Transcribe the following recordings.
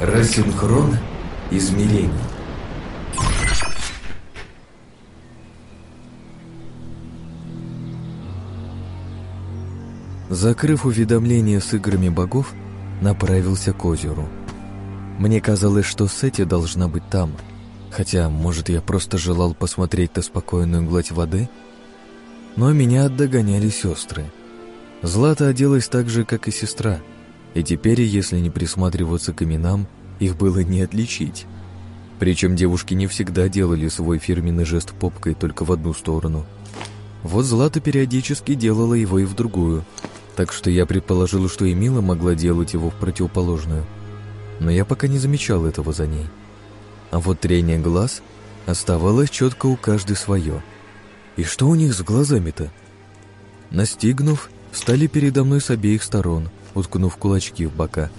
Рассинхрон измерений. Закрыв уведомление с играми богов, направился к озеру. Мне казалось, что Сети должна быть там, хотя, может, я просто желал посмотреть на спокойную гладь воды, но меня догоняли сестры. Злата оделась так же, как и сестра — и теперь, если не присматриваться к именам, их было не отличить. Причем девушки не всегда делали свой фирменный жест попкой только в одну сторону. Вот Злата периодически делала его и в другую, так что я предположил, что и Мила могла делать его в противоположную. Но я пока не замечал этого за ней. А вот трение глаз оставалось четко у каждой свое. И что у них с глазами-то? Настигнув, встали передо мной с обеих сторон, уткнув кулачки в бока.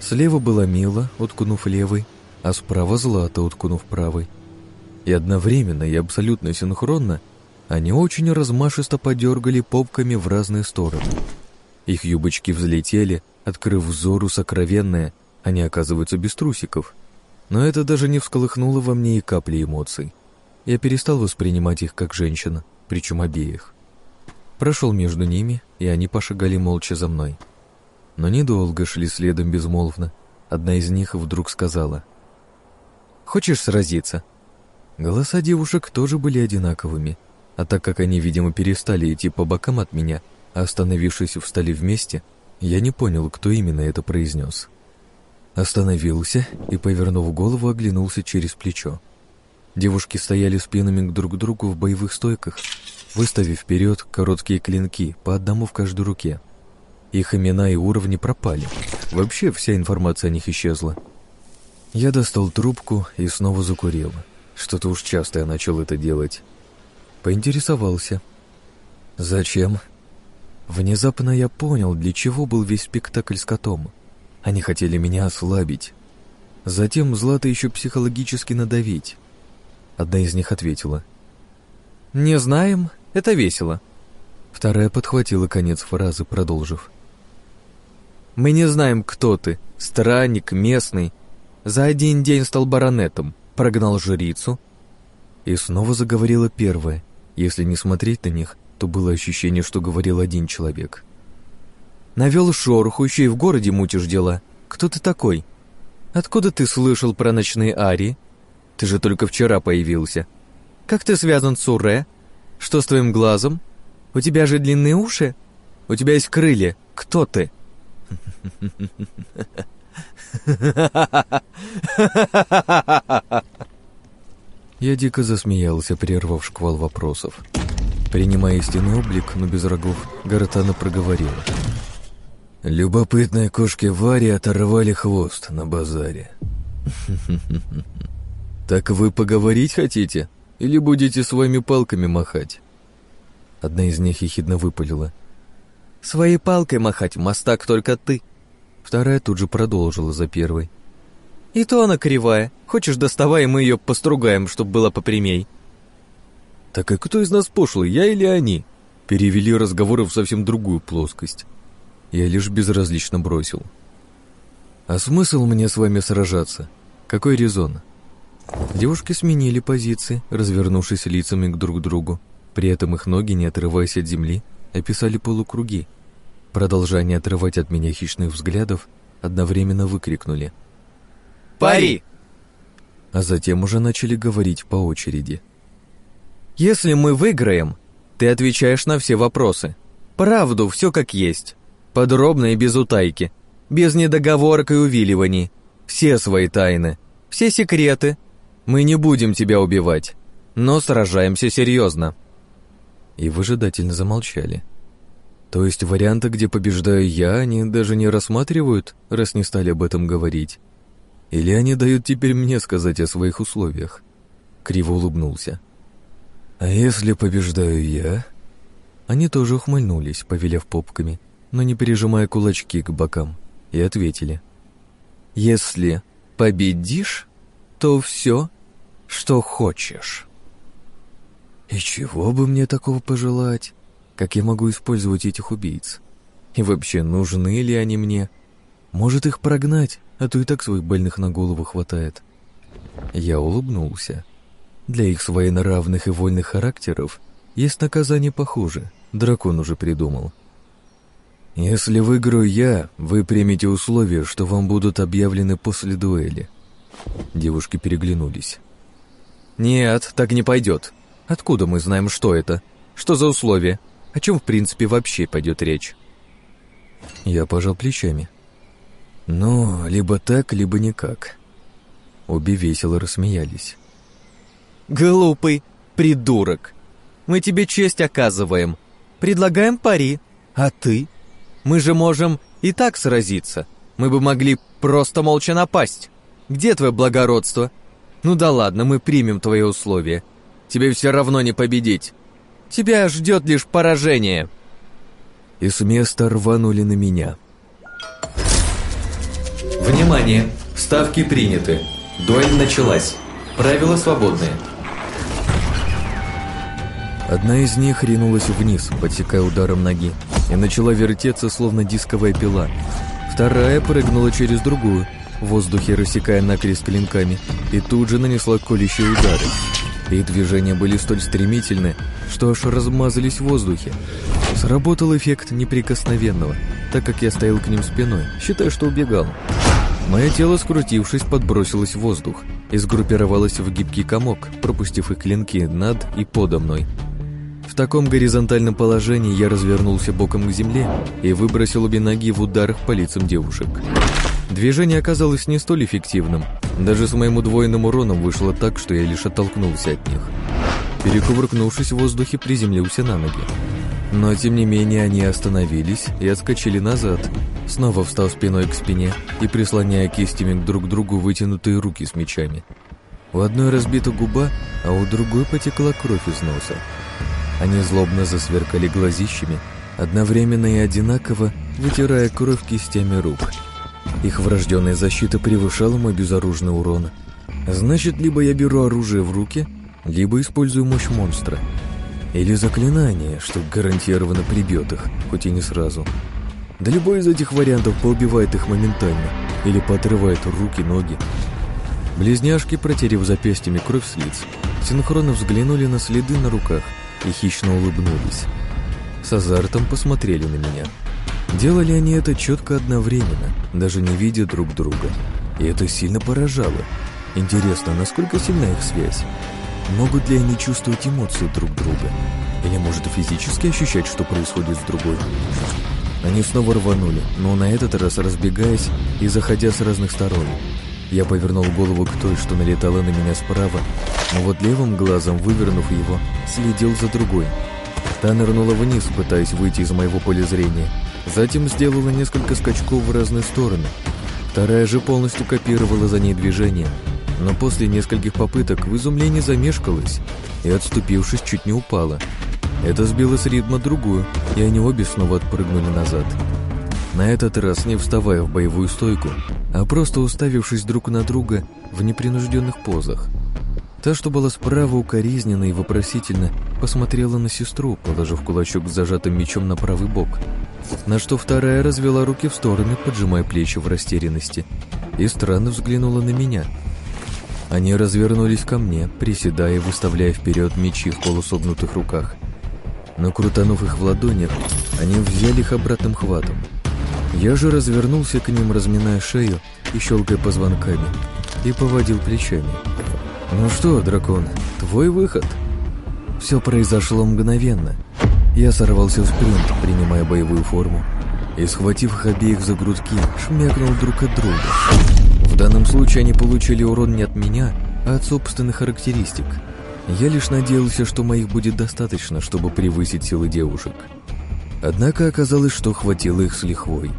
Слева была Мила, уткнув левой, а справа Злата, уткнув правой. И одновременно и абсолютно синхронно они очень размашисто подергали попками в разные стороны. Их юбочки взлетели, открыв взору сокровенное, они оказываются без трусиков. Но это даже не всколыхнуло во мне и капли эмоций. Я перестал воспринимать их как женщина, причем обеих. Прошел между ними, и они пошагали молча за мной но недолго шли следом безмолвно. Одна из них вдруг сказала. «Хочешь сразиться?» Голоса девушек тоже были одинаковыми, а так как они, видимо, перестали идти по бокам от меня, а остановившись встали вместе, я не понял, кто именно это произнес. Остановился и, повернув голову, оглянулся через плечо. Девушки стояли спинами друг к другу в боевых стойках, выставив вперед короткие клинки, по одному в каждой руке. Их имена и уровни пропали. Вообще вся информация о них исчезла. Я достал трубку и снова закурил. Что-то уж часто я начал это делать. Поинтересовался. Зачем? Внезапно я понял, для чего был весь спектакль с котом. Они хотели меня ослабить. Затем Злата еще психологически надавить. Одна из них ответила. «Не знаем, это весело». Вторая подхватила конец фразы, продолжив. Мы не знаем, кто ты, странник, местный. За один день стал баронетом, прогнал жрицу». И снова заговорила первая. Если не смотреть на них, то было ощущение, что говорил один человек. «Навел шороху, еще и в городе мутишь дела. Кто ты такой? Откуда ты слышал про ночные арии? Ты же только вчера появился. Как ты связан с Уре? Что с твоим глазом? У тебя же длинные уши? У тебя есть крылья. Кто ты?» Я дико засмеялся, прервав шквал вопросов. Принимая истинный облик, но без рогов, Гаратана проговорила. Любопытные кошки Варе оторвали хвост на базаре. «Так вы поговорить хотите? Или будете своими палками махать?» Одна из них ехидно выпалила. Своей палкой махать, мастак только ты. Вторая тут же продолжила за первой. И то она кривая. Хочешь, доставай, мы ее постругаем, чтобы было попрямей. Так и кто из нас пошлый, я или они? Перевели разговоры в совсем другую плоскость. Я лишь безразлично бросил. А смысл мне с вами сражаться? Какой резон? Девушки сменили позиции, развернувшись лицами к друг другу. При этом их ноги, не отрываясь от земли, описали полукруги. Продолжая не отрывать от меня хищных взглядов, одновременно выкрикнули. «Пари!» А затем уже начали говорить по очереди. «Если мы выиграем, ты отвечаешь на все вопросы. Правду, все как есть. Подробно и без утайки. Без недоговорок и увиливаний. Все свои тайны. Все секреты. Мы не будем тебя убивать, но сражаемся серьезно» и выжидательно замолчали. То есть варианта, где побеждаю я, они даже не рассматривают, раз не стали об этом говорить. Или они дают теперь мне сказать о своих условиях? Криво улыбнулся. А если побеждаю я? Они тоже ухмыльнулись, повеляв попками, но не пережимая кулачки к бокам, и ответили. Если победишь, то все, что хочешь. И чего бы мне такого пожелать? Как я могу использовать этих убийц? И вообще, нужны ли они мне? Может их прогнать, а то и так своих больных на голову хватает. Я улыбнулся. Для их своенравных и вольных характеров есть наказание похуже. Дракон уже придумал. Если выиграю я, вы примете условие, что вам будут объявлены после дуэли. Девушки переглянулись. Нет, так не пойдет. Откуда мы знаем, что это? Что за условия? О чем, в принципе, вообще пойдет речь? Я пожал плечами. Ну, либо так, либо никак. Обе весело рассмеялись. «Глупый придурок! Мы тебе честь оказываем. Предлагаем пари. А ты? Мы же можем и так сразиться. Мы бы могли просто молча напасть. Где твое благородство? Ну да ладно, мы примем твои условия. Тебе все равно не победить. Тебя ждет лишь поражение». И с места рванули на меня. Внимание! Ставки приняты. Дуэль началась. Правила свободные. Одна из них ринулась вниз, подсекая ударом ноги, и начала вертеться, словно дисковая пила. Вторая прыгнула через другую, в воздухе рассекая накрест клинками, и тут же нанесла колющие удары. И движения были столь стремительны, что аж размазались в воздухе. Сработал эффект неприкосновенного, так как я стоял к ним спиной, считая, что убегал. Мое тело, скрутившись, подбросилось в воздух и сгруппировалось в гибкий комок, пропустив их клинки над и подо мной. Таком горизонтальном положении я развернулся боком к земле и выбросил обе ноги в ударах по лицам девушек. Движение оказалось не столь эффективным. Даже с моим удвоенным уроном вышло так, что я лишь оттолкнулся от них. Перекувыркнувшись в воздухе, приземлился на ноги. Но, тем не менее, они остановились и отскочили назад, снова встав спиной к спине и прислоняя кистями друг к другу вытянутые руки с мечами. У одной разбита губа, а у другой потекла кровь из носа. Они злобно засверкали глазищами, одновременно и одинаково вытирая кровь кистями рук. Их врожденная защита превышала мой безоружный урон. Значит, либо я беру оружие в руки, либо использую мощь монстра — или заклинание, что гарантированно прибьет их, хоть и не сразу. Да любой из этих вариантов поубивает их моментально или поотрывает руки, ноги. Близняшки, протерев запястьями кровь с лиц, синхронно взглянули на следы на руках и хищно улыбнулись. С азартом посмотрели на меня. Делали они это четко одновременно, даже не видя друг друга. И это сильно поражало. Интересно, насколько сильна их связь? Могут ли они чувствовать эмоции друг друга? Или, может, физически ощущать, что происходит с другой? Они снова рванули, но на этот раз разбегаясь и заходя с разных сторон. Я повернул голову к той, что налетала на меня справа, но вот левым глазом, вывернув его, следил за другой. Та нырнула вниз, пытаясь выйти из моего поля зрения. Затем сделала несколько скачков в разные стороны. Вторая же полностью копировала за ней движение, но после нескольких попыток в изумлении замешкалась и, отступившись, чуть не упала. Это сбило с ритма другую, и они обе снова отпрыгнули назад. На этот раз не вставая в боевую стойку, а просто уставившись друг на друга в непринужденных позах. Та, что была справа укоризненно и вопросительно, посмотрела на сестру, положив кулачок с зажатым мечом на правый бок, на что вторая развела руки в стороны, поджимая плечи в растерянности, и странно взглянула на меня — они развернулись ко мне, приседая и выставляя вперед мечи в полусогнутых руках. Но крутанув их в ладонях, они взяли их обратным хватом. Я же развернулся к ним, разминая шею и щелкая позвонками, и поводил плечами. «Ну что, дракон, твой выход?» Все произошло мгновенно. Я сорвался в спринт, принимая боевую форму, и, схватив их обеих за грудки, шмякнул друг от друга. В данном случае они получили урон не от меня, а от собственных характеристик. Я лишь надеялся, что моих будет достаточно, чтобы превысить силы девушек. Однако оказалось, что хватило их с лихвой.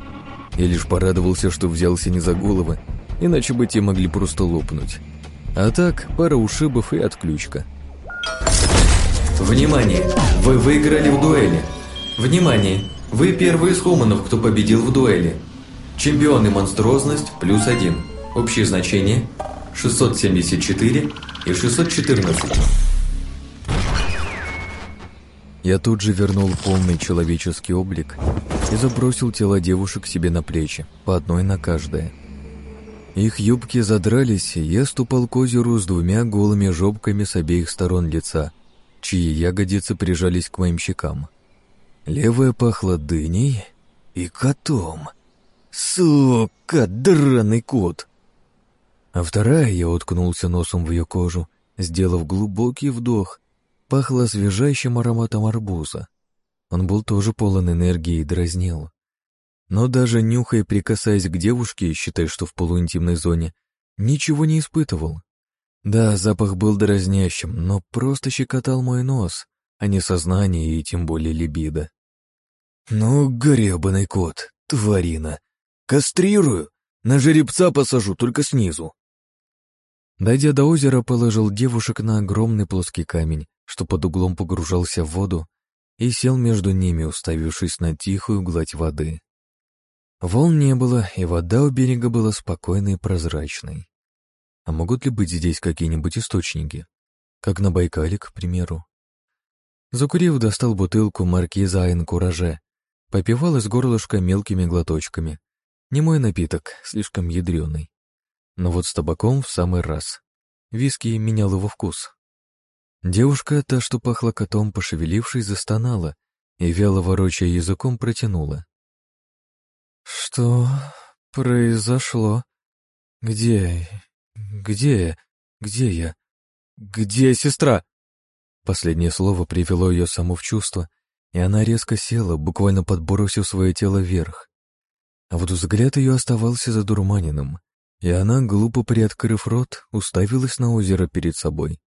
Я лишь порадовался, что взялся не за головы, иначе бы те могли просто лопнуть. А так, пара ушибов и отключка. Внимание! Вы выиграли в дуэли. Внимание! Вы первый из хуманов, кто победил в дуэли. Чемпион и монструозность плюс один. Общее значение 674 и 614. Я тут же вернул полный человеческий облик и забросил тела девушек себе на плечи, по одной на каждое. Их юбки задрались, и я ступал к озеру с двумя голыми жопками с обеих сторон лица, чьи ягодицы прижались к моим щекам. Левая пахла дыней и котом. Сука, драный кот! А вторая я уткнулся носом в ее кожу, сделав глубокий вдох, пахла освежающим ароматом арбуза. Он был тоже полон энергии и дразнил. Но даже нюхая прикасаясь к девушке, считай, что в полуинтимной зоне, ничего не испытывал. Да, запах был дразнящим, но просто щекотал мой нос, а не сознание и тем более либидо. «Ну, гребаный кот, тварина! Кастрирую! На жеребца посажу, только снизу!» Дойдя до озера, положил девушек на огромный плоский камень, что под углом погружался в воду, и сел между ними, уставившись на тихую гладь воды. Волн не было, и вода у берега была спокойной и прозрачной. А могут ли быть здесь какие-нибудь источники? Как на Байкале, к примеру. Закурив, достал бутылку маркиза Айн Кураже, попивал из горлышка мелкими глоточками. Не мой напиток, слишком ядреный. Но вот с табаком в самый раз. Виски менял его вкус. Девушка, та, что пахла котом, пошевелившись, застонала и, вяло ворочая языком, протянула. «Что произошло? Где... где... где я? Где сестра?» Последнее слово привело ее саму в чувство, и она резко села, буквально подбросив свое тело вверх. А вот взгляд ее оставался задурманенным, и она, глупо приоткрыв рот, уставилась на озеро перед собой.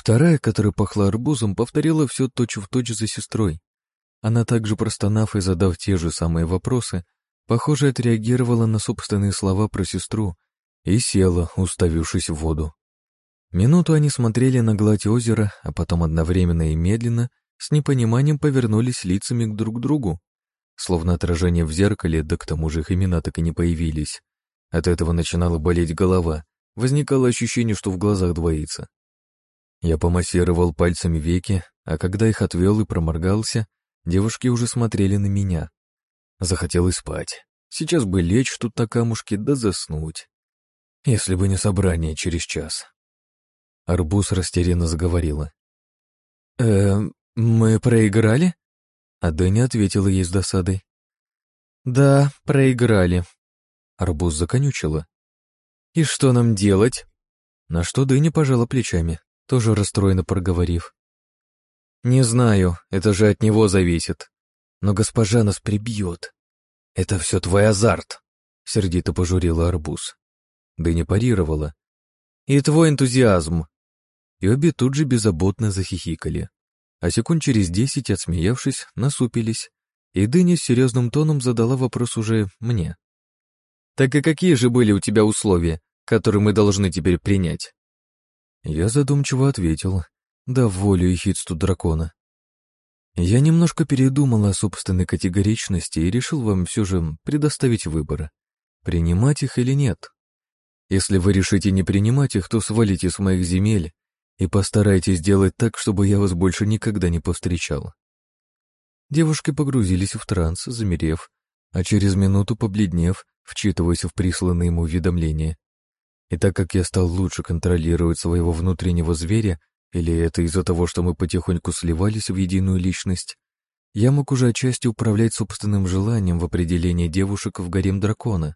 Вторая, которая пахла арбузом, повторила все точь-в-точь точь за сестрой. Она также простонав и задав те же самые вопросы, похоже, отреагировала на собственные слова про сестру и села, уставившись в воду. Минуту они смотрели на гладь озера, а потом одновременно и медленно, с непониманием повернулись лицами к друг другу, словно отражение в зеркале, да к тому же их имена так и не появились. От этого начинала болеть голова, возникало ощущение, что в глазах двоится. Я помассировал пальцами веки, а когда их отвел и проморгался, девушки уже смотрели на меня. Захотелось спать. Сейчас бы лечь тут на камушке да заснуть. Если бы не собрание через час. Арбуз растерянно заговорила. «Э, мы проиграли?» А Дэнни ответила ей с досадой. «Да, проиграли», Арбуз законючила. «И что нам делать?» На что Дыня пожала плечами, тоже расстроенно проговорив. «Не знаю, это же от него зависит. Но госпожа нас прибьет. Это все твой азарт», — сердито пожурила арбуз. Дыня парировала. «И твой энтузиазм». И обе тут же беззаботно захихикали. А секунд через десять, отсмеявшись, насупились, и Дыня с серьезным тоном задала вопрос уже мне. Так и какие же были у тебя условия, которые мы должны теперь принять? Я задумчиво ответил, да волю и хитству дракона. Я немножко передумал о собственной категоричности и решил вам все же предоставить выбор, принимать их или нет. Если вы решите не принимать их, то свалите с моих земель и постарайтесь сделать так, чтобы я вас больше никогда не повстречал. Девушки погрузились в транс, замерев, а через минуту, побледнев, вчитываясь в присланные ему уведомления. И так как я стал лучше контролировать своего внутреннего зверя, или это из-за того, что мы потихоньку сливались в единую личность, я мог уже отчасти управлять собственным желанием в определении девушек в гарем дракона.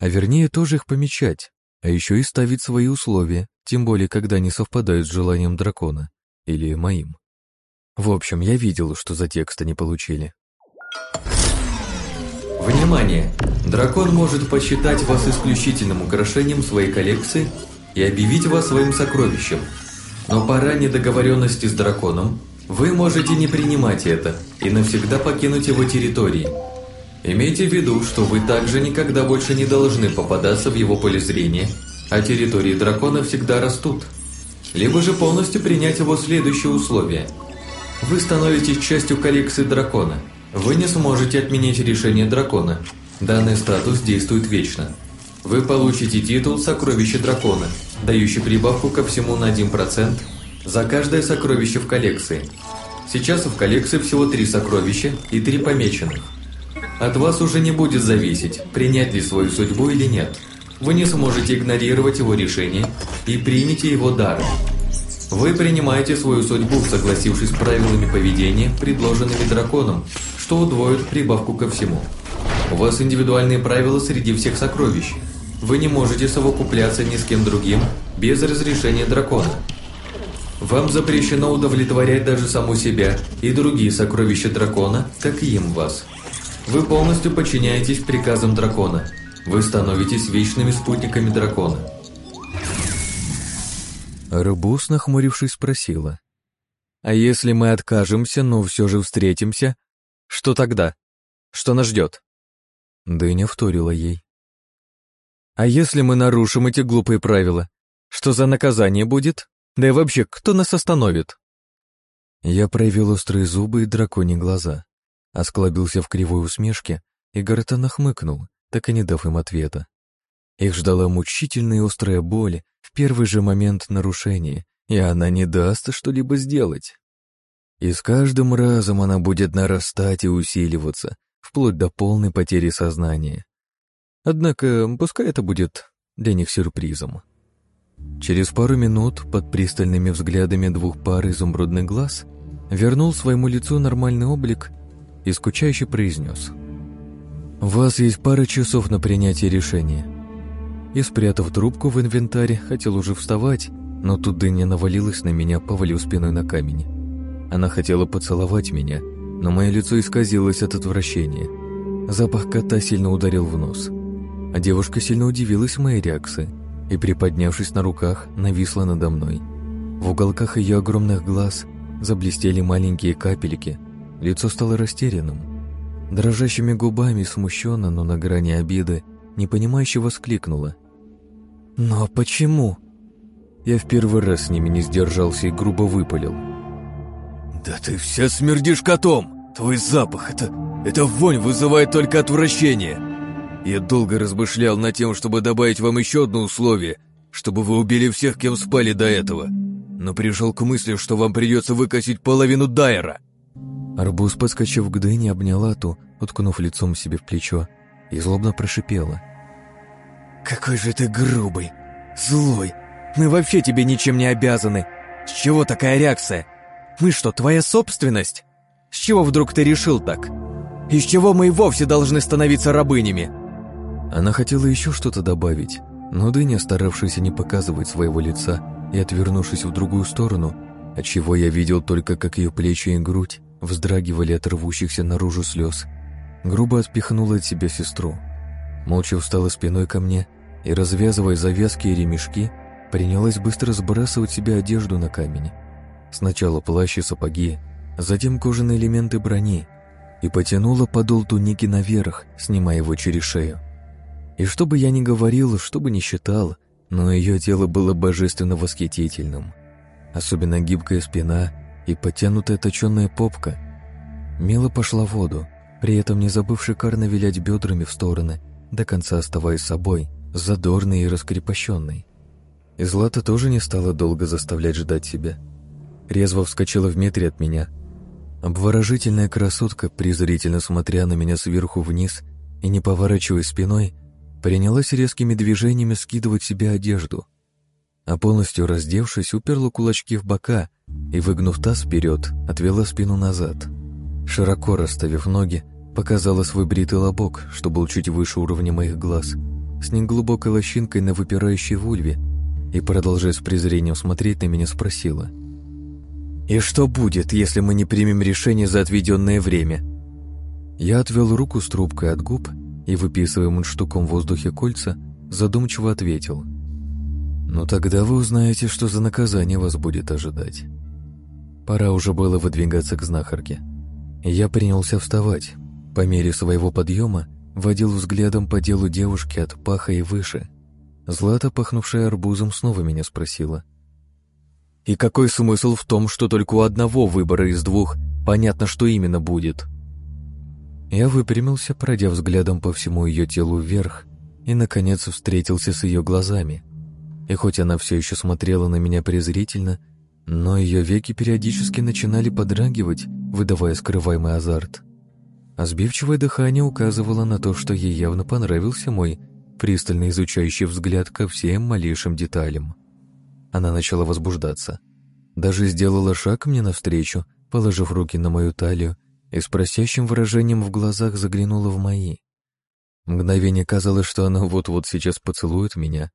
А вернее, тоже их помечать, а еще и ставить свои условия, тем более, когда они совпадают с желанием дракона, или моим. В общем, я видел, что за текст они получили. Внимание! Дракон может посчитать вас исключительным украшением своей коллекции и объявить вас своим сокровищем. Но по ранней договоренности с драконом вы можете не принимать это и навсегда покинуть его территории. Имейте в виду, что вы также никогда больше не должны попадаться в его поле зрения, а территории дракона всегда растут. Либо же полностью принять его следующие условия. Вы становитесь частью коллекции дракона – вы не сможете отменить решение дракона. Данный статус действует вечно. Вы получите титул «Сокровище дракона», дающий прибавку ко всему на 1% за каждое сокровище в коллекции. Сейчас в коллекции всего три сокровища и три помеченных. От вас уже не будет зависеть, принять ли свою судьбу или нет. Вы не сможете игнорировать его решение и примите его дар. Вы принимаете свою судьбу, согласившись с правилами поведения, предложенными драконом, что удвоит прибавку ко всему. У вас индивидуальные правила среди всех сокровищ. Вы не можете совокупляться ни с кем другим без разрешения дракона. Вам запрещено удовлетворять даже саму себя и другие сокровища дракона, как и им вас. Вы полностью подчиняетесь приказам дракона. Вы становитесь вечными спутниками дракона. Рыбус, нахмурившись, спросила. «А если мы откажемся, но все же встретимся, что тогда? Что нас ждет?» Дыня вторила ей. «А если мы нарушим эти глупые правила, что за наказание будет? Да и вообще, кто нас остановит?» Я проявил острые зубы и драконьи глаза, осклабился в кривой усмешке и гортанно хмыкнул, так и не дав им ответа. Их ждала мучительная острая боль в первый же момент нарушения, и она не даст что-либо сделать. И с каждым разом она будет нарастать и усиливаться, вплоть до полной потери сознания. Однако, пускай это будет для них сюрпризом. Через пару минут под пристальными взглядами двух пар изумрудных глаз вернул своему лицу нормальный облик и скучающе произнес. «У вас есть пара часов на принятие решения». И, спрятав трубку в инвентарь, хотел уже вставать, но тут дыня навалилась на меня, повалив спиной на камень. Она хотела поцеловать меня, но мое лицо исказилось от отвращения. Запах кота сильно ударил в нос. А девушка сильно удивилась моей реакции и, приподнявшись на руках, нависла надо мной. В уголках ее огромных глаз заблестели маленькие капельки, лицо стало растерянным. Дрожащими губами, смущенно, но на грани обиды, непонимающе воскликнула. «Но почему?» Я в первый раз с ними не сдержался и грубо выпалил. «Да ты вся смердишь котом! Твой запах, это... это вонь вызывает только отвращение!» Я долго размышлял над тем, чтобы добавить вам еще одно условие, чтобы вы убили всех, кем спали до этого. Но пришел к мысли, что вам придется выкосить половину Дайера. Арбуз, подскочив к дыне, обняла ту, уткнув лицом себе в плечо, и злобно прошипела. «Какой же ты грубый, злой! Мы вообще тебе ничем не обязаны! С чего такая реакция? Мы что, твоя собственность? С чего вдруг ты решил так? Из чего мы и вовсе должны становиться рабынями?» Она хотела еще что-то добавить, но Дыня, старавшаяся не показывать своего лица и отвернувшись в другую сторону, отчего я видел только, как ее плечи и грудь вздрагивали от рвущихся наружу слез, грубо отпихнула от себя сестру. Молча встала спиной ко мне и, развязывая завязки и ремешки, принялась быстро сбрасывать себе одежду на камень. Сначала плащ и сапоги, затем кожаные элементы брони и потянула подол туники наверх, снимая его через шею. И что бы я ни говорил, что бы ни считал, но ее тело было божественно восхитительным. Особенно гибкая спина и подтянутая точенная попка. Мила пошла в воду, при этом не забыв шикарно вилять бедрами в стороны, до конца оставаясь собой, задорной и раскрепощенной. И Злата тоже не стала долго заставлять ждать себя. Резво вскочила в метре от меня. Обворожительная красотка, презрительно смотря на меня сверху вниз и не поворачивая спиной, принялась резкими движениями скидывать себе одежду, а полностью раздевшись, уперла кулачки в бока и, выгнув таз вперед, отвела спину назад. Широко расставив ноги, показала свой бритый лобок, что был чуть выше уровня моих глаз, с неглубокой лощинкой на выпирающей вульве, и, продолжая с презрением смотреть на меня, спросила. «И что будет, если мы не примем решение за отведенное время?» Я отвел руку с трубкой от губ и, выписывая мундштуком в воздухе кольца, задумчиво ответил. «Ну тогда вы узнаете, что за наказание вас будет ожидать». Пора уже было выдвигаться к знахарке. Я принялся вставать. По мере своего подъема водил взглядом по делу девушки от паха и выше. Злата, пахнувшая арбузом, снова меня спросила. «И какой смысл в том, что только у одного выбора из двух понятно, что именно будет?» Я выпрямился, пройдя взглядом по всему ее телу вверх, и, наконец, встретился с ее глазами. И хоть она все еще смотрела на меня презрительно, но ее веки периодически начинали подрагивать, выдавая скрываемый азарт. а сбивчивое дыхание указывало на то, что ей явно понравился мой пристально изучающий взгляд ко всем малейшим деталям. Она начала возбуждаться. Даже сделала шаг мне навстречу, положив руки на мою талию и с просящим выражением в глазах заглянула в мои. Мгновение казалось, что она вот-вот сейчас поцелует меня,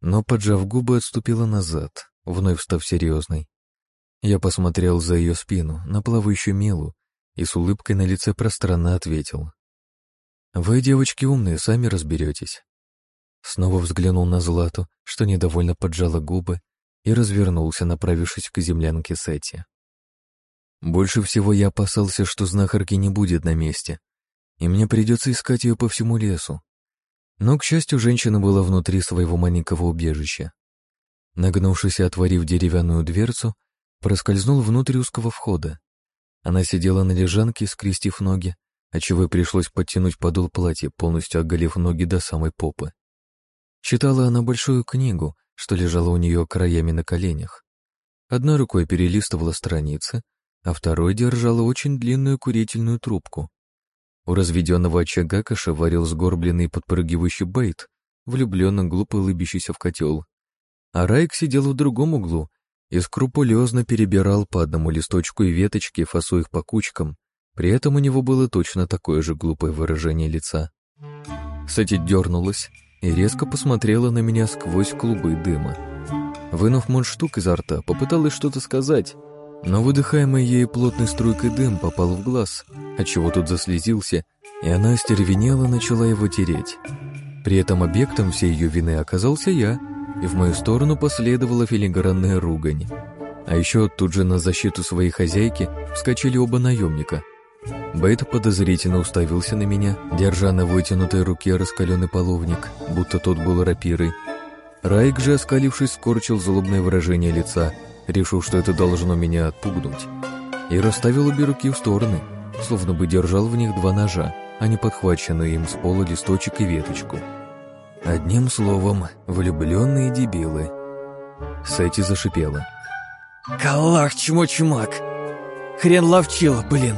но, поджав губы, отступила назад, вновь став серьезной. Я посмотрел за ее спину, на плавающую мелу, и с улыбкой на лице пространно ответил. «Вы, девочки, умные, сами разберетесь». Снова взглянул на Злату, что недовольно поджала губы, и развернулся, направившись к землянке Сети. Больше всего я опасался, что знахарки не будет на месте, и мне придется искать ее по всему лесу. Но, к счастью, женщина была внутри своего маленького убежища. Нагнувшись и отворив деревянную дверцу, проскользнул внутрь узкого входа. Она сидела на лежанке, скрестив ноги, отчего пришлось подтянуть подол платья, полностью оголив ноги до самой попы. Читала она большую книгу, что лежала у нее краями на коленях. Одной рукой перелистывала страницы, а второй держала очень длинную курительную трубку. У разведенного очага кошеварил сгорбленный подпрыгивающий бейт, влюбленно глупо улыбящийся в котел. А Райк сидел в другом углу и скрупулезно перебирал по одному листочку и веточке, фасуя их по кучкам. При этом у него было точно такое же глупое выражение лица. Кстати, дернулась и резко посмотрела на меня сквозь клубы дыма. Вынув мундштук изо рта, попыталась что-то сказать, но выдыхаемый ей плотной струйкой дым попал в глаз, отчего тот заслезился, и она остервенела начала его тереть. При этом объектом всей ее вины оказался я, и в мою сторону последовала филигранная ругань. А еще тут же на защиту своей хозяйки вскочили оба наемника. Бейт подозрительно уставился на меня, держа на вытянутой руке раскаленный половник, будто тот был рапирой. Райк же, оскалившись, скорчил злобное выражение лица – решил, что это должно меня отпугнуть, и расставил обе руки в стороны, словно бы держал в них два ножа, а не подхваченные им с пола листочек и веточку. Одним словом, влюбленные дебилы. Сэти зашипела. «Калах, чмо-чмак! Хрен ловчила, блин!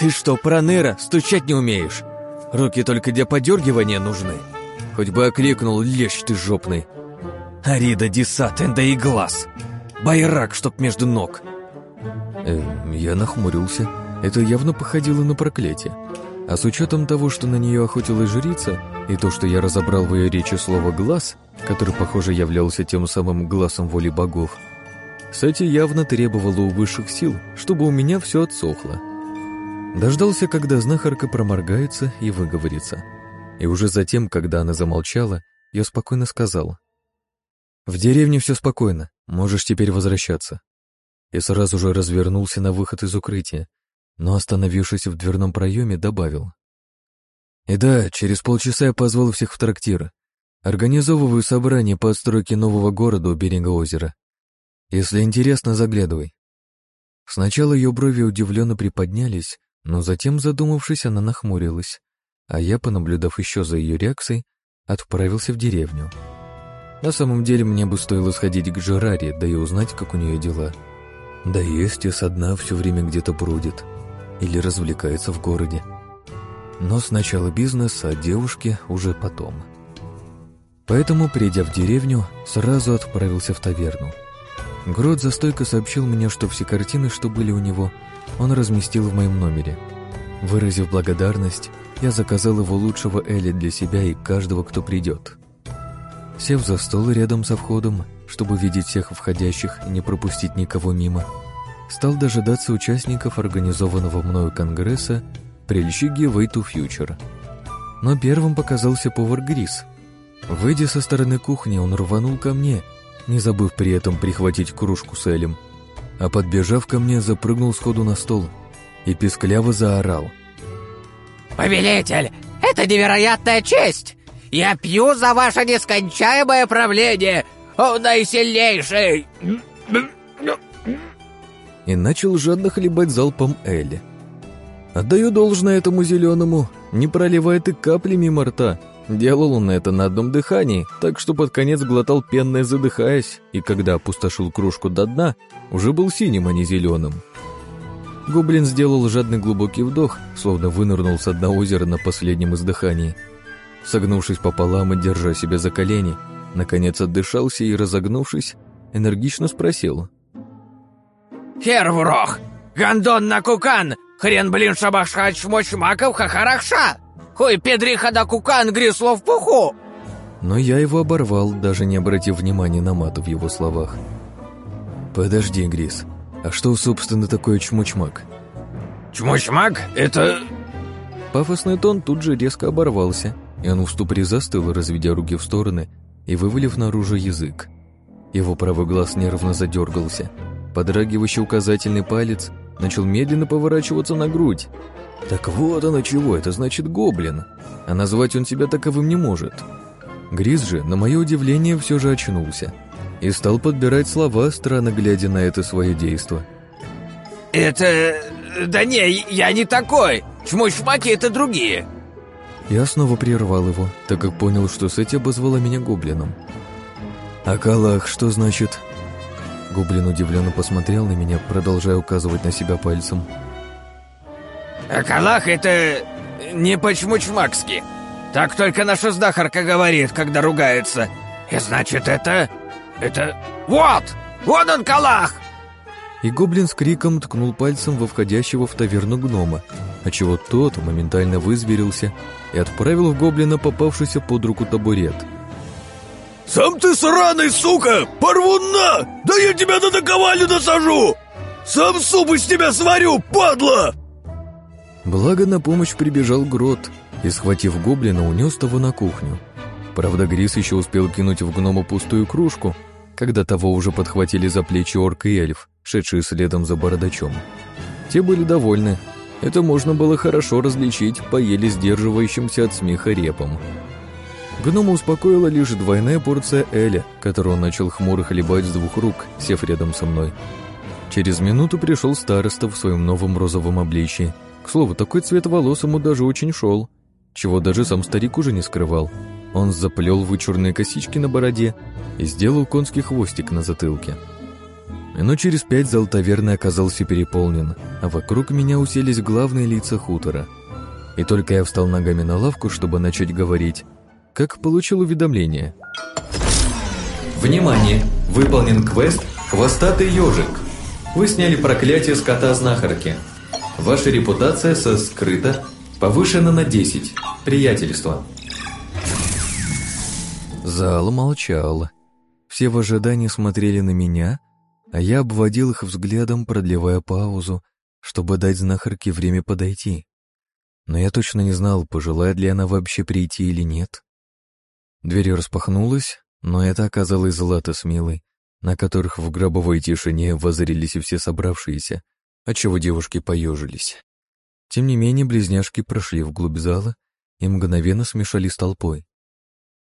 Ты что, проныра, стучать не умеешь? Руки только для подергивания нужны. Хоть бы окликнул лещ ты жопный. Арида, Десат, Энда и Глаз!» Байрак, чтоб между ног!» э, Я нахмурился. Это явно походило на проклятие. А с учетом того, что на нее охотилась жрица, и то, что я разобрал в ее речи слово «глаз», который, похоже, являлся тем самым глазом воли богов, кстати, явно требовало у высших сил, чтобы у меня все отсохло. Дождался, когда знахарка проморгается и выговорится. И уже затем, когда она замолчала, я спокойно сказал. «В деревне все спокойно. Можешь теперь возвращаться. И сразу же развернулся на выход из укрытия, но, остановившись в дверном проеме, добавил. И да, через полчаса я позвал всех в трактир. Организовываю собрание по отстройке нового города у берега озера. Если интересно, заглядывай. Сначала ее брови удивленно приподнялись, но затем, задумавшись, она нахмурилась, а я, понаблюдав еще за ее реакцией, отправился в деревню. На самом деле мне бы стоило сходить к Жераре, да и узнать, как у нее дела. Да и со дна все время где-то бродит. Или развлекается в городе. Но сначала бизнес, а девушки уже потом. Поэтому, придя в деревню, сразу отправился в таверну. Грот за стойкой сообщил мне, что все картины, что были у него, он разместил в моем номере. Выразив благодарность, я заказал его лучшего Эли для себя и каждого, кто придет. Сев за стол рядом со входом, чтобы видеть всех входящих и не пропустить никого мимо, стал дожидаться участников организованного мною конгресса «Прельщиги Way to Future». Но первым показался повар Грис. Выйдя со стороны кухни, он рванул ко мне, не забыв при этом прихватить кружку с Элем, а подбежав ко мне, запрыгнул сходу на стол и пискляво заорал. «Повелитель, это невероятная честь! Я пью за ваше нескончаемое правление, о наисильнейший!» И начал жадно хлебать залпом Элли. Отдаю должное этому зеленому, не проливает и капли мимо рта. Делал он это на одном дыхании, так что под конец глотал пенное, задыхаясь, и когда опустошил кружку до дна, уже был синим, а не зеленым. Гоблин сделал жадный глубокий вдох, словно вынырнул с дна озера на последнем издыхании. Согнувшись пополам и держа себя за колени, наконец отдышался и, разогнувшись, энергично спросил. «Херврох! Гандон на кукан! Хрен блин шабашха чмочмаков хахарахша! Хуй педриха да кукан грислов пуху!» Но я его оборвал, даже не обратив внимания на мат в его словах. «Подожди, Грис, а что, собственно, такое чмучмак?» «Чмучмак — это...» Пафосный тон тут же резко оборвался, и он в ступоре застыл, разведя руки в стороны и вывалив наружу язык. Его правый глаз нервно задергался. Подрагивающий указательный палец начал медленно поворачиваться на грудь. Так вот оно чего, это значит гоблин. А назвать он себя таковым не может. Гриз же, на мое удивление, все же очнулся и стал подбирать слова, странно глядя на это свое действо. «Это... да не, я не такой! Чмучмаки — это другие!» Я снова прервал его, так как понял, что Сетти обозвала меня гоблином. «А Калах что значит?» Гоблин удивленно посмотрел на меня, продолжая указывать на себя пальцем. «А Калах — это... не по-чмучмакски!» Так только наша знахарка говорит, когда ругается. И значит, это... это... Вот! Вот он, Калах!» И гоблин с криком ткнул пальцем во входящего в таверну гнома, отчего тот моментально вызверился и отправил в гоблина попавшийся под руку табурет. «Сам ты сраный, сука! Порву на! Да я тебя на наковальню досажу! Сам суп из тебя сварю, падла!» Благо на помощь прибежал Грот, и, схватив гоблина, унес того на кухню. Правда, Грис еще успел кинуть в гнома пустую кружку, когда того уже подхватили за плечи орк и эльф, шедшие следом за бородачом. Те были довольны. Это можно было хорошо различить по еле сдерживающимся от смеха репам. Гнома успокоила лишь двойная порция Эля, которую он начал хмуро хлебать с двух рук, сев рядом со мной. Через минуту пришел староста в своем новом розовом обличии. Слову, такой цвет волос ему даже очень шел – чего даже сам старик уже не скрывал. Он заплел вычурные косички на бороде и сделал конский хвостик на затылке. Но через пять зал таверны оказался переполнен, а вокруг меня уселись главные лица хутора. И только я встал ногами на лавку, чтобы начать говорить, как получил уведомление. Внимание! Выполнен квест «Хвостатый ежик». Вы сняли проклятие с кота-знахарки. Ваша репутация со скрыта Повышено на 10. Приятельство. Зал молчал. Все в ожидании смотрели на меня, а я обводил их взглядом, продлевая паузу, чтобы дать знахарке время подойти. Но я точно не знал, пожелает ли она вообще прийти или нет. Дверь распахнулась, но это оказалось Злата с Милой, на которых в гробовой тишине воззрелись все собравшиеся, отчего девушки поежились. Тем не менее, близняшки прошли вглубь зала и мгновенно смешались с толпой.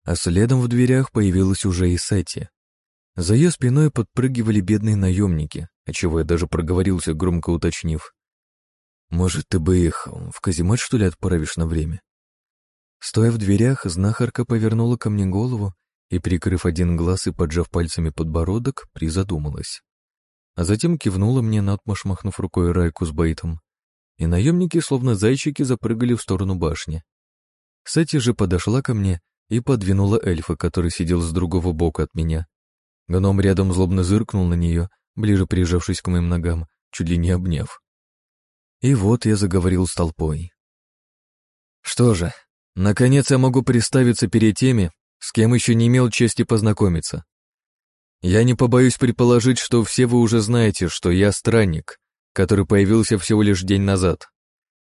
А следом в дверях появилась уже и Сетти. За ее спиной подпрыгивали бедные наемники, отчего я даже проговорился, громко уточнив. «Может, ты бы их в каземат, что ли, отправишь на время?» Стоя в дверях, знахарка повернула ко мне голову и, прикрыв один глаз и поджав пальцами подбородок, призадумалась. А затем кивнула мне, наотмашь махнув рукой Райку с Бейтом и наемники, словно зайчики, запрыгали в сторону башни. Сати же подошла ко мне и подвинула эльфа, который сидел с другого бока от меня. Гном рядом злобно зыркнул на нее, ближе прижавшись к моим ногам, чуть ли не обняв. И вот я заговорил с толпой. Что же, наконец я могу представиться перед теми, с кем еще не имел чести познакомиться. Я не побоюсь предположить, что все вы уже знаете, что я странник, который появился всего лишь день назад.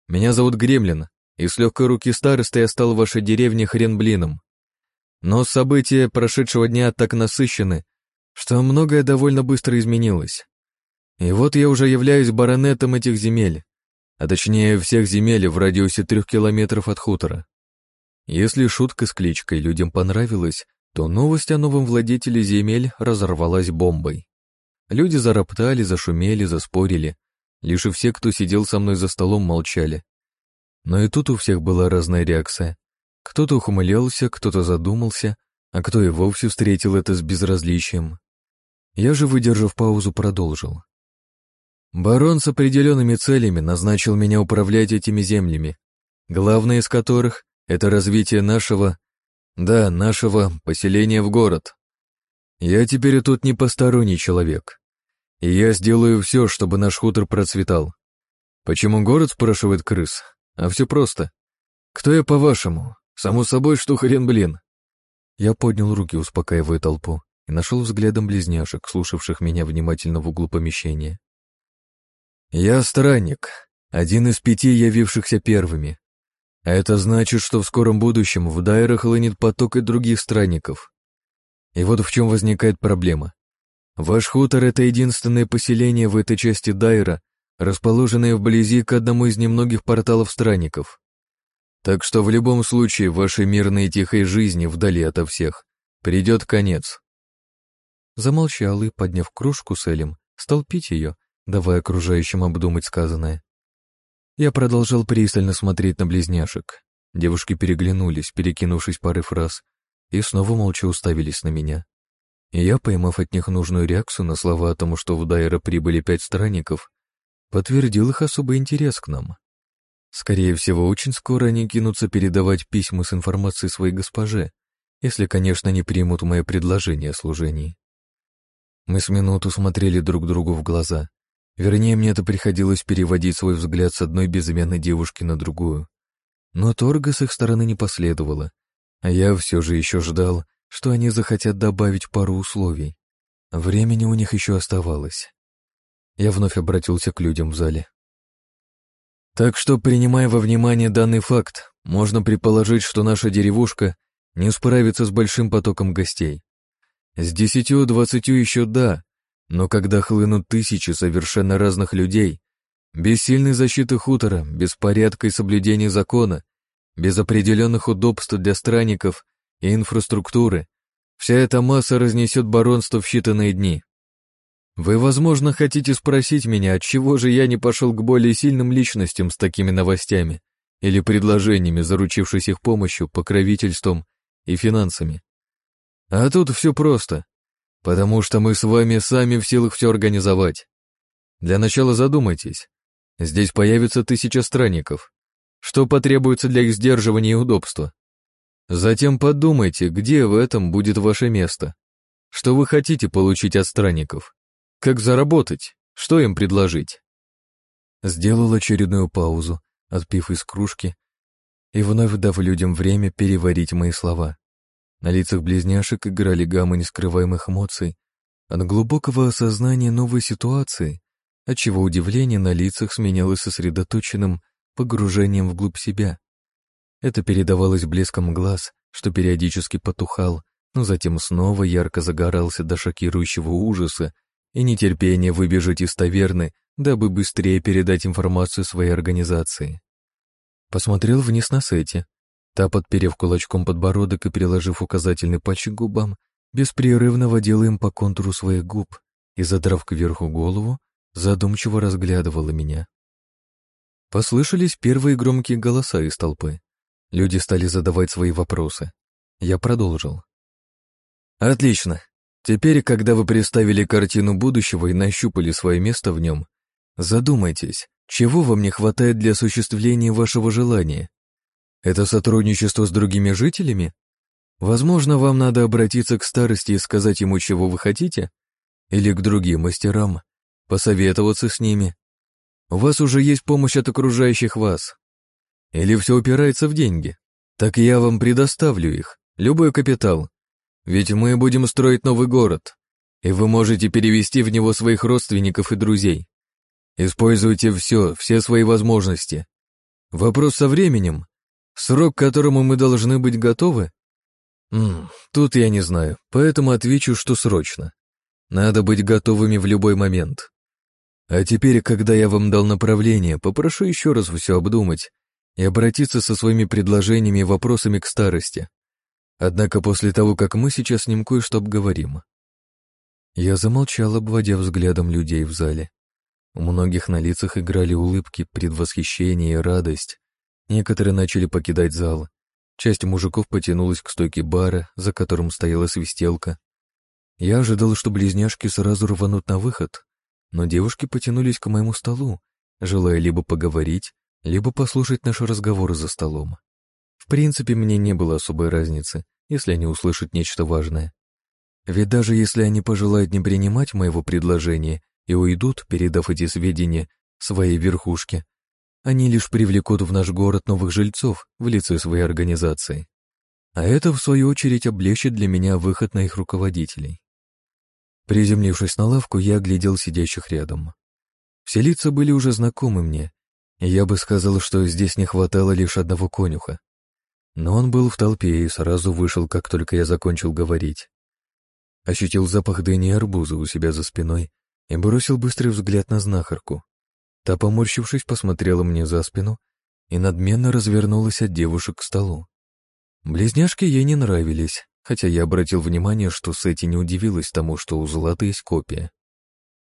Меня зовут Гремлин, и с легкой руки старосты я стал в вашей деревне хрен блином. Но события прошедшего дня так насыщены, что многое довольно быстро изменилось. И вот я уже являюсь баронетом этих земель, а точнее всех земель в радиусе трех километров от хутора. Если шутка с кличкой людям понравилась, то новость о новом владетеле земель разорвалась бомбой. Люди зароптали, зашумели, заспорили. Лишь и все, кто сидел со мной за столом, молчали. Но и тут у всех была разная реакция. Кто-то ухмылялся, кто-то задумался, а кто и вовсе встретил это с безразличием. Я же, выдержав паузу, продолжил. Барон с определенными целями назначил меня управлять этими землями, главное из которых — это развитие нашего, да, нашего поселения в город. Я теперь тут не посторонний человек, и я сделаю все, чтобы наш хутор процветал. Почему город, спрашивает крыс? А все просто. Кто я, по-вашему? Само собой, что хрен блин. Я поднял руки, успокаивая толпу, и нашел взглядом близняшек, слушавших меня внимательно в углу помещения. Я странник, один из пяти явившихся первыми. Это значит, что в скором будущем в Дайра хлынет поток и других странников. И вот в чем возникает проблема. Ваш хутор — это единственное поселение в этой части Дайра, расположенное вблизи к одному из немногих порталов странников. Так что в любом случае вашей мирной и тихой жизни вдали ото всех придет конец. Замолчал и, подняв кружку с Элем, стал пить ее, давая окружающим обдумать сказанное. Я продолжал пристально смотреть на близняшек. Девушки переглянулись, перекинувшись пары фраз, и снова молча уставились на меня. И я, поймав от них нужную реакцию на слова о том, что в Дайра прибыли пять странников, подтвердил их особый интерес к нам. Скорее всего, очень скоро они кинутся передавать письма с информацией своей госпоже, если, конечно, не примут мое предложение о служении. Мы с минуту смотрели друг другу в глаза, Вернее, мне это приходилось переводить свой взгляд с одной безымянной девушки на другую. Но торга с их стороны не последовало, а я все же еще ждал, что они захотят добавить пару условий. Времени у них еще оставалось. Я вновь обратился к людям в зале. Так что, принимая во внимание данный факт, можно предположить, что наша деревушка не справится с большим потоком гостей. С десятью-двадцатью еще да, но когда хлынут тысячи совершенно разных людей, без сильной защиты хутора, без порядка и соблюдения закона, без определенных удобств для странников и инфраструктуры, вся эта масса разнесет баронство в считанные дни. Вы, возможно, хотите спросить меня, отчего же я не пошел к более сильным личностям с такими новостями или предложениями, заручившись их помощью, покровительством и финансами. А тут все просто. Потому что мы с вами сами в силах все организовать. Для начала задумайтесь. Здесь появится тысяча странников. Что потребуется для их сдерживания и удобства? Затем подумайте, где в этом будет ваше место. Что вы хотите получить от странников? Как заработать? Что им предложить? Сделал очередную паузу, отпив из кружки и вновь дав людям время переварить мои слова. На лицах близняшек играли гаммы нескрываемых эмоций, от глубокого осознания новой ситуации, отчего удивление на лицах сменялось сосредоточенным погружением вглубь себя. Это передавалось блеском глаз, что периодически потухал, но затем снова ярко загорался до шокирующего ужаса и нетерпения выбежать из таверны, дабы быстрее передать информацию своей организации. Посмотрел вниз на сете, Та, подперев кулачком подбородок и приложив указательный пальчик губам, беспрерывно водила им по контуру своих губ и, задрав кверху голову, задумчиво разглядывала меня. Послышались первые громкие голоса из толпы. Люди стали задавать свои вопросы. Я продолжил. «Отлично. Теперь, когда вы представили картину будущего и нащупали свое место в нем, задумайтесь, чего вам не хватает для осуществления вашего желания это сотрудничество с другими жителями? Возможно, вам надо обратиться к старости и сказать ему, чего вы хотите? Или к другим мастерам, посоветоваться с ними? У вас уже есть помощь от окружающих вас. Или все упирается в деньги? Так я вам предоставлю их, любой капитал. Ведь мы будем строить новый город, и вы можете перевести в него своих родственников и друзей. Используйте все, все свои возможности. Вопрос со временем, Срок, к которому мы должны быть готовы? М тут я не знаю, поэтому отвечу, что срочно. Надо быть готовыми в любой момент. А теперь, когда я вам дал направление, попрошу еще раз все обдумать и обратиться со своими предложениями и вопросами к старости. Однако после того, как мы сейчас с ним кое-что обговорим. Я замолчал, обводя взглядом людей в зале. У многих на лицах играли улыбки, предвосхищение и радость, Некоторые начали покидать зал. Часть мужиков потянулась к стойке бара, за которым стояла свистелка. Я ожидал, что близняшки сразу рванут на выход, но девушки потянулись к моему столу, желая либо поговорить, либо послушать наши разговоры за столом. В принципе, мне не было особой разницы, если они услышат нечто важное. Ведь даже если они пожелают не принимать моего предложения и уйдут, передав эти сведения своей верхушке, они лишь привлекут в наш город новых жильцов в лице своей организации. А это, в свою очередь, облегчит для меня выход на их руководителей. Приземлившись на лавку, я оглядел сидящих рядом. Все лица были уже знакомы мне, и я бы сказал, что здесь не хватало лишь одного конюха. Но он был в толпе и сразу вышел, как только я закончил говорить. Ощутил запах дыни и арбуза у себя за спиной и бросил быстрый взгляд на знахарку. Та, поморщившись, посмотрела мне за спину и надменно развернулась от девушек к столу. Близняшки ей не нравились, хотя я обратил внимание, что Сэти не удивилась тому, что у Златы есть копия.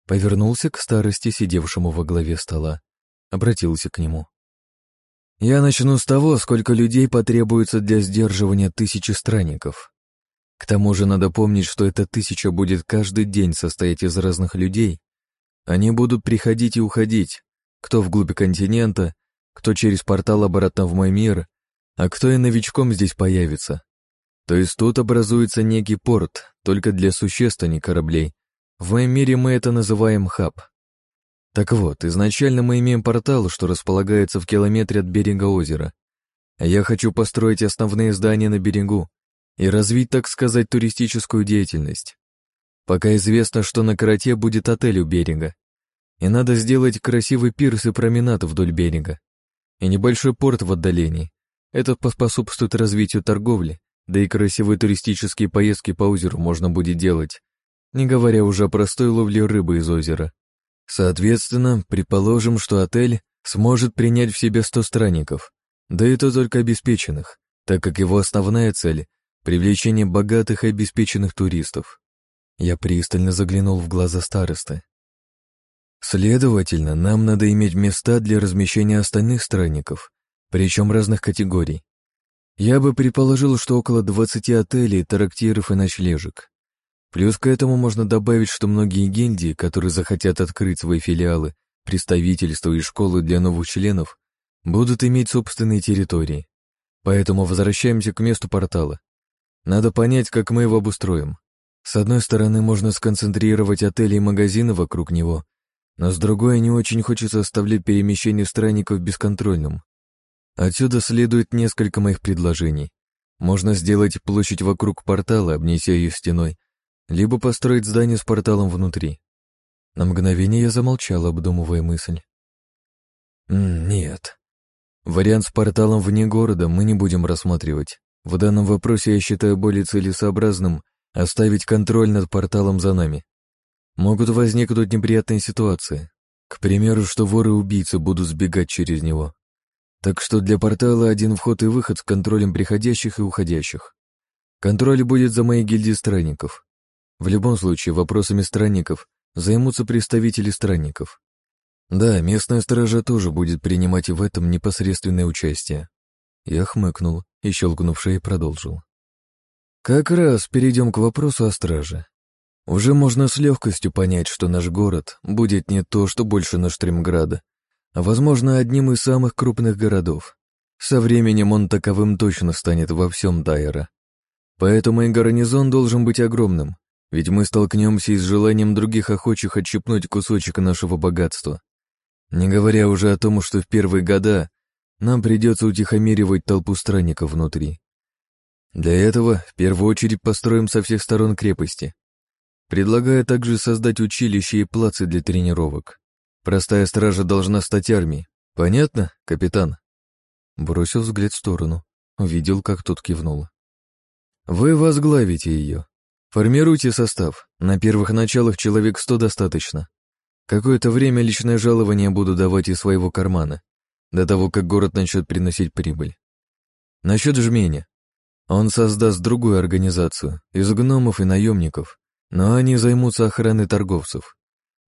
Повернулся к старости, сидевшему во главе стола, обратился к нему. «Я начну с того, сколько людей потребуется для сдерживания тысячи странников. К тому же надо помнить, что эта тысяча будет каждый день состоять из разных людей. Они будут приходить и уходить, кто вглубь континента, кто через портал обратно в мой мир, а кто и новичком здесь появится. То есть тут образуется некий порт, только для существ, а не кораблей. В моем мире мы это называем хаб. Так вот, изначально мы имеем портал, что располагается в километре от берега озера. Я хочу построить основные здания на берегу и развить, так сказать, туристическую деятельность. Пока известно, что на Карате будет отель у берега. И надо сделать красивый пирс и променад вдоль берега. И небольшой порт в отдалении. Это поспособствует развитию торговли, да и красивые туристические поездки по озеру можно будет делать, не говоря уже о простой ловле рыбы из озера. Соответственно, предположим, что отель сможет принять в себя 100 странников, да и то только обеспеченных, так как его основная цель — привлечение богатых и обеспеченных туристов. Я пристально заглянул в глаза старосты. Следовательно, нам надо иметь места для размещения остальных странников, причем разных категорий. Я бы предположил, что около 20 отелей, трактиров и ночлежек. Плюс к этому можно добавить, что многие гильдии, которые захотят открыть свои филиалы, представительства и школы для новых членов, будут иметь собственные территории. Поэтому возвращаемся к месту портала. Надо понять, как мы его обустроим. С одной стороны, можно сконцентрировать отели и магазины вокруг него, но с другой, не очень хочется оставлять перемещение странников бесконтрольным. Отсюда следует несколько моих предложений. Можно сделать площадь вокруг портала, обнеся ее стеной, либо построить здание с порталом внутри. На мгновение я замолчал, обдумывая мысль. Нет. Вариант с порталом вне города мы не будем рассматривать. В данном вопросе я считаю более целесообразным оставить контроль над порталом за нами. Могут возникнуть неприятные ситуации. К примеру, что воры-убийцы будут сбегать через него. Так что для портала один вход и выход с контролем приходящих и уходящих. Контроль будет за моей гильдией странников. В любом случае, вопросами странников займутся представители странников. Да, местная стража тоже будет принимать в этом непосредственное участие. Я хмыкнул и, щелкнув шеей, продолжил. Как раз перейдем к вопросу о страже. Уже можно с легкостью понять, что наш город будет не то, что больше наш Тримграда, а, возможно, одним из самых крупных городов. Со временем он таковым точно станет во всем Дайера. Поэтому и гарнизон должен быть огромным, ведь мы столкнемся и с желанием других охочих отщипнуть кусочек нашего богатства. Не говоря уже о том, что в первые года нам придется утихомиривать толпу странников внутри. Для этого в первую очередь построим со всех сторон крепости. Предлагаю также создать училище и плацы для тренировок. Простая стража должна стать армией. Понятно, капитан?» Бросил взгляд в сторону. Увидел, как тот кивнул. «Вы возглавите ее. Формируйте состав. На первых началах человек сто достаточно. Какое-то время личное жалование буду давать из своего кармана, до того, как город начнет приносить прибыль. Насчет жменя. Он создаст другую организацию, из гномов и наемников, но они займутся охраной торговцев.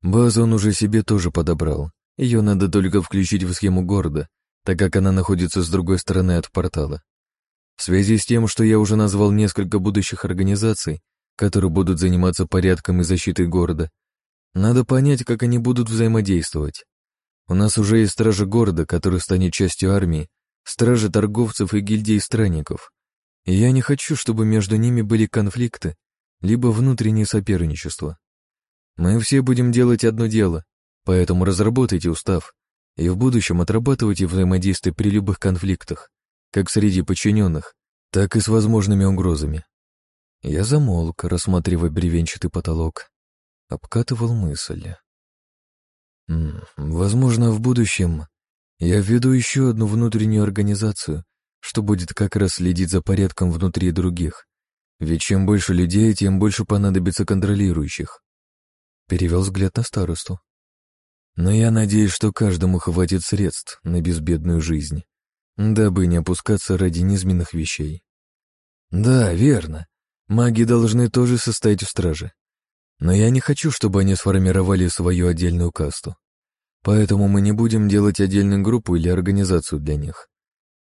Базу он уже себе тоже подобрал. Ее надо только включить в схему города, так как она находится с другой стороны от портала. В связи с тем, что я уже назвал несколько будущих организаций, которые будут заниматься порядком и защитой города, Надо понять, как они будут взаимодействовать. У нас уже есть стражи города, который станет частью армии, стражи торговцев и гильдии странников. Я не хочу, чтобы между ними были конфликты, либо внутреннее соперничество. Мы все будем делать одно дело, поэтому разработайте устав и в будущем отрабатывайте взаимодействие при любых конфликтах, как среди подчиненных, так и с возможными угрозами. Я замолк, рассматривая бревенчатый потолок. Обкатывал мысль. Возможно, в будущем я введу еще одну внутреннюю организацию, что будет как раз следить за порядком внутри других. Ведь чем больше людей, тем больше понадобится контролирующих. Перевел взгляд на старосту. Но я надеюсь, что каждому хватит средств на безбедную жизнь, дабы не опускаться ради низменных вещей. Да, верно. Маги должны тоже состоять в страже. Но я не хочу, чтобы они сформировали свою отдельную касту. Поэтому мы не будем делать отдельную группу или организацию для них.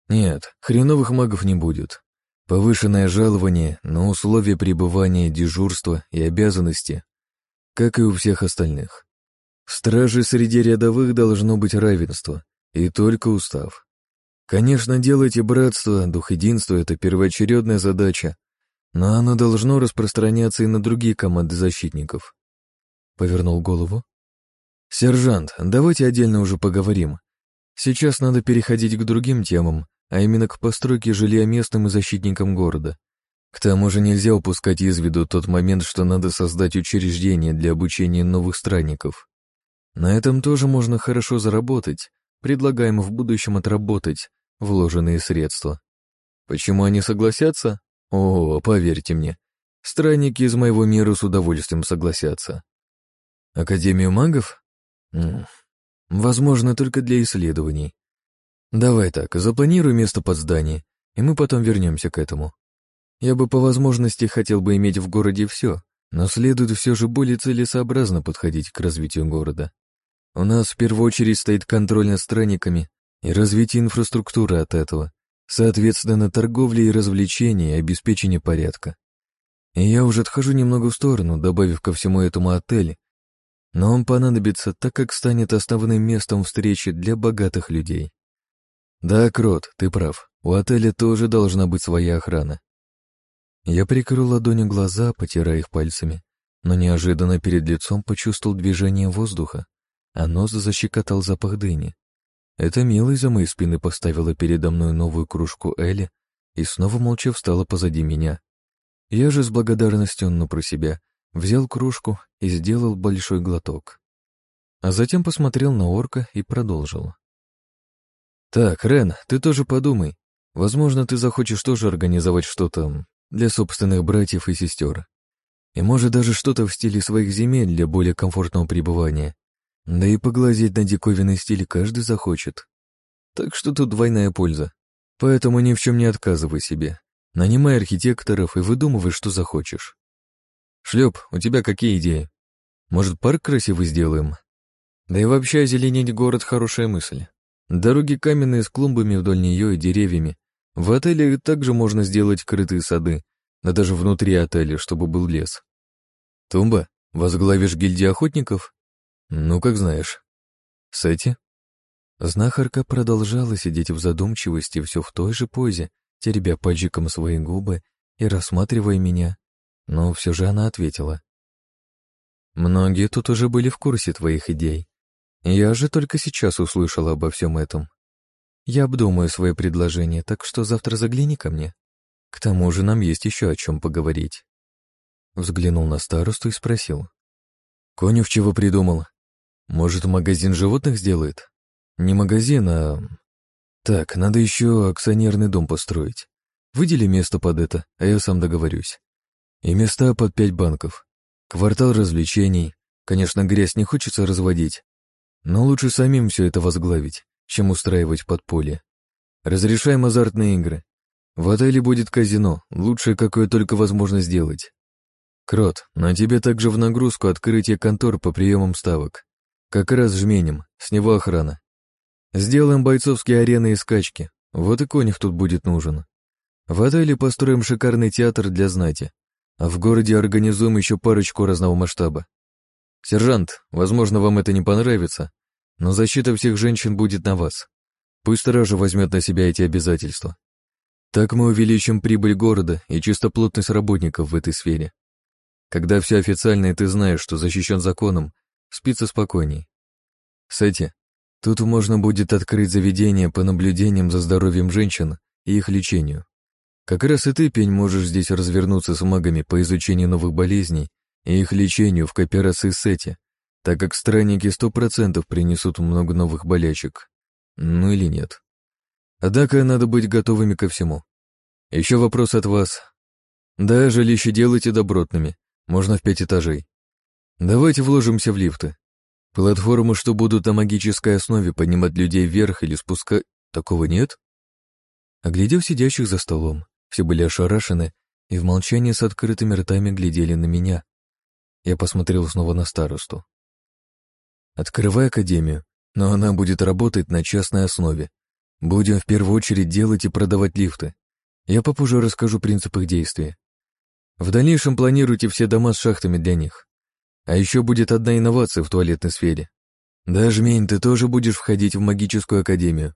Нет, хреновых магов не будет. Повышенное жалование, но условия пребывания, дежурства и обязанности, как и у всех остальных. В страже среди рядовых должно быть равенство, и только устав. Конечно, делайте братство, дух единства — это первоочередная задача, но оно должно распространяться и на другие команды защитников. Повернул голову. «Сержант, давайте отдельно уже поговорим. Сейчас надо переходить к другим темам, а именно к постройке жилья местным и защитникам города. К тому же нельзя упускать из виду тот момент, что надо создать учреждение для обучения новых странников. На этом тоже можно хорошо заработать, предлагаем в будущем отработать вложенные средства. Почему они согласятся? О, поверьте мне, странники из моего мира с удовольствием согласятся. Академию магов? Возможно, только для исследований. Давай так, запланируй место под здание, и мы потом вернемся к этому. Я бы по возможности хотел бы иметь в городе все, но следует все же более целесообразно подходить к развитию города. У нас в первую очередь стоит контроль над странниками и развитие инфраструктуры от этого, Соответственно, торговля и развлечения и обеспечение порядка. И я уже отхожу немного в сторону, добавив ко всему этому отель, но он понадобится, так как станет основным местом встречи для богатых людей. Да, Крот, ты прав, у отеля тоже должна быть своя охрана. Я прикрыл ладонью глаза, потирая их пальцами, но неожиданно перед лицом почувствовал движение воздуха, а нос защекотал запах дыни. Эта милая за моей спины поставила передо мной новую кружку Эли и снова молча встала позади меня. Я же с благодарностью, но про себя, взял кружку и сделал большой глоток. А затем посмотрел на орка и продолжил. «Так, Рен, ты тоже подумай. Возможно, ты захочешь тоже организовать что-то для собственных братьев и сестер. И может даже что-то в стиле своих земель для более комфортного пребывания. Да и поглазеть на диковинный стиль каждый захочет. Так что тут двойная польза. Поэтому ни в чем не отказывай себе. Нанимай архитекторов и выдумывай, что захочешь. Шлеп, у тебя какие идеи? Может, парк красивый сделаем? Да и вообще озеленить город — хорошая мысль. Дороги каменные с клумбами вдоль нее и деревьями. В отеле также можно сделать крытые сады, да даже внутри отеля, чтобы был лес. Тумба, возглавишь гильдию охотников? «Ну, как знаешь». «Сэти?» Знахарка продолжала сидеть в задумчивости все в той же позе, теребя пальчиком свои губы и рассматривая меня, но все же она ответила. «Многие тут уже были в курсе твоих идей. Я же только сейчас услышала обо всем этом. Я обдумаю свое предложение, так что завтра загляни ко мне. К тому же нам есть еще о чем поговорить». Взглянул на старосту и спросил. «Конюх чего придумал? Может, магазин животных сделает? Не магазин, а... Так, надо еще акционерный дом построить. Выдели место под это, а я сам договорюсь. И места под пять банков. Квартал развлечений. Конечно, грязь не хочется разводить, но лучше самим все это возглавить, чем устраивать подполье. Разрешаем азартные игры. В отеле будет казино, лучшее, какое только возможно сделать. Крот, на тебе также в нагрузку открытие контор по приемам ставок. Как раз жменем, с него охрана. Сделаем бойцовские арены и скачки, вот и конюх тут будет нужен. В отеле построим шикарный театр для знати, а в городе организуем еще парочку разного масштаба. Сержант, возможно, вам это не понравится, но защита всех женщин будет на вас. Пусть стража возьмет на себя эти обязательства. Так мы увеличим прибыль города и чистоплотность работников в этой сфере. Когда все официально и ты знаешь, что защищен законом, спится спокойней. Кстати, тут можно будет открыть заведение по наблюдениям за здоровьем женщин и их лечению. Как раз и ты, Пень, можешь здесь развернуться с магами по изучению новых болезней и их лечению в кооперации с Эти, так как странники сто процентов принесут много новых болячек. Ну или нет. Однако надо быть готовыми ко всему. Еще вопрос от вас. Да, жилище делайте добротными, можно в пять этажей. Давайте вложимся в лифты. Платформы, что будут на магической основе поднимать людей вверх или спускать, такого нет? Оглядев сидящих за столом, все были ошарашены и в молчании с открытыми ртами глядели на меня. Я посмотрел снова на старосту. Открывай академию, но она будет работать на частной основе. Будем в первую очередь делать и продавать лифты. Я попозже расскажу принцип их действия. В дальнейшем планируйте все дома с шахтами для них. А еще будет одна инновация в туалетной сфере. Да, Жмень, ты тоже будешь входить в магическую академию.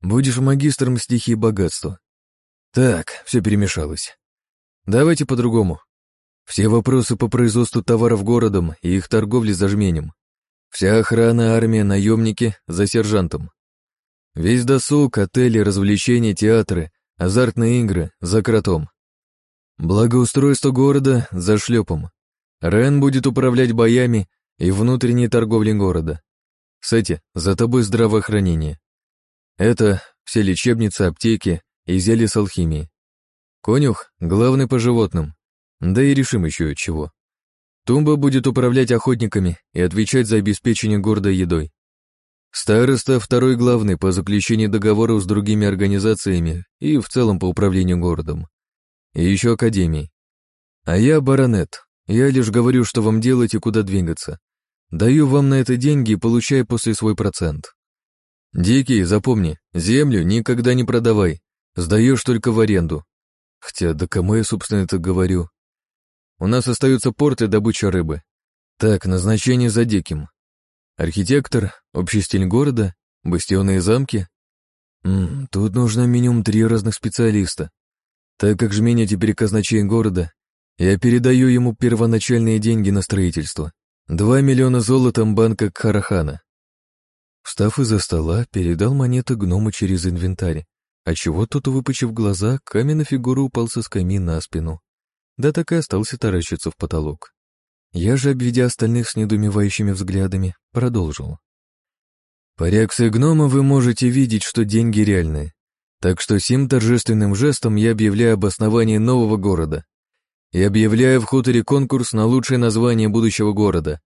Будешь магистром стихии богатства. Так, все перемешалось. Давайте по-другому. Все вопросы по производству товаров городом и их торговле за жменем. Вся охрана, армия, наемники за сержантом. Весь досуг, отели, развлечения, театры, азартные игры за кротом. Благоустройство города за шлепом. Рен будет управлять боями и внутренней торговлей города. Кстати, за тобой здравоохранение. Это все лечебницы, аптеки и зелья с алхимией. Конюх — главный по животным. Да и решим еще чего. Тумба будет управлять охотниками и отвечать за обеспечение города едой. Староста второй главный по заключению договоров с другими организациями и в целом по управлению городом. И еще академией. А я баронет. Я лишь говорю, что вам делать и куда двигаться. Даю вам на это деньги и получаю после свой процент. Дикий, запомни, землю никогда не продавай. Сдаешь только в аренду. Хотя, да кому я, собственно, это говорю? У нас остаются порты добыча рыбы. Так, назначение за диким. Архитектор, общий стиль города, бастионные замки. М -м, тут нужно минимум три разных специалиста. Так как жменя теперь казначей города, я передаю ему первоначальные деньги на строительство. Два миллиона золотом банка Кхарахана. Встав из-за стола, передал монеты гному через инвентарь, отчего тот, выпучив глаза, каменная фигура упал со скамьи на спину да так и остался таращиться в потолок. Я же, обведя остальных с недоумевающими взглядами, продолжил. По реакции гнома вы можете видеть, что деньги реальные. Так что сим торжественным жестом я объявляю об основании нового города. И объявляю в хуторе конкурс на лучшее название будущего города.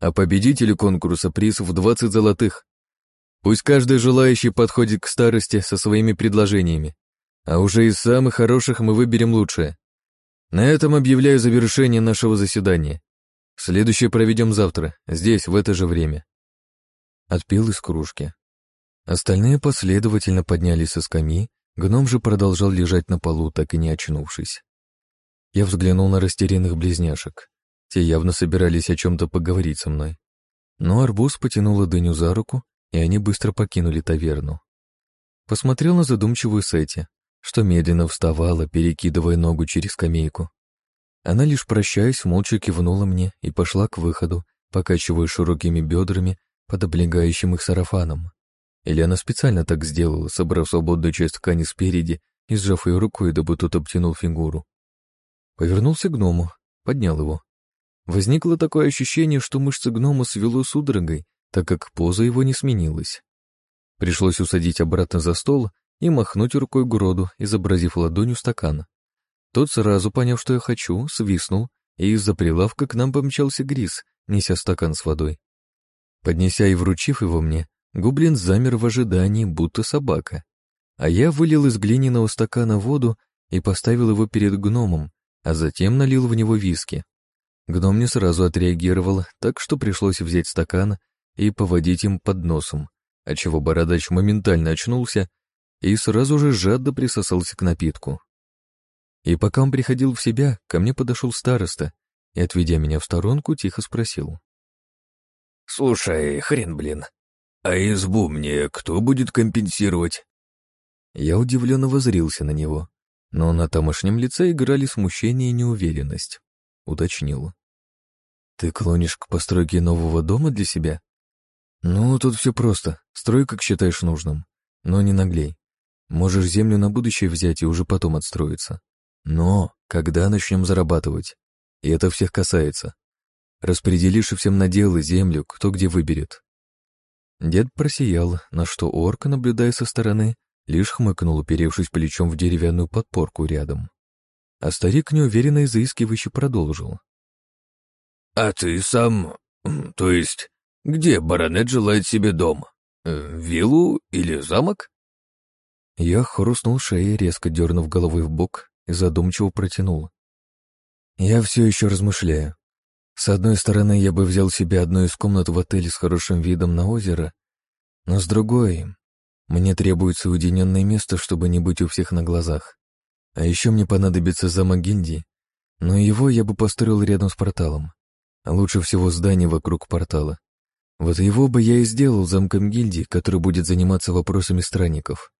А победителю конкурса приз в 20 золотых. Пусть каждый желающий подходит к старости со своими предложениями. А уже из самых хороших мы выберем лучшее. На этом объявляю завершение нашего заседания. Следующее проведем завтра, здесь, в это же время. Отпил из кружки. Остальные последовательно поднялись со скамьи, гном же продолжал лежать на полу, так и не очнувшись. Я взглянул на растерянных близняшек. Те явно собирались о чем-то поговорить со мной. Но арбуз потянула дыню за руку, и они быстро покинули таверну. Посмотрел на задумчивую Сети, что медленно вставала, перекидывая ногу через скамейку. Она лишь прощаясь, молча кивнула мне и пошла к выходу, покачивая широкими бедрами под облегающим их сарафаном. Или она специально так сделала, собрав свободную часть ткани спереди и сжав ее рукой, дабы тот обтянул фигуру. Повернулся к гному, поднял его. Возникло такое ощущение, что мышцы гнома свело судорогой, так как поза его не сменилась. Пришлось усадить обратно за стол и махнуть рукой Гроду, изобразив ладонью стакан. Тот, сразу поняв, что я хочу, свистнул, и из-за прилавка к нам помчался Грис, неся стакан с водой. Поднеся и вручив его мне, Гублин замер в ожидании, будто собака. А я вылил из глиняного стакана воду и поставил его перед гномом, а затем налил в него виски. Гном не сразу отреагировал, так что пришлось взять стакан и поводить им под носом, отчего бородач моментально очнулся и сразу же жадно присосался к напитку. И пока он приходил в себя, ко мне подошел староста и, отведя меня в сторонку, тихо спросил. Слушай, хрен, блин. А избу мне кто будет компенсировать? Я удивленно возрился на него, но на тамошнем лице играли смущение и неуверенность. Уточнил. «Ты клонишь к постройке нового дома для себя?» «Ну, тут все просто. Строй, как считаешь нужным. Но не наглей. Можешь землю на будущее взять и уже потом отстроиться. Но когда начнем зарабатывать? И это всех касается. Распределишь всем наделы, землю, кто где выберет. Дед просиял, на что орк, наблюдая со стороны, лишь хмыкнул, уперевшись плечом в деревянную подпорку рядом. А старик неуверенно и продолжил. «А ты сам... То есть, где баронет желает себе дом? Э, виллу или замок?» Я хрустнул шеей, резко дернув головой в бок и задумчиво протянул. Я все еще размышляю. С одной стороны, я бы взял себе одну из комнат в отеле с хорошим видом на озеро, но с другой, мне требуется уединенное место, чтобы не быть у всех на глазах. А еще мне понадобится замок гильдии, но его я бы построил рядом с порталом. А лучше всего здание вокруг портала. Вот его бы я и сделал замком гильдии, который будет заниматься вопросами странников.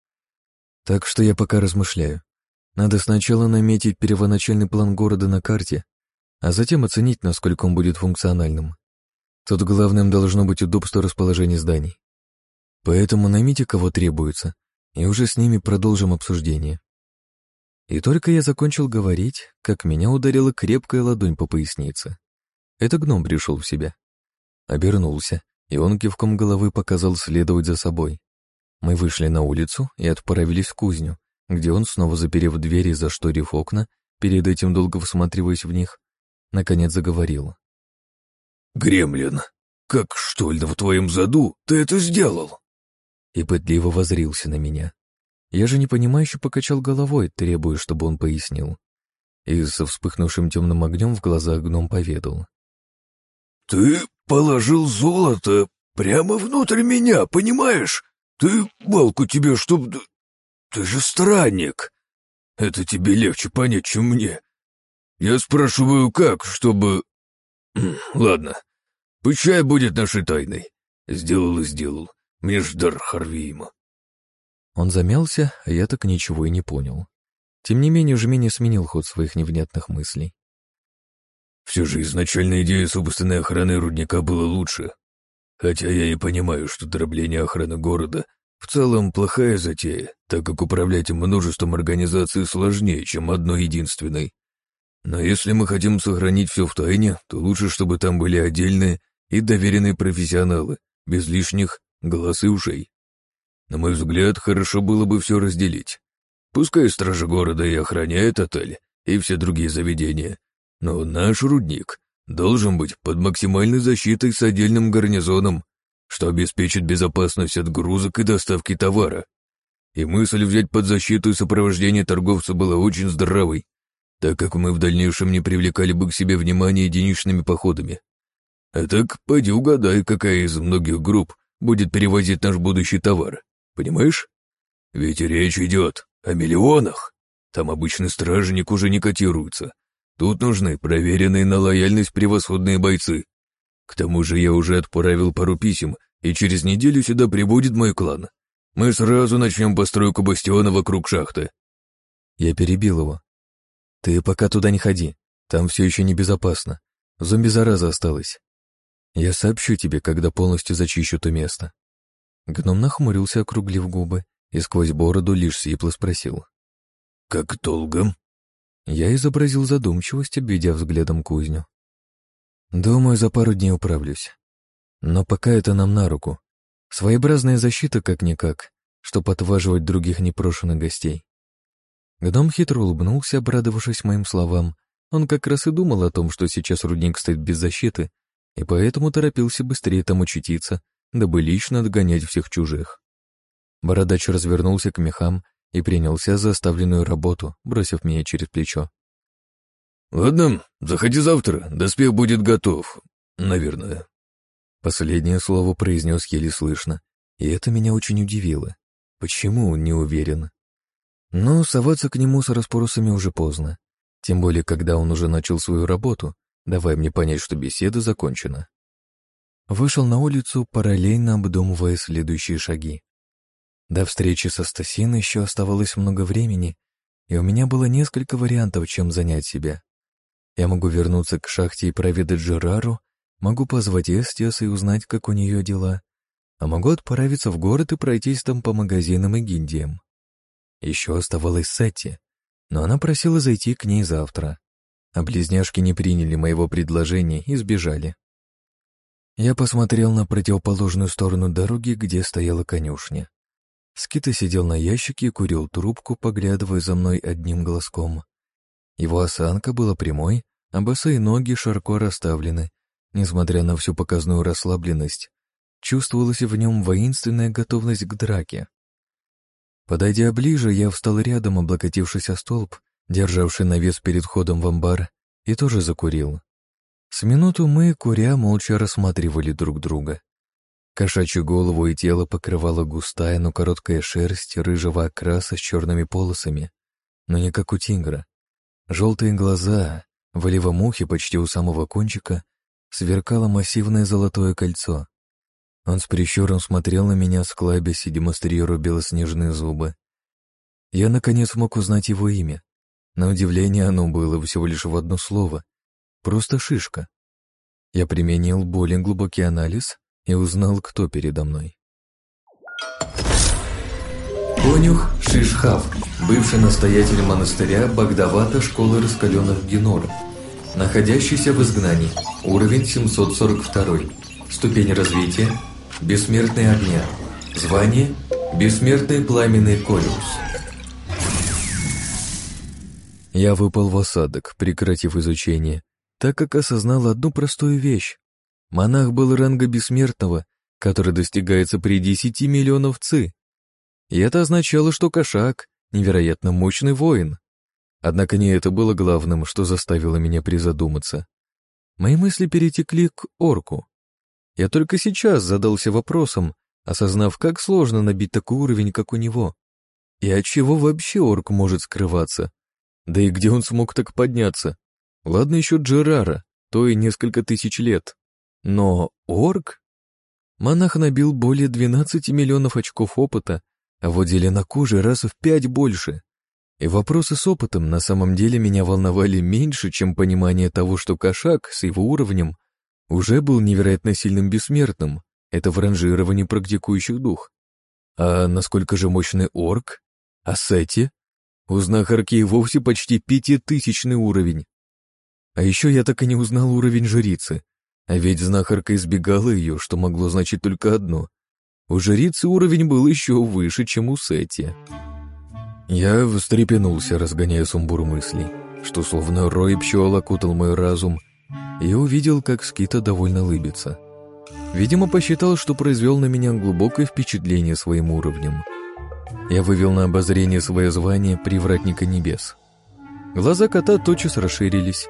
Так что я пока размышляю. Надо сначала наметить первоначальный план города на карте, а затем оценить, насколько он будет функциональным. Тут главным должно быть удобство расположения зданий. Поэтому наймите, кого требуется, и уже с ними продолжим обсуждение. И только я закончил говорить, как меня ударила крепкая ладонь по пояснице. Это гном пришел в себя. Обернулся, и он кивком головы показал следовать за собой. Мы вышли на улицу и отправились в кузню, где он, снова заперев двери и зашторив окна, перед этим долго всматриваясь в них, наконец заговорил. «Гремлин, как что ли в твоем заду ты это сделал?» И пытливо возрился на меня. Я же непонимающе покачал головой, требуя, чтобы он пояснил. И со вспыхнувшим темным огнем в глазах гном поведал. «Ты положил золото прямо внутрь меня, понимаешь? «Ты балку тебе, чтоб... Ты же странник. Это тебе легче понять, чем мне. Я спрашиваю, как, чтобы... Ладно, пучай будет нашей тайной. Сделал и сделал. Мне ж дар Харвиима». Он замялся, а я так ничего и не понял. Тем не менее, Жми не сменил ход своих невнятных мыслей. Все же изначальная идея собственной охраны рудника была лучше. Хотя я и понимаю, что дробление охраны города в целом плохая затея, так как управлять множеством организаций сложнее, чем одной единственной. Но если мы хотим сохранить все в тайне, то лучше, чтобы там были отдельные и доверенные профессионалы, без лишних глаз и ушей. На мой взгляд, хорошо было бы все разделить. Пускай стражи города и охраняют отель, и все другие заведения, но наш рудник должен быть под максимальной защитой с отдельным гарнизоном, что обеспечит безопасность отгрузок и доставки товара. И мысль взять под защиту и сопровождение торговца была очень здравой, так как мы в дальнейшем не привлекали бы к себе внимание единичными походами. А так, пойди угадай, какая из многих групп будет перевозить наш будущий товар, понимаешь? Ведь речь идет о миллионах. Там обычный стражник уже не котируется, Тут нужны проверенные на лояльность превосходные бойцы. К тому же я уже отправил пару писем, и через неделю сюда прибудет мой клан. Мы сразу начнем постройку бастиона вокруг шахты. Я перебил его. Ты пока туда не ходи, там все еще небезопасно. Зомби-зараза осталась. Я сообщу тебе, когда полностью зачищу то место. Гном нахмурился, округлив губы, и сквозь бороду лишь сипло спросил. «Как долго?» Я изобразил задумчивость, обведя взглядом кузню. Думаю, за пару дней управлюсь. Но пока это нам на руку. Своеобразная защита как-никак, чтоб отваживать других непрошенных гостей. Гном хитро улыбнулся, обрадовавшись моим словам. Он как раз и думал о том, что сейчас рудник стоит без защиты, и поэтому торопился быстрее там очутиться, дабы лично отгонять всех чужих. Бородач развернулся к мехам и принялся за оставленную работу, бросив меня через плечо. «Ладно, заходи завтра, доспех будет готов, наверное». Последнее слово произнес еле слышно, и это меня очень удивило. Почему он не уверен? Но соваться к нему с расспросами уже поздно, тем более, когда он уже начал свою работу, давая мне понять, что беседа закончена. Вышел на улицу, параллельно обдумывая следующие шаги. До встречи со Стасиной еще оставалось много времени, и у меня было несколько вариантов, чем занять себя. Я могу вернуться к шахте и проведать Жерару, могу позвать Эстиас и узнать, как у нее дела, а могу отправиться в город и пройтись там по магазинам и гильдиям. Еще оставалась Сетти, но она просила зайти к ней завтра, а близняшки не приняли моего предложения и сбежали. Я посмотрел на противоположную сторону дороги, где стояла конюшня. Скита сидел на ящике и курил трубку, поглядывая за мной одним глазком. Его осанка была прямой, а босые ноги широко расставлены. Несмотря на всю показную расслабленность, чувствовалась в нем воинственная готовность к драке. Подойдя ближе, я встал рядом, облокотившись о столб, державший навес перед входом в амбар, и тоже закурил. С минуту мы, куря, молча рассматривали друг друга. Кошачью голову и тело покрывала густая, но короткая шерсть рыжего окраса с черными полосами, но не как у тигра. Желтые глаза, в левом ухе почти у самого кончика, сверкало массивное золотое кольцо. Он с прищуром смотрел на меня, склабясь и демонстрируя белоснежные зубы. Я, наконец, мог узнать его имя. На удивление оно было всего лишь в одно слово. Просто шишка. Я применил более глубокий анализ и узнал, кто передо мной. Конюх Шишхав, бывший настоятель монастыря Багдавата школы раскаленных Генор, находящийся в изгнании, уровень 742, ступень развития, бессмертный огня, звание, бессмертный пламенный колюс. Я выпал в осадок, прекратив изучение, так как осознал одну простую вещь. Монах был ранга бессмертного, который достигается при 10 миллионов ци. И это означало, что кошак — невероятно мощный воин. Однако не это было главным, что заставило меня призадуматься. Мои мысли перетекли к орку. Я только сейчас задался вопросом, осознав, как сложно набить такой уровень, как у него. И от чего вообще орк может скрываться? Да и где он смог так подняться? Ладно еще Джерара, то и несколько тысяч лет. Но орк? Монах набил более 12 миллионов очков опыта а вот зеленокожий раз в пять больше. И вопросы с опытом на самом деле меня волновали меньше, чем понимание того, что кошак с его уровнем уже был невероятно сильным бессмертным, это в ранжировании практикующих дух. А насколько же мощный орк? А Сети? У знахарки вовсе почти пятитысячный уровень. А еще я так и не узнал уровень жрицы, а ведь знахарка избегала ее, что могло значить только одно. У жрицы уровень был еще выше, чем у Сети. Я встрепенулся, разгоняя сумбур мыслей, что словно рой пчел окутал мой разум, и увидел, как Скита довольно лыбится. Видимо, посчитал, что произвел на меня глубокое впечатление своим уровнем. Я вывел на обозрение свое звание «Привратника небес». Глаза кота тотчас расширились,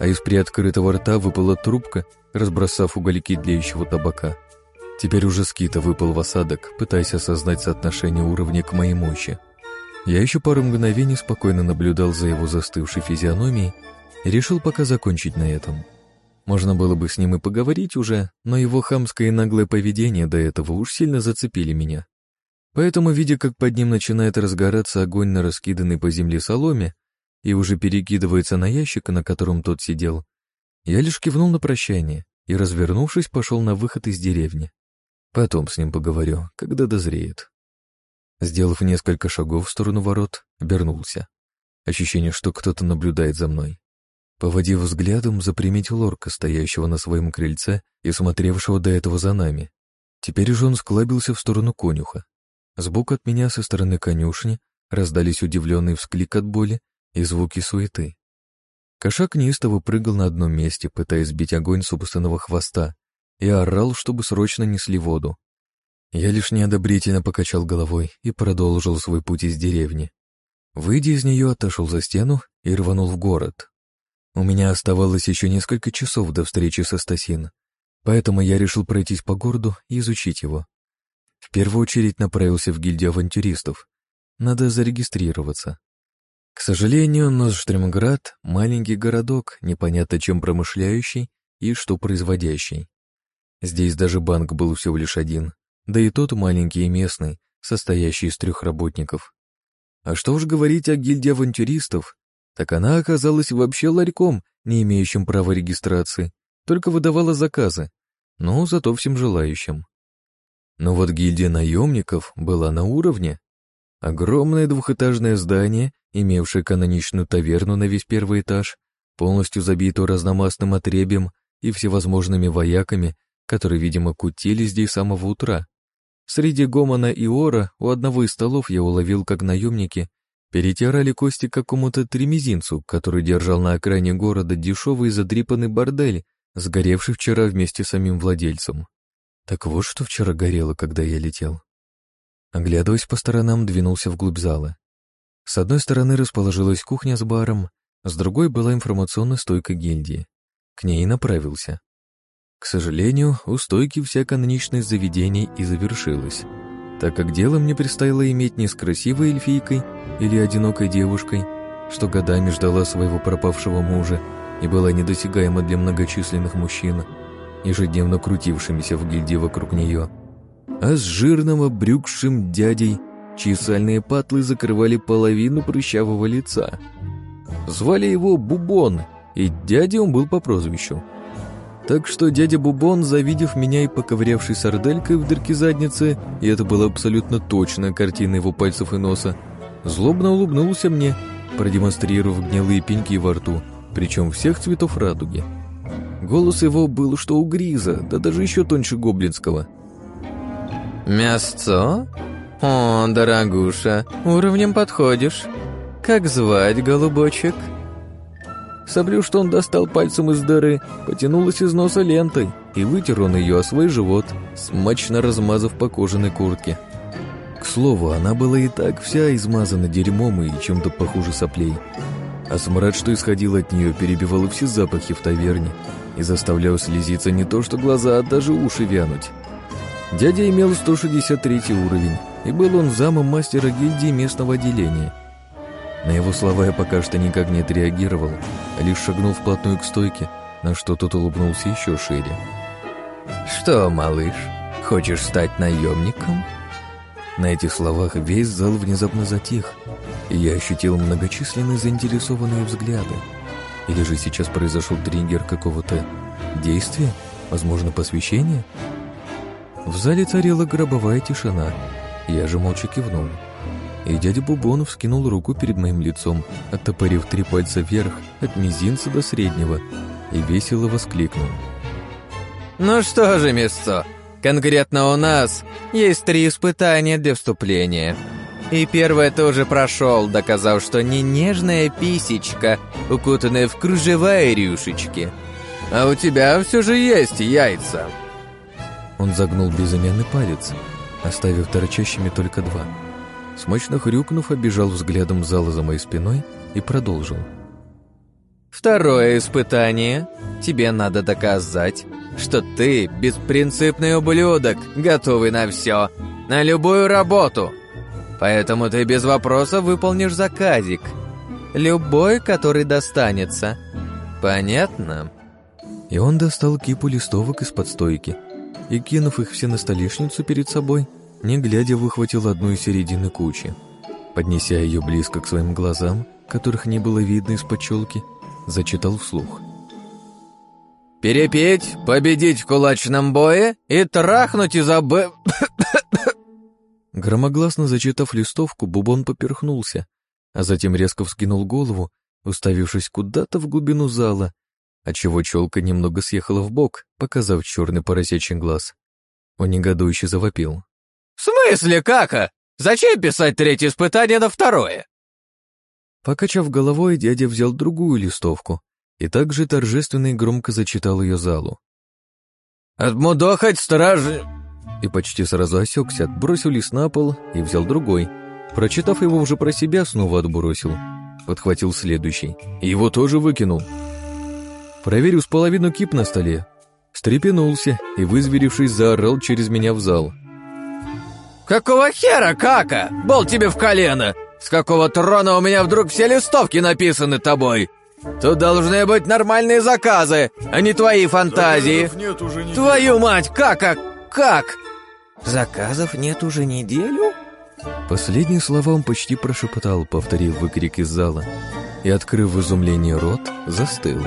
а из приоткрытого рта выпала трубка, разбросав угольки тлеющего табака. Теперь уже скита выпал в осадок, пытаясь осознать соотношение уровня к моей мощи. Я еще пару мгновений спокойно наблюдал за его застывшей физиономией и решил пока закончить на этом. Можно было бы с ним и поговорить уже, но его хамское и наглое поведение до этого уж сильно зацепили меня. Поэтому, видя, как под ним начинает разгораться огонь на раскиданной по земле соломе и уже перекидывается на ящик, на котором тот сидел, я лишь кивнул на прощание и, развернувшись, пошел на выход из деревни. Потом с ним поговорю, когда дозреет. Сделав несколько шагов в сторону ворот, обернулся. Ощущение, что кто-то наблюдает за мной. Поводив взглядом, заприметил орка, стоящего на своем крыльце и смотревшего до этого за нами. Теперь же он склабился в сторону конюха. Сбоку от меня со стороны конюшни раздались удивленный всклик от боли и звуки суеты. Кошак неистово прыгал на одном месте, пытаясь сбить огонь собственного хвоста, и орал, чтобы срочно несли воду. Я лишь неодобрительно покачал головой и продолжил свой путь из деревни. Выйдя из нее, отошел за стену и рванул в город. У меня оставалось еще несколько часов до встречи со Стасин, поэтому я решил пройтись по городу и изучить его. В первую очередь направился в гильдию авантюристов. Надо зарегистрироваться. К сожалению, Нозштремград — маленький городок, непонятно чем промышляющий и что производящий. Здесь даже банк был всего лишь один, да и тот маленький и местный, состоящий из трех работников. А что уж говорить о гильдии авантюристов, так она оказалась вообще ларьком, не имеющим права регистрации, только выдавала заказы, но зато всем желающим. Но вот гильдия наемников была на уровне. Огромное двухэтажное здание, имевшее каноничную таверну на весь первый этаж, полностью забитую разномастным отребием и всевозможными вояками, которые, видимо, кутили здесь с самого утра. Среди гомона и ора у одного из столов я уловил, как наемники перетирали кости какому-то тремезинцу, который держал на окраине города дешевый задрипанный бордель, сгоревший вчера вместе с самим владельцем. Так вот, что вчера горело, когда я летел. Оглядываясь по сторонам, двинулся вглубь зала. С одной стороны расположилась кухня с баром, с другой была информационная стойка гильдии. К ней направился. К сожалению, у стойки вся каноничность заведений и завершилась, так как дело мне предстояло иметь не с красивой эльфийкой или одинокой девушкой, что годами ждала своего пропавшего мужа и была недосягаема для многочисленных мужчин, ежедневно крутившимися в гильдии вокруг нее, а с жирным обрюкшим дядей, чьи сальные патлы закрывали половину прыщавого лица. Звали его Бубон, и дядей он был по прозвищу. Так что дядя Бубон, завидев меня и поковырявший сарделькой в дырке задницы, и это была абсолютно точная картина его пальцев и носа, злобно улыбнулся мне, продемонстрировав гнилые пеньки во рту, причем всех цветов радуги. Голос его был что у Гриза, да даже еще тоньше гоблинского. «Мясцо? О, дорогуша, уровнем подходишь. Как звать, голубочек?» Соблю, что он достал пальцем из дыры, потянулась из носа лентой, и вытер он ее о свой живот, смачно размазав по кожаной куртке. К слову, она была и так вся измазана дерьмом и чем-то похуже соплей. А смрад, что исходил от нее, перебивал все запахи в таверне и заставлял слезиться не то что глаза, а даже уши вянуть. Дядя имел 163 уровень, и был он замом мастера гильдии местного отделения. На его слова я пока что никак не отреагировал, а лишь шагнул вплотную к стойке, на что тот улыбнулся еще шире. «Что, малыш, хочешь стать наемником?» На этих словах весь зал внезапно затих, и я ощутил многочисленные заинтересованные взгляды. Или же сейчас произошел триггер какого-то действия, возможно, посвящения? В зале царила гробовая тишина. Я же молча кивнул. И дядя Бубонов скинул руку перед моим лицом, оттопорив три пальца вверх, от мизинца до среднего, и весело воскликнул. «Ну что же, место, конкретно у нас есть три испытания для вступления. И первое тоже прошел, доказав, что не нежная писечка, укутанная в кружева и рюшечки. А у тебя все же есть яйца». Он загнул безымянный палец, оставив торчащими только два. Смачно хрюкнув, обижал взглядом зала за моей спиной и продолжил. «Второе испытание. Тебе надо доказать, что ты беспринципный ублюдок, готовый на все, на любую работу. Поэтому ты без вопросов выполнишь заказик. Любой, который достанется. Понятно?» И он достал кипу листовок из-под стойки и, кинув их все на столешницу перед собой, не глядя, выхватил одну из середины кучи. Поднеся ее близко к своим глазам, которых не было видно из-под челки, зачитал вслух. «Перепеть, победить в кулачном бое и трахнуть из-за б...» Громогласно зачитав листовку, Бубон поперхнулся, а затем резко вскинул голову, уставившись куда-то в глубину зала, отчего челка немного съехала в бок, показав черный поросячий глаз. Он негодующе завопил. «В смысле, кака? Зачем писать третье испытание на второе?» Покачав головой, дядя взял другую листовку и также торжественно и громко зачитал ее залу. «Отмудохать стражи...» И почти сразу осекся, отбросил лист на пол и взял другой. Прочитав его уже про себя, снова отбросил. Подхватил следующий. И его тоже выкинул. Проверил с половину кип на столе. Стрепенулся и, вызверившись, заорал через меня в зал. «Какого хера, кака? Бол тебе в колено! С какого трона у меня вдруг все листовки написаны тобой? Тут должны быть нормальные заказы, а не твои фантазии. нет уже Твою мать, как, как? Заказов нет уже неделю? Последние слова он почти прошептал, повторив выкрик из зала, и, открыв в изумлении рот, застыл.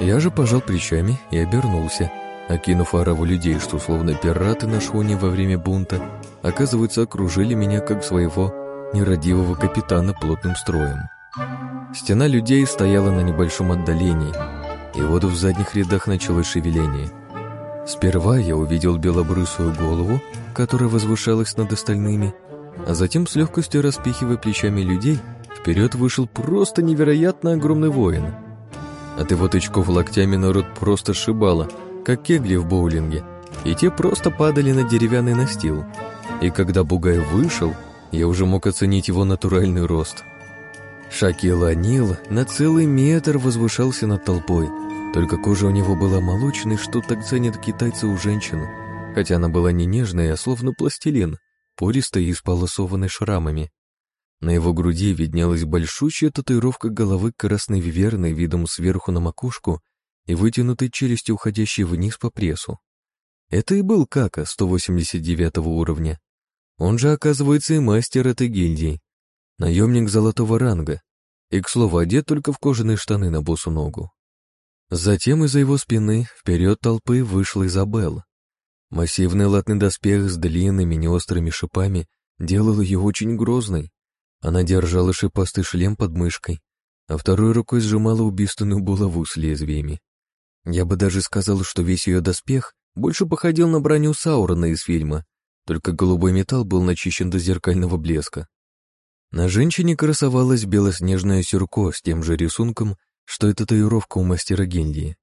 Я же пожал плечами и обернулся, окинув ораву людей, что словно пираты на шхуне во время бунта, оказывается, окружили меня как своего нерадивого капитана плотным строем. Стена людей стояла на небольшом отдалении, и вот в задних рядах началось шевеление. Сперва я увидел белобрысую голову, которая возвышалась над остальными, а затем с легкостью распихивая плечами людей, вперед вышел просто невероятно огромный воин. От его тычков локтями народ просто сшибало, как кегли в боулинге, и те просто падали на деревянный настил. И когда Бугай вышел, я уже мог оценить его натуральный рост. Шакил Анил на целый метр возвышался над толпой, только кожа у него была молочной, что так ценят китайцы у женщин, хотя она была не нежная, а словно пластилин, пористой и сполосованной шрамами. На его груди виднелась большущая татуировка головы красной виверны видом сверху на макушку и вытянутой челюстью, уходящей вниз по прессу. Это и был Кака 189 уровня. Он же, оказывается, и мастер этой гильдии. Наемник золотого ранга. И, к слову, одет только в кожаные штаны на босу ногу. Затем из-за его спины вперед толпы вышла Изабелла. Массивный латный доспех с длинными неострыми шипами делал ее очень грозной. Она держала шипастый шлем под мышкой, а второй рукой сжимала убийственную булаву с лезвиями. Я бы даже сказал, что весь ее доспех больше походил на броню Саурона из фильма, только голубой металл был начищен до зеркального блеска. На женщине красовалось белоснежное сюрко с тем же рисунком, что и татуировка у мастера Гендии.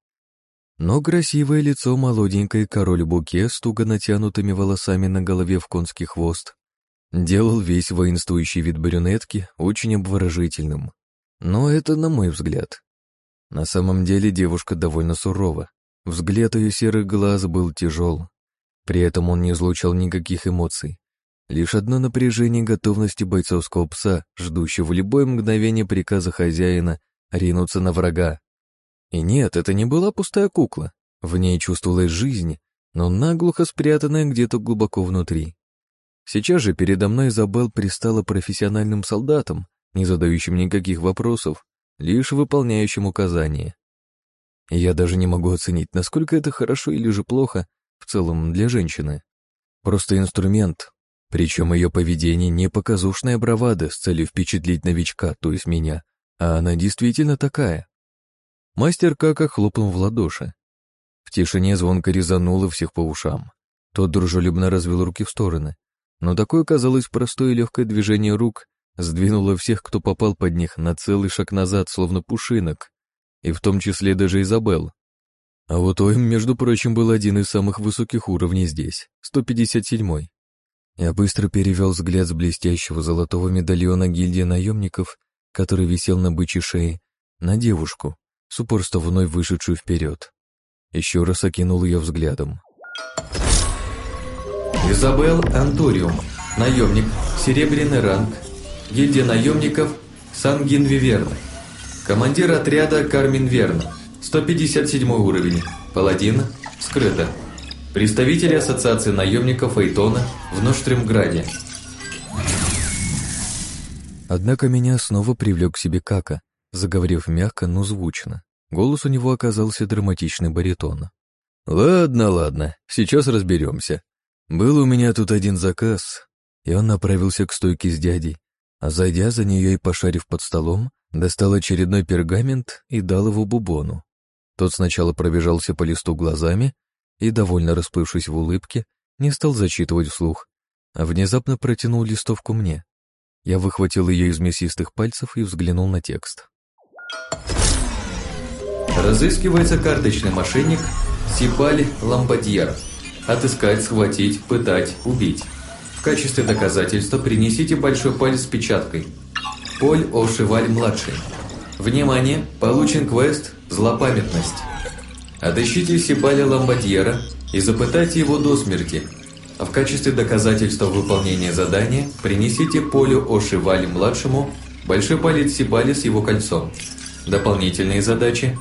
Но красивое лицо молоденькой король Буке с туго натянутыми волосами на голове в конский хвост делал весь воинствующий вид брюнетки очень обворожительным. Но это на мой взгляд. На самом деле девушка довольно сурова. Взгляд ее серых глаз был тяжел. При этом он не излучал никаких эмоций. Лишь одно напряжение готовности бойцовского пса, ждущего в любое мгновение приказа хозяина ринуться на врага. И нет, это не была пустая кукла. В ней чувствовалась жизнь, но наглухо спрятанная где-то глубоко внутри. Сейчас же передо мной Изабел пристала профессиональным солдатом, не задающим никаких вопросов, лишь выполняющим указания. я даже не могу оценить, насколько это хорошо или же плохо в целом для женщины. Просто инструмент, причем ее поведение не показушная бравада с целью впечатлить новичка, то есть меня, а она действительно такая. Мастер Кака хлопнул в ладоши. В тишине звонко резануло всех по ушам. Тот дружелюбно развел руки в стороны, но такое казалось простое и легкое движение рук сдвинуло всех, кто попал под них, на целый шаг назад, словно пушинок, и в том числе даже Изабел. А вот Оем, между прочим, был один из самых высоких уровней здесь, 157-й. Я быстро перевел взгляд с блестящего золотого медальона гильдии наемников, который висел на бычьей шее, на девушку, с упорства вновь вышедшую вперед. Еще раз окинул ее взглядом. Изабел Анториум, наемник, серебряный ранг, гильдия наемников Сангин Виверн, командир отряда Кармин Верн, 157 уровень, паладин, скрыто, представитель Ассоциации наемников Эйтона в Ноштримграде. Однако меня снова привлек к себе Кака, заговорив мягко, но звучно. Голос у него оказался драматичный баритон. «Ладно, ладно, сейчас разберемся. Был у меня тут один заказ, и он направился к стойке с дядей, а зайдя за нее и пошарив под столом, достал очередной пергамент и дал его Бубону. Тот сначала пробежался по листу глазами и, довольно расплывшись в улыбке, не стал зачитывать вслух, а внезапно протянул листовку мне. Я выхватил ее из мясистых пальцев и взглянул на текст. Разыскивается карточный мошенник Сипаль Ламбадьер. Отыскать, схватить, пытать, убить. В качестве доказательства принесите большой палец с печаткой. Поль Ошиваль-младший. Внимание! Получен квест «Злопамятность». Отыщите Сибаля Ламбадьера и запытайте его до смерти. А в качестве доказательства выполнения задания принесите Полю Ошиваль-младшему большой палец Сибали с его кольцом. Дополнительные задачи.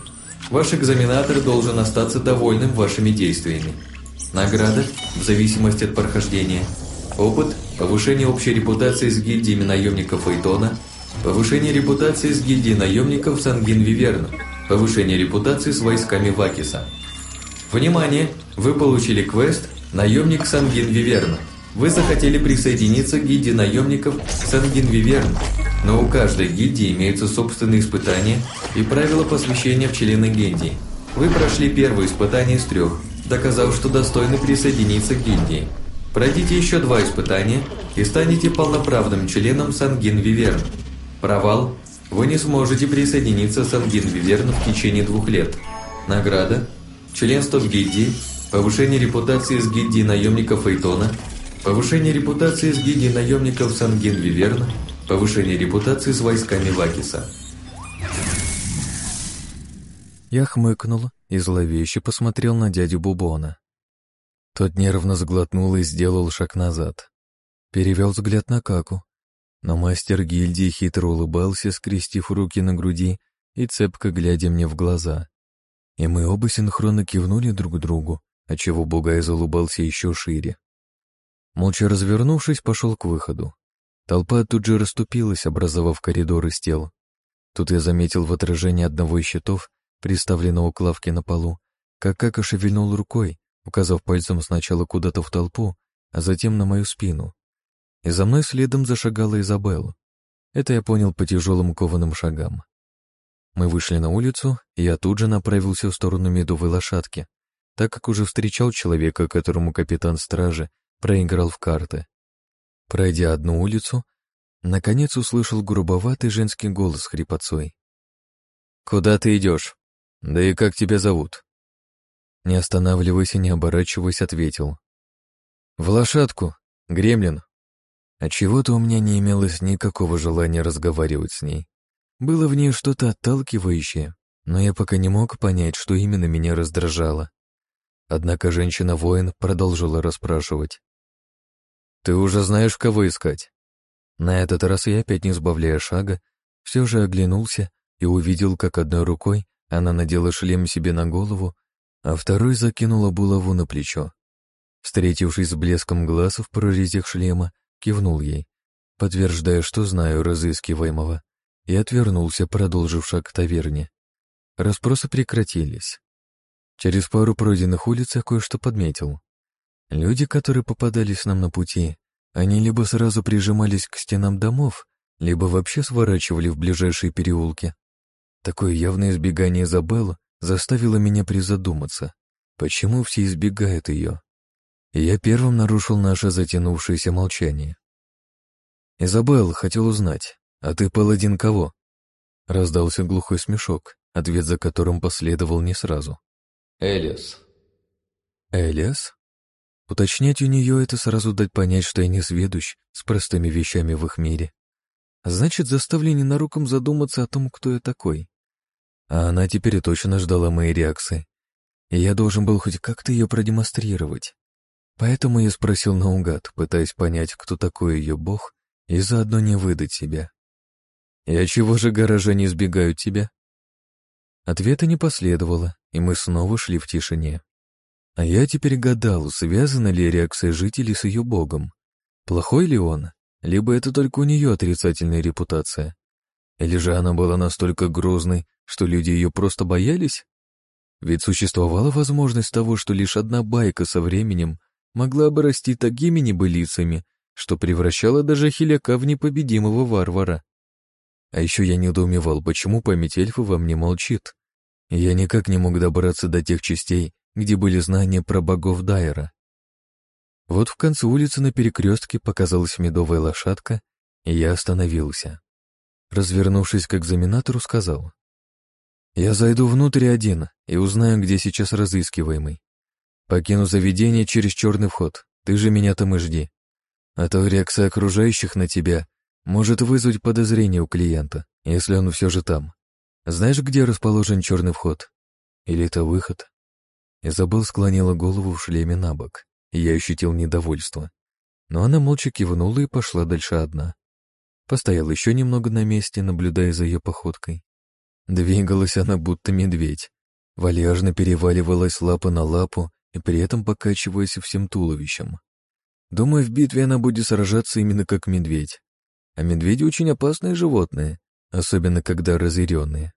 Ваш экзаменатор должен остаться довольным вашими действиями. Награда, в зависимости от прохождения. Опыт, повышение общей репутации с гильдиями наемников Эйтона, повышение репутации с гильдией наемников Сангин Виверн, повышение репутации с войсками Вакиса. Внимание! Вы получили квест «Наемник Сангин Виверн». Вы захотели присоединиться к гильдии наемников Сангин Виверн, но у каждой гильдии имеются собственные испытания и правила посвящения в члены гильдии. Вы прошли первое испытание из трех, доказав, что достойны присоединиться к гильдии. Пройдите еще два испытания и станете полноправным членом Сангин Виверн. Провал. Вы не сможете присоединиться Сангин Виверн в течение двух лет. Награда. Членство в гильдии. Повышение репутации с гильдией наемников Эйтона. Повышение репутации с гильдией наемников Сангин Виверн. Повышение репутации с войсками Вакиса. Я хмыкнул и зловеще посмотрел на дядю Бубона. Тот нервно сглотнул и сделал шаг назад. Перевел взгляд на Каку. Но мастер гильдии хитро улыбался, скрестив руки на груди и цепко глядя мне в глаза. И мы оба синхронно кивнули друг другу, отчего Бугай залыбался еще шире. Молча развернувшись, пошел к выходу. Толпа тут же расступилась, образовав коридор из тел. Тут я заметил в отражении одного из щитов, приставленного к лавке на полу, как Кака шевельнул рукой, указав пальцем сначала куда-то в толпу, а затем на мою спину. И за мной следом зашагала Изабелла. Это я понял по тяжелым кованым шагам. Мы вышли на улицу, и я тут же направился в сторону медовой лошадки, так как уже встречал человека, которому капитан стражи проиграл в карты. Пройдя одну улицу, наконец услышал грубоватый женский голос хрипотцой. «Куда ты идешь? Да и как тебя зовут?» Не останавливаясь и не оборачиваясь, ответил. «В лошадку, гремлин». Отчего-то у меня не имелось никакого желания разговаривать с ней. Было в ней что-то отталкивающее, но я пока не мог понять, что именно меня раздражало. Однако женщина-воин продолжила расспрашивать. «Ты уже знаешь, кого искать?» На этот раз я, опять не сбавляя шага, все же оглянулся и увидел, как одной рукой она надела шлем себе на голову, а второй закинула булаву на плечо. Встретившись с блеском глаз в прорезях шлема, кивнул ей, подтверждая, что знаю разыскиваемого, и отвернулся, продолжив шаг к таверне. Распросы прекратились. Через пару пройденных улиц я кое-что подметил. Люди, которые попадались нам на пути, они либо сразу прижимались к стенам домов, либо вообще сворачивали в ближайшие переулки. Такое явное избегание Изабеллы заставило меня призадуматься, почему все избегают ее. И я первым нарушил наше затянувшееся молчание. «Изабелл, хотел узнать, а ты паладин кого?» Раздался глухой смешок, ответ за которым последовал не сразу. Элиас. «Элиас?» Уточнять у нее это сразу дать понять, что я не сведущ с простыми вещами в их мире. Значит, заставили ненаруком задуматься о том, кто я такой. А она теперь точно ждала моей реакции. И я должен был хоть как-то ее продемонстрировать. Поэтому я спросил наугад, пытаясь понять, кто такой ее бог, и заодно не выдать себя. «И от чего же горожане избегают тебя?» Ответа не последовало, и мы снова шли в тишине. А я теперь гадал, связана ли реакция жителей с ее богом. Плохой ли он? Либо это только у нее отрицательная репутация? Или же она была настолько грозной, что люди ее просто боялись? Ведь существовала возможность того, что лишь одна байка со временем могла обрасти такими небылицами, что превращала даже Хиляка в непобедимого варвара. А еще я недоумевал, почему память эльфа во мне молчит. Я никак не мог добраться до тех частей, где были знания про богов Дайера. Вот в конце улицы на перекрестке показалась медовая лошадка, и я остановился. Развернувшись к экзаменатору, сказал. «Я зайду внутрь один и узнаю, где сейчас разыскиваемый. Покину заведение через черный вход, ты же меня там и жди. А то реакция окружающих на тебя может вызвать подозрение у клиента, если он все же там. Знаешь, где расположен черный вход? Или это выход?» Изабелл склонила голову в шлеме на бок, я ощутил недовольство. Но она молча кивнула и пошла дальше одна. Постоял еще немного на месте, наблюдая за ее походкой. Двигалась она будто медведь. Вальяжно переваливалась лапа на лапу и при этом покачиваясь всем туловищем. Думаю, в битве она будет сражаться именно как медведь. А медведи очень опасные животные, особенно когда разъяренные.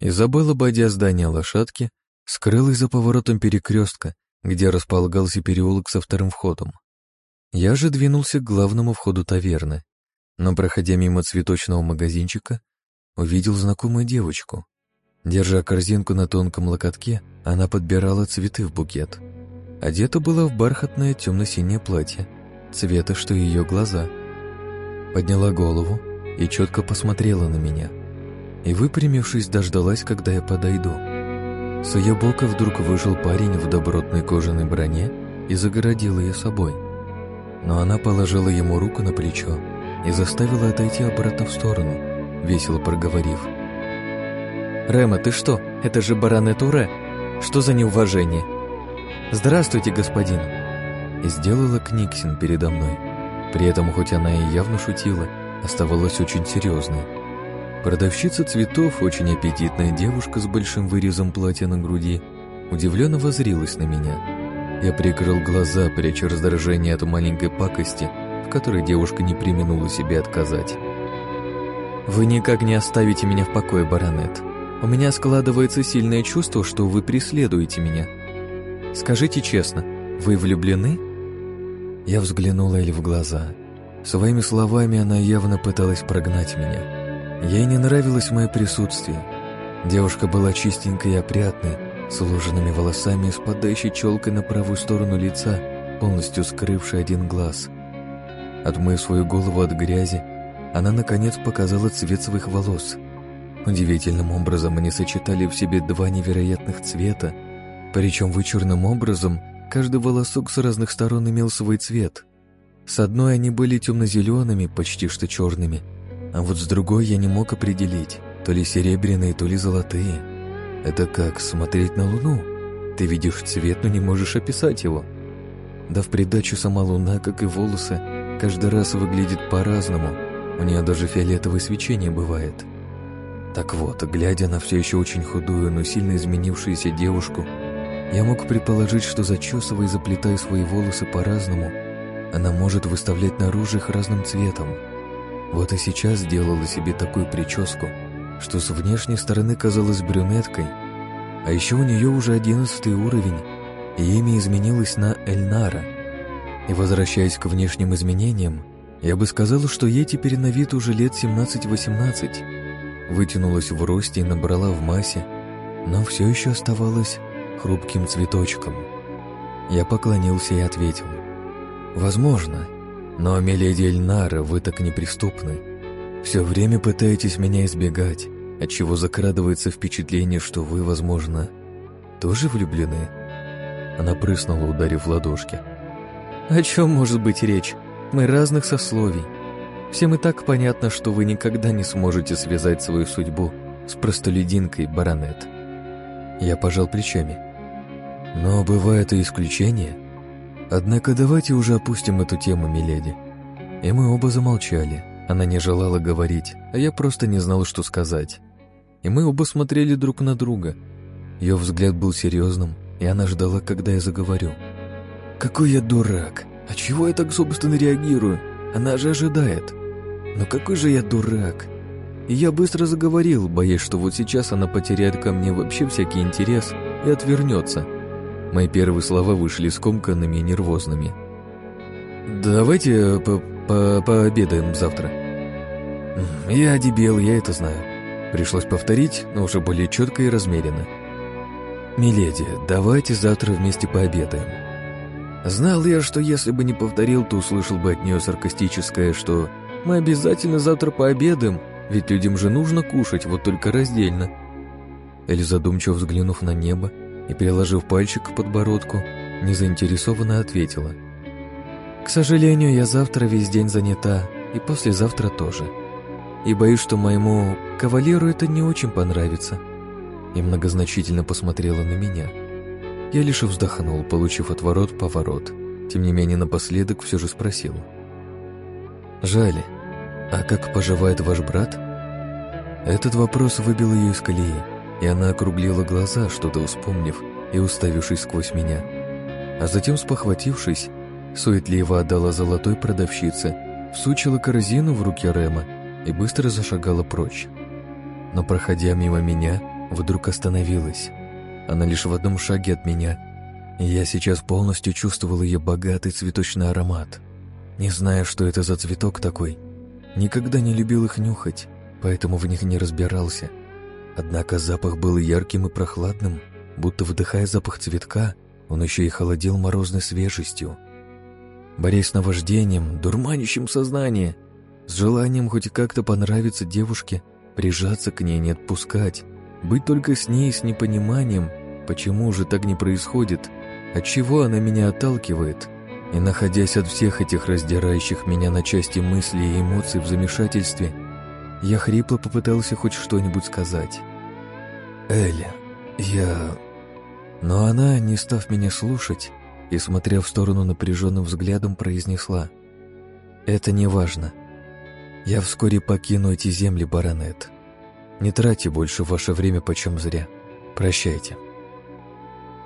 Изабелла, обойдя здание лошадки, скрылась за поворотом перекрестка, где располагался переулок со вторым входом. Я же двинулся к главному входу таверны, но, проходя мимо цветочного магазинчика, увидел знакомую девочку. Держа корзинку на тонком локотке, она подбирала цветы в букет. Одета была в бархатное темно-синее платье, цвета, что ее глаза. Подняла голову и четко посмотрела на меня. И, выпрямившись, дождалась, когда я подойду. С ее бока вдруг вышел парень в добротной кожаной броне и загородил ее собой. Но она положила ему руку на плечо и заставила отойти обратно в сторону, весело проговорив. «Рема, ты что? Это же баронет Уре! Что за неуважение?» «Здравствуйте, господин!» И сделала Книксин передо мной. При этом, хоть она и явно шутила, оставалась очень серьезной. Продавщица цветов, очень аппетитная девушка с большим вырезом платья на груди, удивленно возрилась на меня. Я прикрыл глаза, пряча раздражение от маленькой пакости, в которой девушка не применула себе отказать. «Вы никак не оставите меня в покое, баронет. У меня складывается сильное чувство, что вы преследуете меня. Скажите честно, вы влюблены?» Я взглянула Эль в глаза. Своими словами она явно пыталась прогнать меня. Ей не нравилось мое присутствие. Девушка была чистенькой и опрятной, с уложенными волосами и спадающей челкой на правую сторону лица, полностью скрывшей один глаз. Отмыв свою голову от грязи, она, наконец, показала цвет своих волос. Удивительным образом они сочетали в себе два невероятных цвета, причем вычурным образом каждый волосок с разных сторон имел свой цвет. С одной они были темно-зелеными, почти что черными, а вот с другой я не мог определить, то ли серебряные, то ли золотые. Это как смотреть на Луну. Ты видишь цвет, но не можешь описать его. Да в придачу сама Луна, как и волосы, каждый раз выглядит по-разному. У нее даже фиолетовое свечение бывает. Так вот, глядя на все еще очень худую, но сильно изменившуюся девушку, я мог предположить, что зачесывая и заплетая свои волосы по-разному, она может выставлять наружу их разным цветом. Вот и сейчас сделала себе такую прическу, что с внешней стороны казалась брюнеткой, а еще у нее уже одиннадцатый уровень, и имя изменилось на Эльнара. И возвращаясь к внешним изменениям, я бы сказал, что ей теперь на вид уже лет 17-18, вытянулась в росте и набрала в массе, но все еще оставалась хрупким цветочком. Я поклонился и ответил. «Возможно, но, миледи Эльнара, вы так неприступны. Все время пытаетесь меня избегать, отчего закрадывается впечатление, что вы, возможно, тоже влюблены?» Она прыснула, ударив в ладошки. «О чем может быть речь? Мы разных сословий. Всем и так понятно, что вы никогда не сможете связать свою судьбу с простолюдинкой, баронет. Я пожал плечами. Но бывают и исключения. Однако давайте уже опустим эту тему, миледи. И мы оба замолчали. Она не желала говорить, а я просто не знал, что сказать. И мы оба смотрели друг на друга. Ее взгляд был серьезным, и она ждала, когда я заговорю. «Какой я дурак! А чего я так собственно реагирую? Она же ожидает!» Но какой же я дурак. И я быстро заговорил, боясь, что вот сейчас она потеряет ко мне вообще всякий интерес и отвернется. Мои первые слова вышли скомканными и нервозными. «Давайте по -по пообедаем завтра». «Я дебил, я это знаю». Пришлось повторить, но уже более четко и размеренно. «Миледи, давайте завтра вместе пообедаем». Знал я, что если бы не повторил, то услышал бы от нее саркастическое, что мы обязательно завтра пообедаем, ведь людям же нужно кушать, вот только раздельно». Эль, задумчиво взглянув на небо и приложив пальчик к подбородку, незаинтересованно ответила. «К сожалению, я завтра весь день занята, и послезавтра тоже. И боюсь, что моему кавалеру это не очень понравится». И многозначительно посмотрела на меня. Я лишь вздохнул, получив отворот поворот. Тем не менее, напоследок все же спросил. «Жаль, а как поживает ваш брат? Этот вопрос выбил ее из колеи, и она округлила глаза, что-то вспомнив и уставившись сквозь меня. А затем, спохватившись, суетливо отдала золотой продавщице, всучила корзину в руки Рема и быстро зашагала прочь. Но, проходя мимо меня, вдруг остановилась. Она лишь в одном шаге от меня, и я сейчас полностью чувствовал ее богатый цветочный аромат. Не зная, что это за цветок такой, никогда не любил их нюхать, поэтому в них не разбирался. Однако запах был ярким и прохладным, будто вдыхая запах цветка, он еще и холодил морозной свежестью. Борясь с наваждением, дурманящим сознание, с желанием хоть как-то понравиться девушке, прижаться к ней, не отпускать, быть только с ней с непониманием, почему же так не происходит, отчего она меня отталкивает, и находясь от всех этих раздирающих меня на части мыслей и эмоций в замешательстве, я хрипло попытался хоть что-нибудь сказать. «Эля, я...» Но она, не став меня слушать и, смотря в сторону напряженным взглядом, произнесла. «Это не важно. Я вскоре покину эти земли, баронет. Не тратьте больше ваше время почем зря. Прощайте».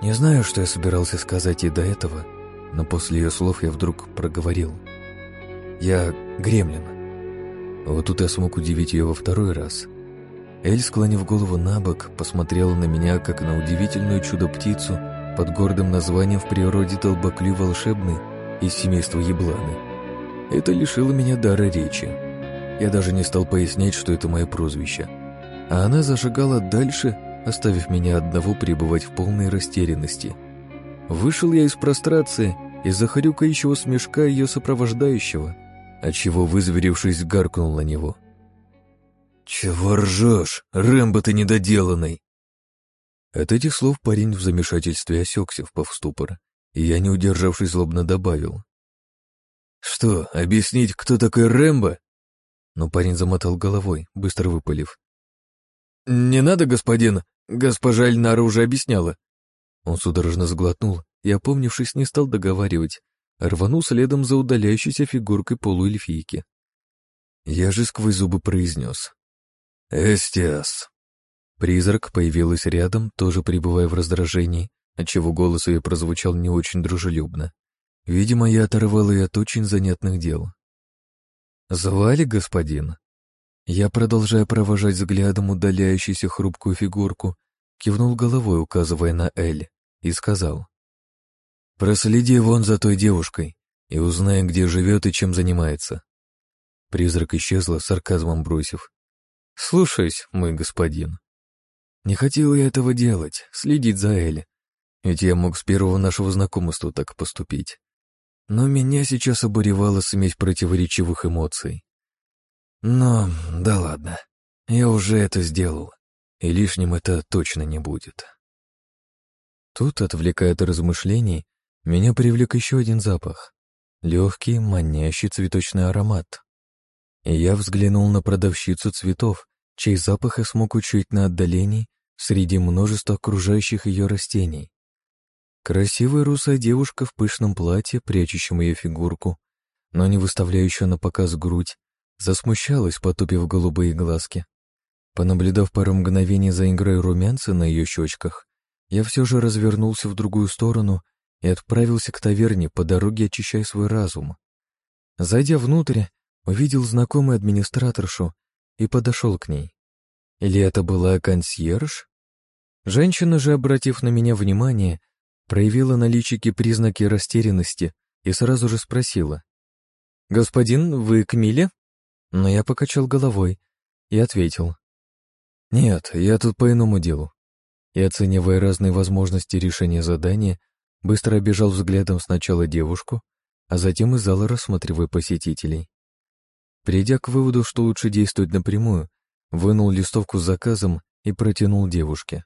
Не знаю, что я собирался сказать ей до этого, но после ее слов я вдруг проговорил. «Я гремлин». Вот тут я смог удивить ее во второй раз. Эль, склонив голову на бок, посмотрела на меня, как на удивительную чудо-птицу под гордым названием в природе толбоклю волшебный из семейства ебланы. Это лишило меня дара речи. Я даже не стал пояснять, что это мое прозвище. А она зашагала дальше, оставив меня одного пребывать в полной растерянности. Вышел я из прострации из-за хрюкающего смешка ее сопровождающего, отчего, вызверившись, гаркнул на него. «Чего ржешь, Рэмбо ты недоделанный?» От этих слов парень в замешательстве осекся, впав в ступор, и я, не удержавшись, злобно добавил. «Что, объяснить, кто такой Рэмбо?» Но парень замотал головой, быстро выпалив. «Не надо, господин, госпожа Эльнара уже объясняла». Он судорожно сглотнул и, опомнившись, не стал договаривать, рванул следом за удаляющейся фигуркой полуэльфийки. Я же сквозь зубы произнес. «Эстиас». Призрак появилась рядом, тоже пребывая в раздражении, отчего голос ее прозвучал не очень дружелюбно. Видимо, я оторвал ее от очень занятных дел. «Звали господин?» Я, продолжая провожать взглядом удаляющуюся хрупкую фигурку, кивнул головой, указывая на Эль, и сказал. «Проследи вон за той девушкой и узнай, где живет и чем занимается». Призрак исчезла, сарказмом бросив. «Слушаюсь, мой господин». Не хотел я этого делать, следить за Элли, ведь я мог с первого нашего знакомства так поступить. Но меня сейчас обуревала смесь противоречивых эмоций. Но, да ладно, я уже это сделал, и лишним это точно не будет. Тут, отвлекая от размышлений, меня привлек еще один запах. Легкий, манящий цветочный аромат. И я взглянул на продавщицу цветов, чей запах я смог учуять на отдалении среди множества окружающих ее растений. Красивая русая девушка в пышном платье, прячущем ее фигурку, но не выставляющая на показ грудь, засмущалась, потупив голубые глазки. Понаблюдав пару мгновений за игрой румянца на ее щечках, я все же развернулся в другую сторону и отправился к таверне по дороге, очищая свой разум. Зайдя внутрь, увидел знакомую администраторшу и подошел к ней. Или это была консьерж? Женщина же, обратив на меня внимание, проявила на личике признаки растерянности и сразу же спросила. «Господин, вы к Миле?» Но я покачал головой и ответил. «Нет, я тут по иному делу». И, оценивая разные возможности решения задания, быстро обежал взглядом сначала девушку, а затем из зала рассматривая посетителей. Придя к выводу, что лучше действовать напрямую, вынул листовку с заказом и протянул девушке.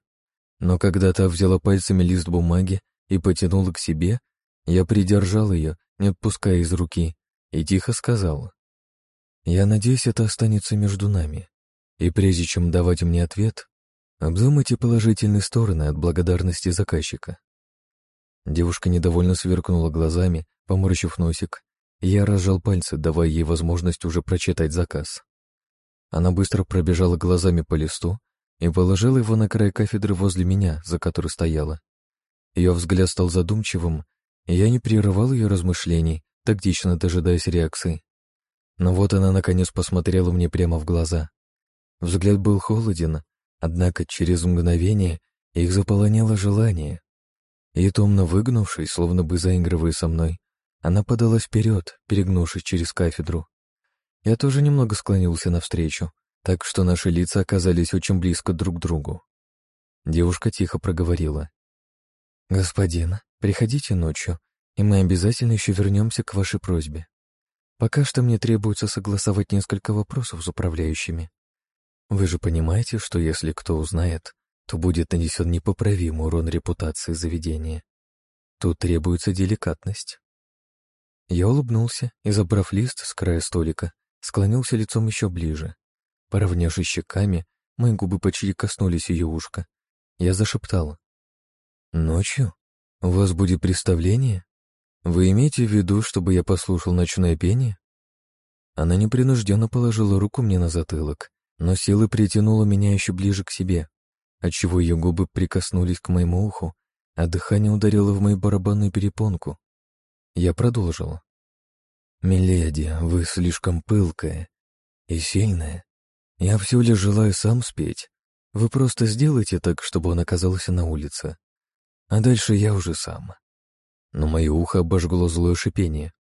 Но когда та взяла пальцами лист бумаги и потянула к себе, я придержал ее, не отпуская из руки, и тихо сказал. Я надеюсь, это останется между нами. И прежде чем давать мне ответ, обдумайте положительные стороны от благодарности заказчика. Девушка недовольно сверкнула глазами, поморщив носик, я разжал пальцы, давая ей возможность уже прочитать заказ. Она быстро пробежала глазами по листу и положила его на край кафедры возле меня, за которой стояла. Ее взгляд стал задумчивым, и я не прерывал ее размышлений, тактично дожидаясь реакции. Но вот она наконец посмотрела мне прямо в глаза. Взгляд был холоден, однако через мгновение их заполоняло желание. И томно выгнувшись, словно бы заигрывая со мной, она подалась вперед, перегнувшись через кафедру. Я тоже немного склонился навстречу, так что наши лица оказались очень близко друг к другу. Девушка тихо проговорила. «Господин, приходите ночью, и мы обязательно еще вернемся к вашей просьбе. Пока что мне требуется согласовать несколько вопросов с управляющими. Вы же понимаете, что если кто узнает, то будет нанесен непоправимый урон репутации заведения. Тут требуется деликатность. Я улыбнулся и, забрав лист с края столика, склонился лицом еще ближе. Поравнявшись щеками, мои губы почти коснулись ее ушка. Я зашептал. «Ночью? У вас будет представление? Вы имеете в виду, чтобы я послушал ночное пение?» Она непринужденно положила руку мне на затылок, но силы притянула меня еще ближе к себе, отчего ее губы прикоснулись к моему уху, а дыхание ударило в мою барабанную перепонку. Я продолжил. «Миледи, вы слишком пылкая и сильная. Я всего лишь желаю сам спеть. Вы просто сделайте так, чтобы он оказался на улице. А дальше я уже сам». Но мое ухо обожгло злое шипение.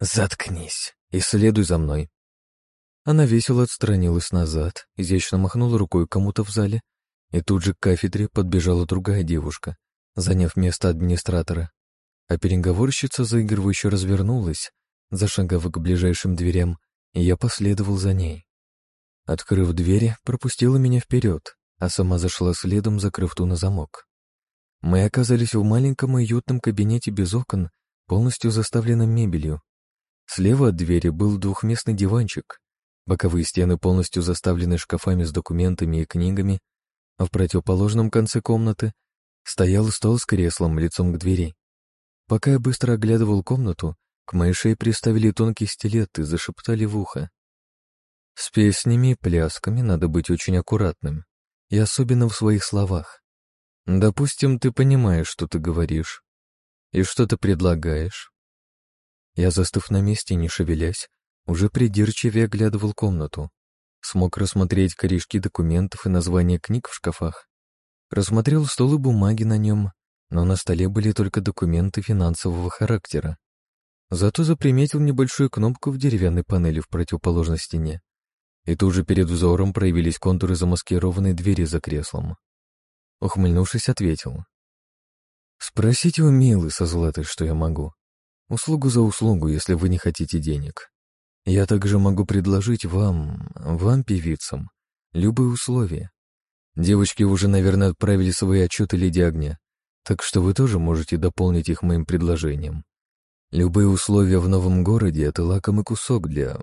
«Заткнись и следуй за мной». Она весело отстранилась назад, изящно махнула рукой кому-то в зале, и тут же к кафедре подбежала другая девушка, заняв место администратора а переговорщица заигрывающе развернулась, зашагав к ближайшим дверям, и я последовал за ней. Открыв двери, пропустила меня вперед, а сама зашла следом, закрыв ту на замок. Мы оказались в маленьком уютном кабинете без окон, полностью заставленном мебелью. Слева от двери был двухместный диванчик, боковые стены полностью заставлены шкафами с документами и книгами, а в противоположном конце комнаты стоял стол с креслом лицом к двери. Пока я быстро оглядывал комнату, к моей шее приставили тонкий стилет и зашептали в ухо. С песнями и плясками надо быть очень аккуратным, и особенно в своих словах. Допустим, ты понимаешь, что ты говоришь. И что ты предлагаешь? Я, застыв на месте, не шевелясь, уже придирчивее оглядывал комнату. Смог рассмотреть корешки документов и названия книг в шкафах. Рассмотрел стол и бумаги на нем, но на столе были только документы финансового характера. Зато заприметил небольшую кнопку в деревянной панели в противоположной стене. И тут же перед взором проявились контуры замаскированной двери за креслом. Ухмыльнувшись, ответил. «Спросите у Милы со Златой, что я могу. Услугу за услугу, если вы не хотите денег. Я также могу предложить вам, вам, певицам, любые условия. Девочки уже, наверное, отправили свои отчеты Леди Огня, так что вы тоже можете дополнить их моим предложением. Любые условия в новом городе — это лакомый кусок для...»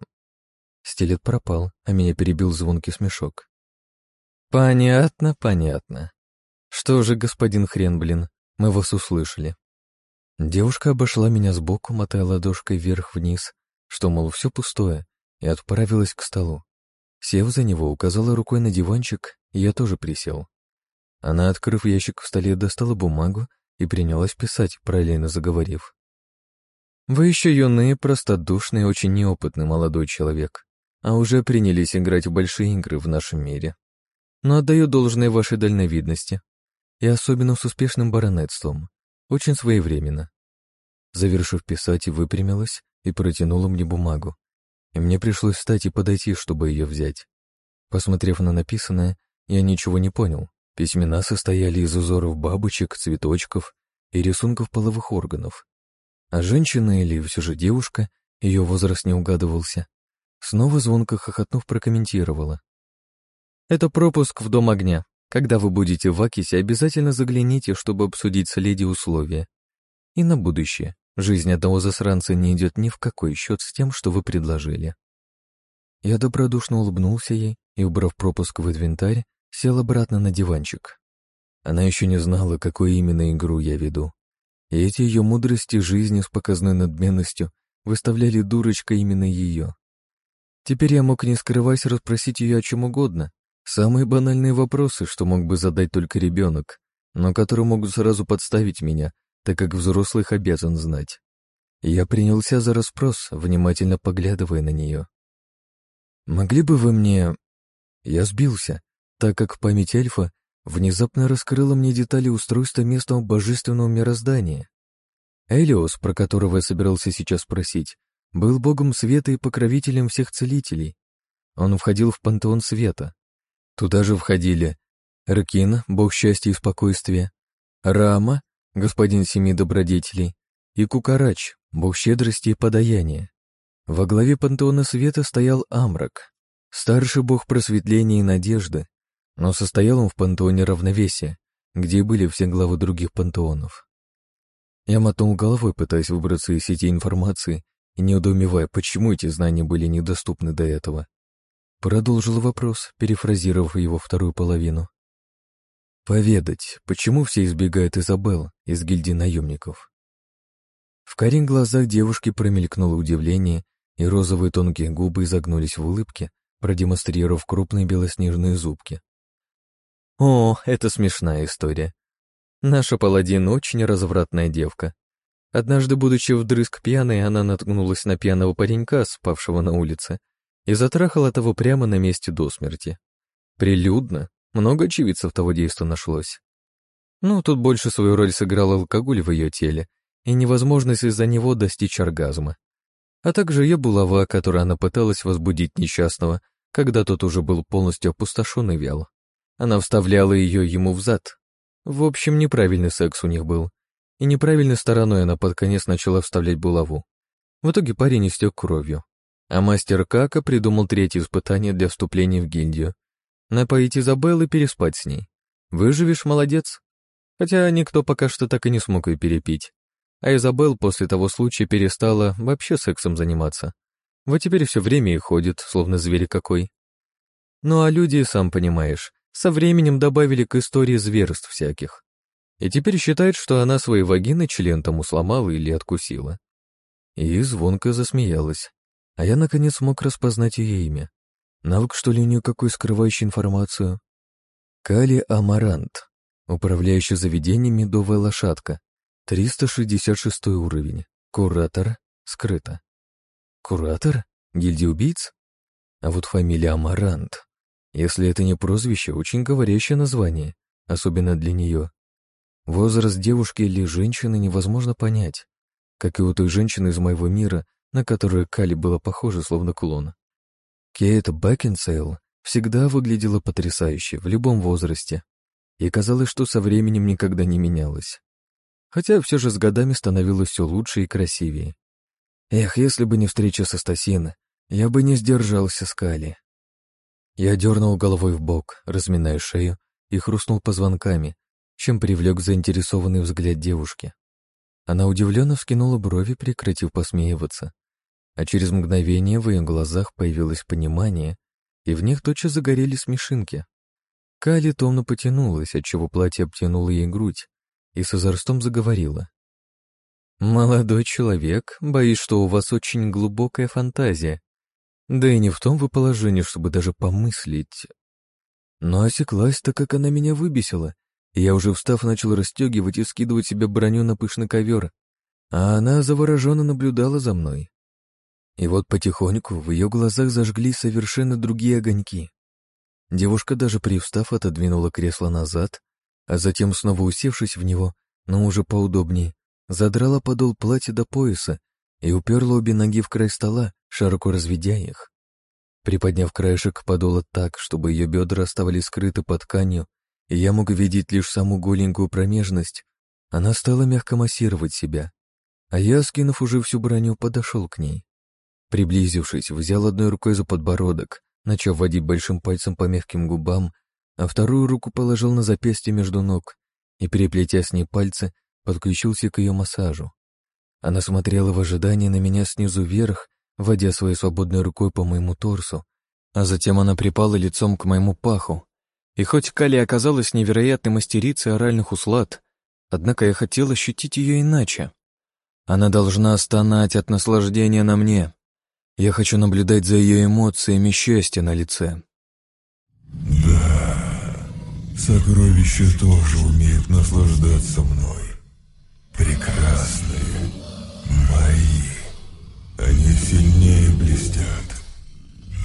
Стилет пропал, а меня перебил звонкий смешок. «Понятно, понятно. Что же, господин Хрен, блин, мы вас услышали». Девушка обошла меня сбоку, мотая ладошкой вверх-вниз, что, мол, все пустое, и отправилась к столу. Сев за него, указала рукой на диванчик, и я тоже присел. Она, открыв ящик в столе, достала бумагу и принялась писать, параллельно заговорив. «Вы еще юный, простодушный очень неопытный молодой человек, а уже принялись играть в большие игры в нашем мире. Но отдаю должное вашей дальновидности, и особенно с успешным баронетством, очень своевременно». Завершив писать, выпрямилась и протянула мне бумагу, и мне пришлось встать и подойти, чтобы ее взять. Посмотрев на написанное, я ничего не понял, Письмена состояли из узоров бабочек, цветочков и рисунков половых органов. А женщина или все же девушка, ее возраст не угадывался, снова звонко хохотнув прокомментировала. «Это пропуск в Дом огня. Когда вы будете в Акисе, обязательно загляните, чтобы обсудить с леди условия. И на будущее. Жизнь одного засранца не идет ни в какой счет с тем, что вы предложили». Я добродушно улыбнулся ей и, убрав пропуск в инвентарь, сел обратно на диванчик. Она еще не знала, какую именно игру я веду. И эти ее мудрости жизни с показной надменностью выставляли дурочкой именно ее. Теперь я мог не скрываясь расспросить ее о чем угодно. Самые банальные вопросы, что мог бы задать только ребенок, но которые могут сразу подставить меня, так как взрослых обязан знать. Я принялся за расспрос, внимательно поглядывая на нее. «Могли бы вы мне...» Я сбился, так как память эльфа внезапно раскрыла мне детали устройства местного божественного мироздания. Элиос, про которого я собирался сейчас спросить, был богом света и покровителем всех целителей. Он входил в пантеон света. Туда же входили Ракин, бог счастья и спокойствия, Рама, господин семи добродетелей, и Кукарач, бог щедрости и подаяния. Во главе пантеона света стоял Амрак, старший бог просветления и надежды, но состоял он в пантеоне равновесия, где были все главы других пантеонов. Я мотнул головой, пытаясь выбраться из сети информации и неудоумевая, почему эти знания были недоступны до этого. Продолжил вопрос, перефразировав его вторую половину. Поведать, почему все избегают Изабелл из гильдии наемников. В карих глазах девушки промелькнуло удивление, и розовые тонкие губы изогнулись в улыбке, продемонстрировав крупные белоснежные зубки. О, это смешная история. Наша паладин очень развратная девка. Однажды, будучи вдрызг пьяной, она наткнулась на пьяного паренька, спавшего на улице, и затрахала того прямо на месте до смерти. Прилюдно, много очевидцев того действа нашлось. Ну, тут больше свою роль сыграл алкоголь в ее теле и невозможность из-за него достичь оргазма. А также ее булава, которой она пыталась возбудить несчастного, когда тот уже был полностью опустошен и вял. Она вставляла ее ему в зад. В общем, неправильный секс у них был, и неправильной стороной она под конец начала вставлять булаву. В итоге парень истек кровью. А мастер Кака придумал третье испытание для вступления в гильдию. Напоить Изабелл и переспать с ней. Выживешь — молодец. Хотя никто пока что так и не смог ее перепить. А Изабелл после того случая перестала вообще сексом заниматься. Вот теперь все время и ходит, словно зверь какой. Ну а люди, сам понимаешь, со временем добавили к истории зверств всяких и теперь считает, что она свои вагины член тому сломала или откусила. И звонко засмеялась, а я наконец смог распознать ее имя. Навык, что ли, у нее какой скрывающий информацию? Кали Амарант, управляющий заведением «Медовая лошадка», 366 уровень, куратор, скрыто. Куратор? Гильдия убийц? А вот фамилия Амарант. Если это не прозвище, очень говорящее название, особенно для нее. Возраст девушки или женщины невозможно понять, как и у той женщины из моего мира, на которую Кали была похожа, словно клон. Кейт Бэкенсейл всегда выглядела потрясающе в любом возрасте, и казалось, что со временем никогда не менялась. Хотя все же с годами становилось все лучше и красивее. Эх, если бы не встреча со Стасиной, я бы не сдержался с Кали. Я дернул головой в бок, разминая шею, и хрустнул позвонками, чем привлек заинтересованный взгляд девушки. Она удивленно вскинула брови, прекратив посмеиваться. А через мгновение в ее глазах появилось понимание, и в них тотчас загорели смешинки. Кали томно потянулась, отчего платье обтянуло ей грудь, и с озорством заговорила. «Молодой человек, боюсь, что у вас очень глубокая фантазия. Да и не в том вы положении, чтобы даже помыслить. Но осеклась, так как она меня выбесила, я уже встав начал расстегивать и скидывать себе броню на пышный ковер, а она завороженно наблюдала за мной. И вот потихоньку в ее глазах зажгли совершенно другие огоньки. Девушка даже привстав отодвинула кресло назад, а затем, снова усевшись в него, но уже поудобнее, задрала подол платья до пояса и уперла обе ноги в край стола, широко разведя их. Приподняв краешек подола так, чтобы ее бедра оставались скрыты под тканью, и я мог видеть лишь саму голенькую промежность, она стала мягко массировать себя, а я, скинув уже всю броню, подошел к ней. Приблизившись, взял одной рукой за подбородок, начав водить большим пальцем по мягким губам, а вторую руку положил на запястье между ног и, переплетя с ней пальцы, подключился к ее массажу. Она смотрела в ожидании на меня снизу вверх, водя своей свободной рукой по моему торсу, а затем она припала лицом к моему паху, и хоть Кали оказалась невероятной мастерицей оральных услад, однако я хотел ощутить ее иначе. Она должна стонать от наслаждения на мне. Я хочу наблюдать за ее эмоциями счастья на лице. Да, сокровища тоже умеют наслаждаться мной. Прекрасные, мои. Они сильнее блестят.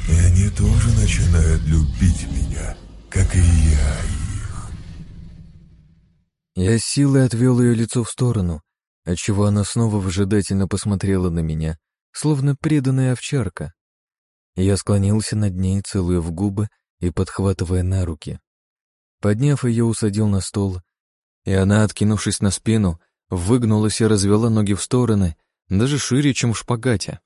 И они тоже начинают любить меня, как и я их. Я силой отвел ее лицо в сторону, отчего она снова выжидательно посмотрела на меня, словно преданная овчарка. Я склонился над ней, целуя в губы и подхватывая на руки. Подняв ее, усадил на стол, и она, откинувшись на спину, выгнулась и развела ноги в стороны, даже шире, чем в шпагате.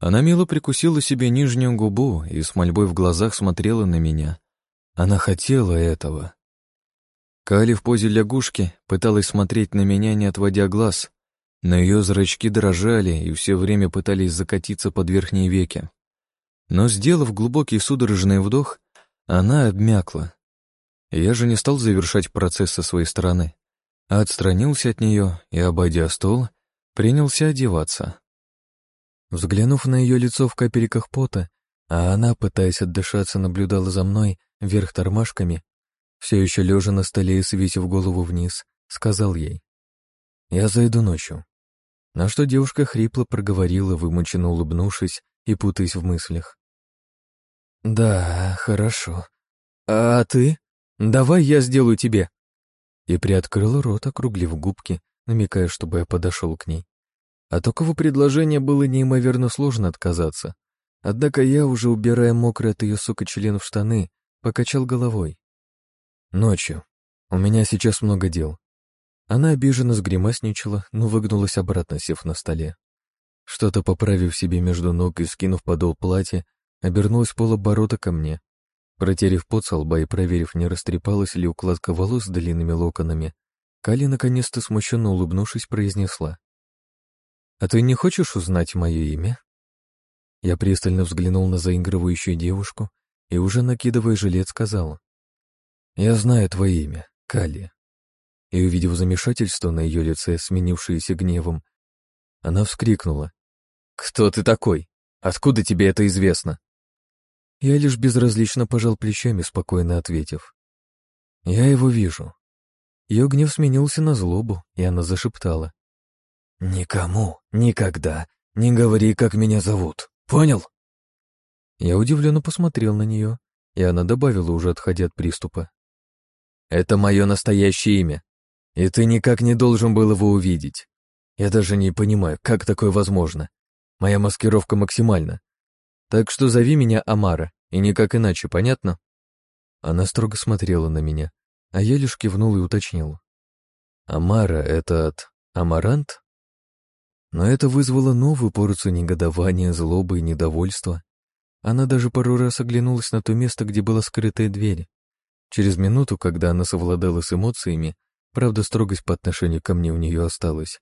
Она мило прикусила себе нижнюю губу и с мольбой в глазах смотрела на меня. Она хотела этого. Кали в позе лягушки пыталась смотреть на меня, не отводя глаз, но ее зрачки дрожали и все время пытались закатиться под верхние веки. Но, сделав глубокий судорожный вдох, она обмякла. Я же не стал завершать процесс со своей стороны, отстранился от нее и, обойдя стол, принялся одеваться. Взглянув на ее лицо в капельках пота, а она, пытаясь отдышаться, наблюдала за мной вверх тормашками, все еще лежа на столе и свесив голову вниз, сказал ей. «Я зайду ночью». На что девушка хрипло проговорила, вымученно улыбнувшись и путаясь в мыслях. «Да, хорошо. А ты? Давай я сделаю тебе». И приоткрыла рот, округлив губки, намекая, чтобы я подошел к ней. От такого предложения было неимоверно сложно отказаться. Однако я, уже убирая мокрый от ее сока член в штаны, покачал головой. Ночью. У меня сейчас много дел. Она обиженно сгримасничала, но выгнулась обратно, сев на столе. Что-то поправив себе между ног и скинув подол платья, обернулась полоборота ко мне. Протерев пот со лба и проверив, не растрепалась ли укладка волос с длинными локонами, Кали, наконец-то смущенно улыбнувшись, произнесла. «А ты не хочешь узнать мое имя?» Я пристально взглянул на заигрывающую девушку и, уже накидывая жилет, сказал. «Я знаю твое имя, Кали». И, увидев замешательство на ее лице, сменившееся гневом, она вскрикнула. «Кто ты такой? Откуда тебе это известно?» Я лишь безразлично пожал плечами, спокойно ответив. «Я его вижу». Ее гнев сменился на злобу, и она зашептала. «Никому, никогда не говори, как меня зовут. Понял?» Я удивленно посмотрел на нее, и она добавила, уже отходя от приступа. «Это мое настоящее имя, и ты никак не должен был его увидеть. Я даже не понимаю, как такое возможно. Моя маскировка максимальна. Так что зови меня Амара, и никак иначе, понятно?» Она строго смотрела на меня, а я лишь кивнул и уточнил. «Амара — это от Амарант?» Но это вызвало новую порцию негодования, злобы и недовольства. Она даже пару раз оглянулась на то место, где была скрытая дверь. Через минуту, когда она совладала с эмоциями, правда, строгость по отношению ко мне у нее осталась,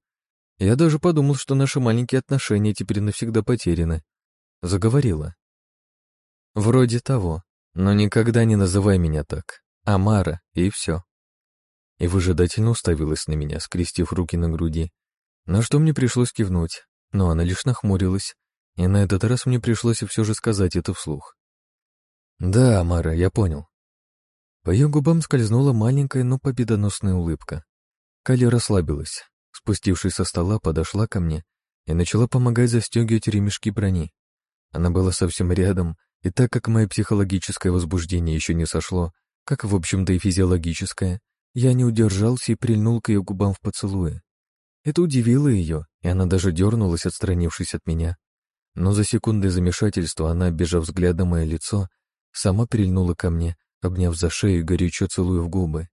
я даже подумал, что наши маленькие отношения теперь навсегда потеряны. Заговорила. Вроде того, но никогда не называй меня так. Амара, и все. И выжидательно уставилась на меня, скрестив руки на груди, на что мне пришлось кивнуть, но она лишь нахмурилась, и на этот раз мне пришлось все же сказать это вслух. «Да, Мара, я понял». По ее губам скользнула маленькая, но победоносная улыбка. Кали расслабилась, спустившись со стола, подошла ко мне и начала помогать застегивать ремешки брони. Она была совсем рядом, и так как мое психологическое возбуждение еще не сошло, как, в общем-то, и физиологическое, я не удержался и прильнул к ее губам в поцелуе. Это удивило ее, и она даже дернулась, отстранившись от меня. Но за секунды замешательства она, бежав взглядом мое лицо, сама прильнула ко мне, обняв за шею и горячо целуя в губы.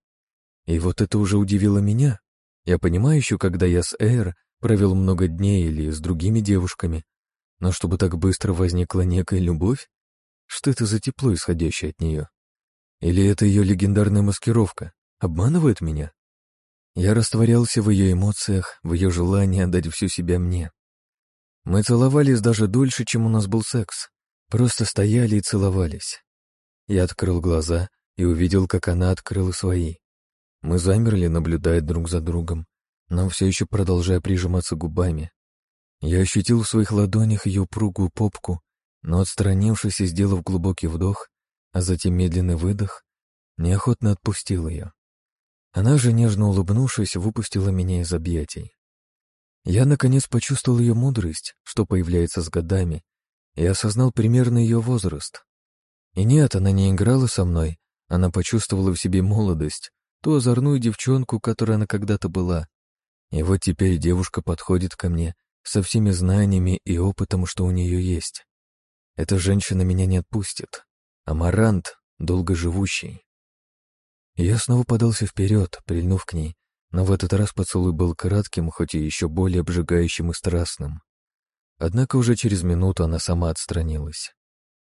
И вот это уже удивило меня. Я понимаю еще, когда я с Эйр провел много дней или с другими девушками, но чтобы так быстро возникла некая любовь? Что это за тепло, исходящее от нее? Или это ее легендарная маскировка? Обманывает меня? Я растворялся в ее эмоциях, в ее желании отдать всю себя мне. Мы целовались даже дольше, чем у нас был секс. Просто стояли и целовались. Я открыл глаза и увидел, как она открыла свои. Мы замерли, наблюдая друг за другом, но все еще продолжая прижиматься губами. Я ощутил в своих ладонях ее пругую попку, но, отстранившись и сделав глубокий вдох, а затем медленный выдох, неохотно отпустил ее. Она же, нежно улыбнувшись, выпустила меня из объятий. Я, наконец, почувствовал ее мудрость, что появляется с годами, и осознал примерно ее возраст. И нет, она не играла со мной, она почувствовала в себе молодость, ту озорную девчонку, которой она когда-то была. И вот теперь девушка подходит ко мне со всеми знаниями и опытом, что у нее есть. Эта женщина меня не отпустит. Амарант, долгоживущий. Я снова подался вперед, прильнув к ней, но в этот раз поцелуй был кратким, хоть и еще более обжигающим и страстным. Однако уже через минуту она сама отстранилась.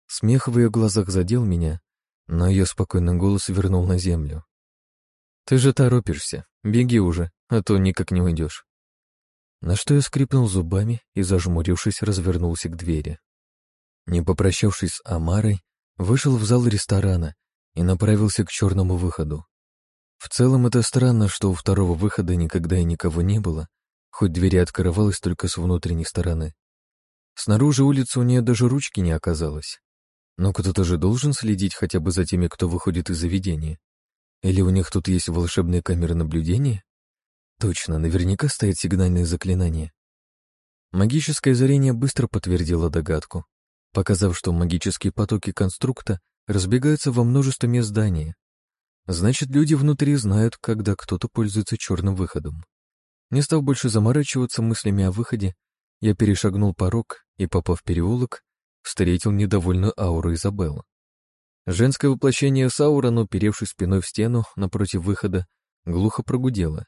Смех в ее глазах задел меня, но ее спокойный голос вернул на землю. «Ты же торопишься, беги уже, а то никак не уйдешь». На что я скрипнул зубами и, зажмурившись, развернулся к двери. Не попрощавшись с Амарой, вышел в зал ресторана и направился к черному выходу. В целом это странно, что у второго выхода никогда и никого не было, хоть двери открывалась только с внутренней стороны. Снаружи улицы у нее даже ручки не оказалось. Но кто-то же должен следить хотя бы за теми, кто выходит из заведения. Или у них тут есть волшебные камеры наблюдения? Точно, наверняка стоит сигнальное заклинание. Магическое зрение быстро подтвердило догадку, показав, что магические потоки конструкта разбегаются во множество мест здания. Значит, люди внутри знают, когда кто-то пользуется черным выходом. Не став больше заморачиваться мыслями о выходе, я перешагнул порог и, попав в переулок, встретил недовольную ауру Изабелла. Женское воплощение Саура, но уперевшись спиной в стену напротив выхода, глухо прогудело.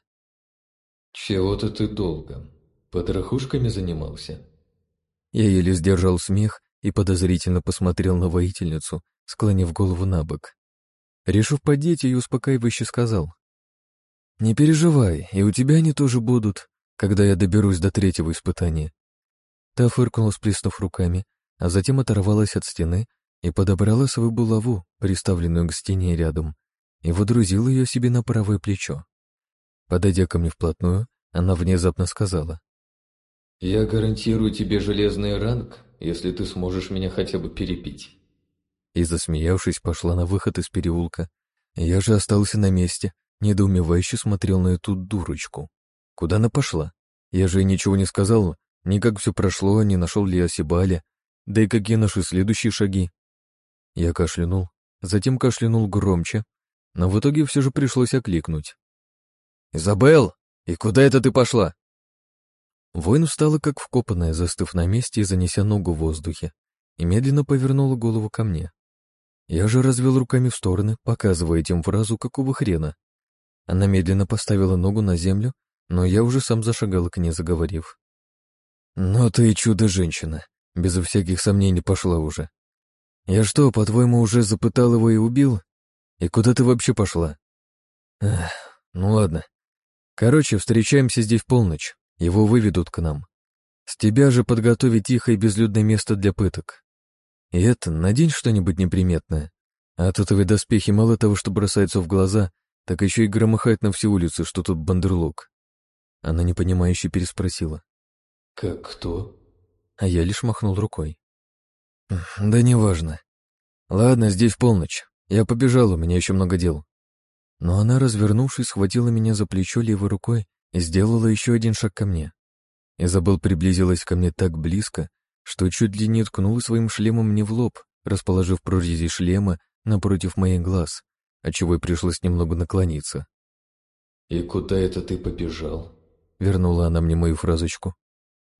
«Чего-то ты долго. Потрохушками занимался?» Я еле сдержал смех и подозрительно посмотрел на воительницу, склонив голову на бок. Решив подеть, ее успокаивающе сказал. «Не переживай, и у тебя они тоже будут, когда я доберусь до третьего испытания». Та фыркнула, сплеснув руками, а затем оторвалась от стены и подобрала свою булаву, приставленную к стене рядом, и водрузила ее себе на правое плечо. Подойдя ко мне вплотную, она внезапно сказала. «Я гарантирую тебе железный ранг, если ты сможешь меня хотя бы перепить» и, засмеявшись, пошла на выход из переулка. Я же остался на месте, недоумевающе смотрел на эту дурочку. Куда она пошла? Я же ничего не сказал, ни как все прошло, не нашел ли Асибаля, да и какие наши следующие шаги. Я кашлянул, затем кашлянул громче, но в итоге все же пришлось окликнуть. «Изабелл, и куда это ты пошла?» Воин встала как вкопанная, застыв на месте и занеся ногу в воздухе, и медленно повернула голову ко мне. Я же развел руками в стороны, показывая этим фразу «какого хрена?». Она медленно поставила ногу на землю, но я уже сам зашагал к ней, заговорив. «Но «Ну ты чудо-женщина, безо всяких сомнений пошла уже. Я что, по-твоему, уже запытал его и убил? И куда ты вообще пошла?» Эх, «Ну ладно. Короче, встречаемся здесь в полночь, его выведут к нам. С тебя же подготовить тихое и безлюдное место для пыток. И это, надень что-нибудь неприметное. А от этого доспехи мало того, что бросаются в глаза, так еще и громыхает на всю улицу, что тут бандерлог. Она непонимающе переспросила. «Как кто?» А я лишь махнул рукой. «Да неважно. Ладно, здесь полночь. Я побежал, у меня еще много дел». Но она, развернувшись, схватила меня за плечо левой рукой и сделала еще один шаг ко мне. Изабелл приблизилась ко мне так близко, что чуть ли не ткнул своим шлемом мне в лоб, расположив прорези шлема напротив моих глаз, отчего и пришлось немного наклониться. «И куда это ты побежал?» — вернула она мне мою фразочку.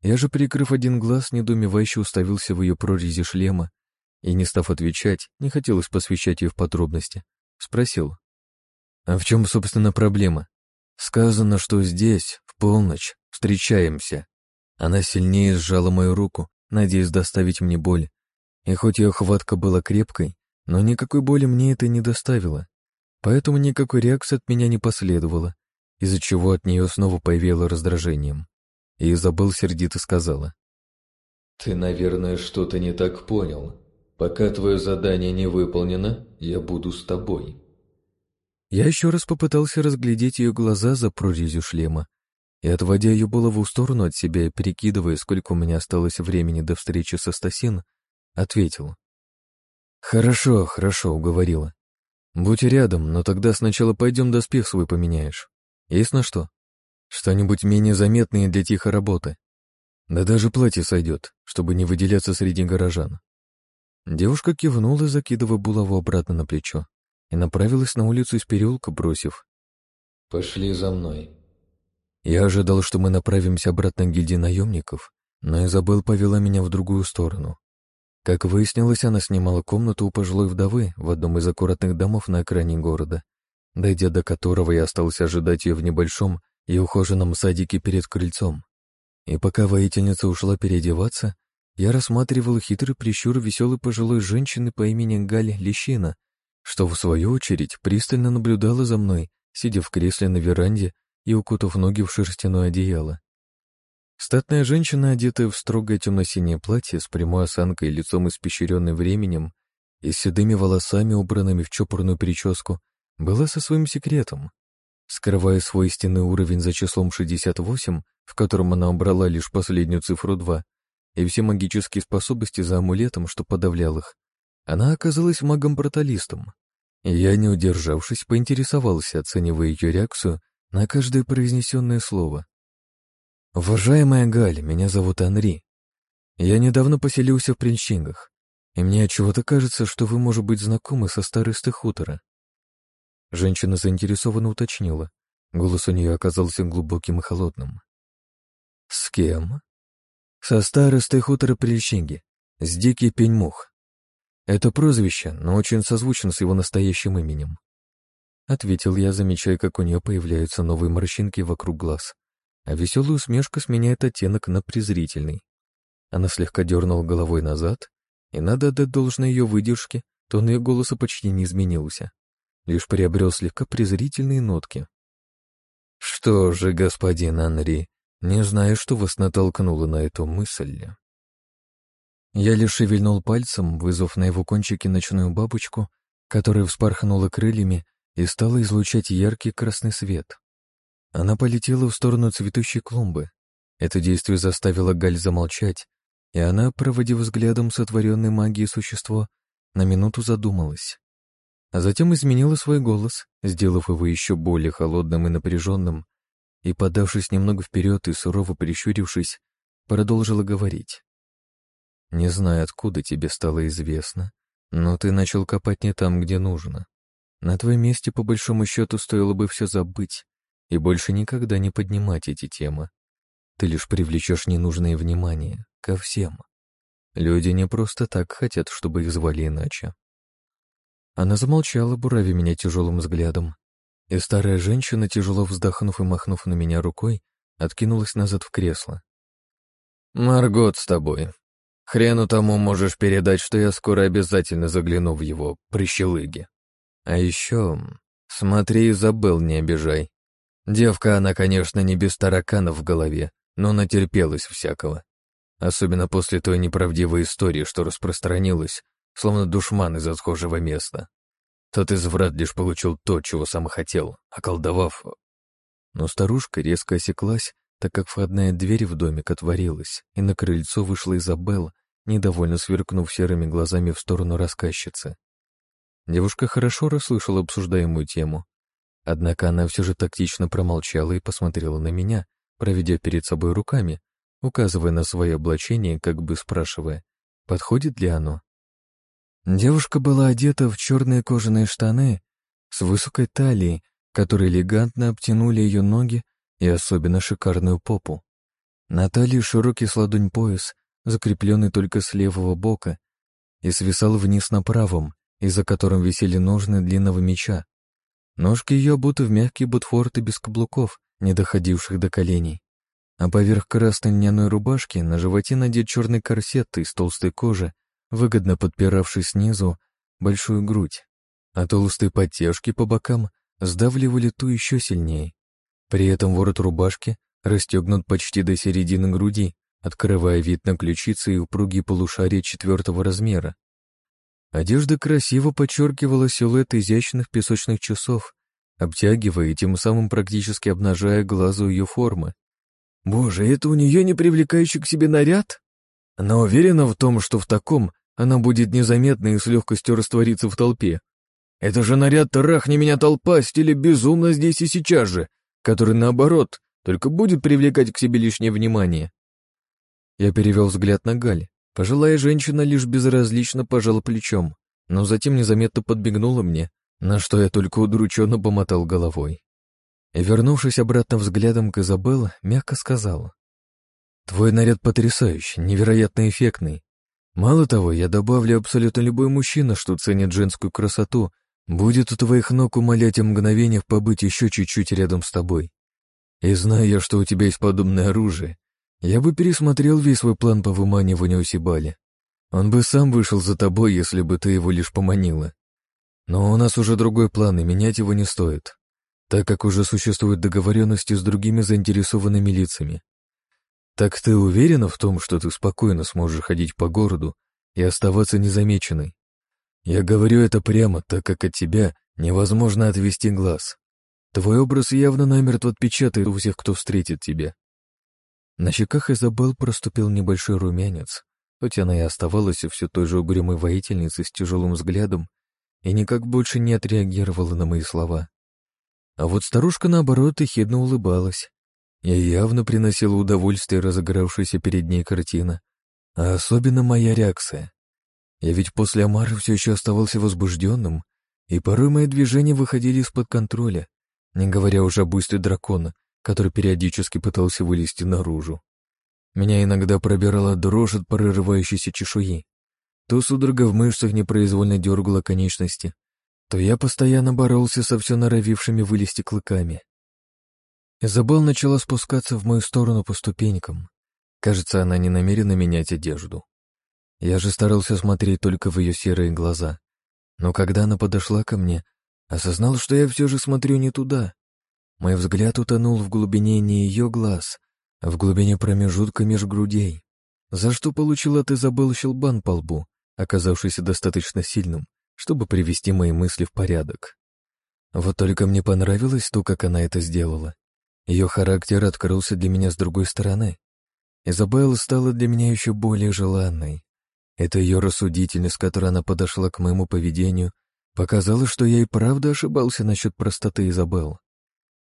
Я же, прикрыв один глаз, недоумевающе уставился в ее прорези шлема и, не став отвечать, не хотелось посвящать ее в подробности, спросил. «А в чем, собственно, проблема? Сказано, что здесь, в полночь, встречаемся». Она сильнее сжала мою руку, надеясь доставить мне боль. И хоть ее хватка была крепкой, но никакой боли мне это не доставило. Поэтому никакой реакции от меня не последовало, из-за чего от нее снова появило раздражением. И Изабелл сердито сказала. «Ты, наверное, что-то не так понял. Пока твое задание не выполнено, я буду с тобой». Я еще раз попытался разглядеть ее глаза за прорезью шлема, и, отводя ее голову в сторону от себя и перекидывая, сколько у меня осталось времени до встречи со Стасин, ответил. «Хорошо, хорошо», — уговорила. «Будь рядом, но тогда сначала пойдем доспех свой поменяешь. Есть на что? Что-нибудь менее заметное для тихой работы. Да даже платье сойдет, чтобы не выделяться среди горожан». Девушка кивнула, закидывая булаву обратно на плечо, и направилась на улицу из переулка, бросив. «Пошли за мной». Я ожидал, что мы направимся обратно к гильдии наемников, но Изабелл повела меня в другую сторону. Как выяснилось, она снимала комнату у пожилой вдовы в одном из аккуратных домов на окраине города, дойдя до которого я остался ожидать ее в небольшом и ухоженном садике перед крыльцом. И пока воительница ушла переодеваться, я рассматривал хитрый прищур веселой пожилой женщины по имени Галь Лещина, что, в свою очередь, пристально наблюдала за мной, сидя в кресле на веранде и укутав ноги в шерстяное одеяло. Статная женщина, одетая в строгое темно-синее платье с прямой осанкой и лицом испещренным временем и с седыми волосами, убранными в чопорную прическу, была со своим секретом. Скрывая свой истинный уровень за числом 68, в котором она убрала лишь последнюю цифру 2, и все магические способности за амулетом, что подавлял их, она оказалась магом-порталистом. И я, не удержавшись, поинтересовался, оценивая ее реакцию на каждое произнесенное слово. «Уважаемая Галь, меня зовут Анри. Я недавно поселился в Принчингах, и мне отчего-то кажется, что вы, может быть, знакомы со старостой хутора». Женщина заинтересованно уточнила. Голос у нее оказался глубоким и холодным. «С кем?» «Со старостой хутора Прильчинги, с Дикий Пеньмух. Это прозвище, но очень созвучно с его настоящим именем». Ответил я, замечая, как у нее появляются новые морщинки вокруг глаз а веселая усмешка сменяет оттенок на презрительный. Она слегка дернула головой назад, и надо отдать должное ее выдержке, тон ее голоса почти не изменился, лишь приобрел слегка презрительные нотки. «Что же, господин Анри, не знаю, что вас натолкнуло на эту мысль». Я лишь шевельнул пальцем, вызвав на его кончике ночную бабочку, которая вспорхнула крыльями и стала излучать яркий красный свет. Она полетела в сторону цветущей клумбы. Это действие заставило Галь замолчать, и она, проводив взглядом сотворенной магии существо, на минуту задумалась. А затем изменила свой голос, сделав его еще более холодным и напряженным, и, подавшись немного вперед и сурово прищурившись, продолжила говорить. «Не знаю, откуда тебе стало известно, но ты начал копать не там, где нужно. На твоем месте, по большому счету, стоило бы все забыть и больше никогда не поднимать эти темы. Ты лишь привлечешь ненужное внимание ко всем. Люди не просто так хотят, чтобы их звали иначе. Она замолчала, бурави меня тяжелым взглядом, и старая женщина, тяжело вздохнув и махнув на меня рукой, откинулась назад в кресло. «Маргот с тобой. Хрену тому можешь передать, что я скоро обязательно загляну в его прищелыги. А еще смотри, Изабел не обижай. Девка она, конечно, не без тараканов в голове, но натерпелась всякого. Особенно после той неправдивой истории, что распространилась, словно душман из отхожего места. Тот изврат лишь получил то, чего сам хотел, околдовав. Но старушка резко осеклась, так как входная дверь в домик отворилась, и на крыльцо вышла Изабелла, недовольно сверкнув серыми глазами в сторону рассказчицы. Девушка хорошо расслышала обсуждаемую тему, Однако она все же тактично промолчала и посмотрела на меня, проведя перед собой руками, указывая на свое облачение, как бы спрашивая, подходит ли оно. Девушка была одета в черные кожаные штаны с высокой талией, которые элегантно обтянули ее ноги и особенно шикарную попу. На талии широкий с ладонь пояс, закрепленный только с левого бока, и свисал вниз на правом, из-за которым висели ножны длинного меча, Ножки ее обуты в мягкие ботфорты без каблуков, не доходивших до коленей. А поверх красной льняной рубашки на животе надет черный корсет из толстой кожи, выгодно подпиравший снизу большую грудь. А толстые подтяжки по бокам сдавливали ту еще сильнее. При этом ворот рубашки расстегнут почти до середины груди, открывая вид на ключицы и упругие полушария четвертого размера. Одежда красиво подчеркивала силуэт изящных песочных часов, обтягивая и тем самым практически обнажая глазу ее формы, Боже, это у нее не привлекающий к себе наряд? Она уверена в том, что в таком она будет незаметна и с легкостью раствориться в толпе. Это же наряд «Трахни меня, толпа» стиля «Безумно здесь и сейчас же», который, наоборот, только будет привлекать к себе лишнее внимание. Я перевел взгляд на Галь. Пожилая женщина лишь безразлично пожала плечом, но затем незаметно подбегнула мне, на что я только удрученно помотал головой. И, вернувшись обратно взглядом к Изабелл, мягко сказал. «Твой наряд потрясающий, невероятно эффектный. Мало того, я добавлю, абсолютно любой мужчина, что ценит женскую красоту, будет у твоих ног умолять о мгновениях побыть еще чуть-чуть рядом с тобой. И зная, что у тебя есть подобное оружие, я бы пересмотрел весь свой план по выманиванию Сибали. Он бы сам вышел за тобой, если бы ты его лишь поманила. Но у нас уже другой план, и менять его не стоит, так как уже существуют договоренности с другими заинтересованными лицами. Так ты уверена в том, что ты спокойно сможешь ходить по городу и оставаться незамеченной? Я говорю это прямо, так как от тебя невозможно отвести глаз. Твой образ явно намертво отпечатает у всех, кто встретит тебя. На щеках Изабел проступил небольшой румянец, хоть она и оставалась все той же угрюмой воительницей с тяжелым взглядом и никак больше не отреагировала на мои слова. А вот старушка, наоборот, ехидно улыбалась. Я явно приносила удовольствие разыгравшаяся перед ней картина, а особенно моя реакция. Я ведь после Амары все еще оставался возбужденным, и порой мои движения выходили из-под контроля, не говоря уже о буйстве дракона, который периодически пытался вылезти наружу. Меня иногда пробирала дрожь от прорывающейся чешуи. То судорога в мышцах непроизвольно дергала конечности, то я постоянно боролся со все норовившими вылезти клыками. Изабелл начала спускаться в мою сторону по ступенькам. Кажется, она не намерена менять одежду. Я же старался смотреть только в ее серые глаза. Но когда она подошла ко мне, осознал, что я все же смотрю не туда. Мой взгляд утонул в глубине не ее глаз, а в глубине промежутка меж грудей, за что получил от Изабелл щелбан по лбу, оказавшийся достаточно сильным, чтобы привести мои мысли в порядок. Вот только мне понравилось то, как она это сделала. Ее характер открылся для меня с другой стороны. Изабелл стала для меня еще более желанной. Это ее рассудительность, которой она подошла к моему поведению, показала, что я и правда ошибался насчет простоты Изабелл.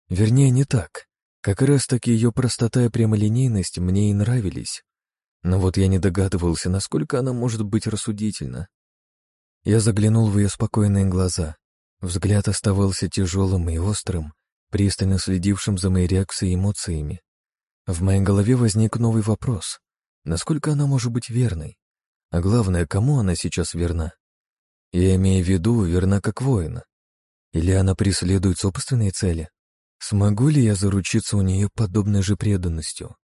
Вернее, не так. Как раз-таки ее простота и прямолинейность мне и нравились. Но вот я не догадывался, насколько она может быть рассудительна. Я заглянул в ее спокойные глаза. Взгляд оставался тяжелым и острым, пристально следившим за моей реакцией и эмоциями. В моей голове возник новый вопрос. Насколько она может быть верной? А главное, кому она сейчас верна? Я имею в виду, верна как воина. Или она преследует собственные цели? Смогу ли я заручиться у нее подобной же преданностью?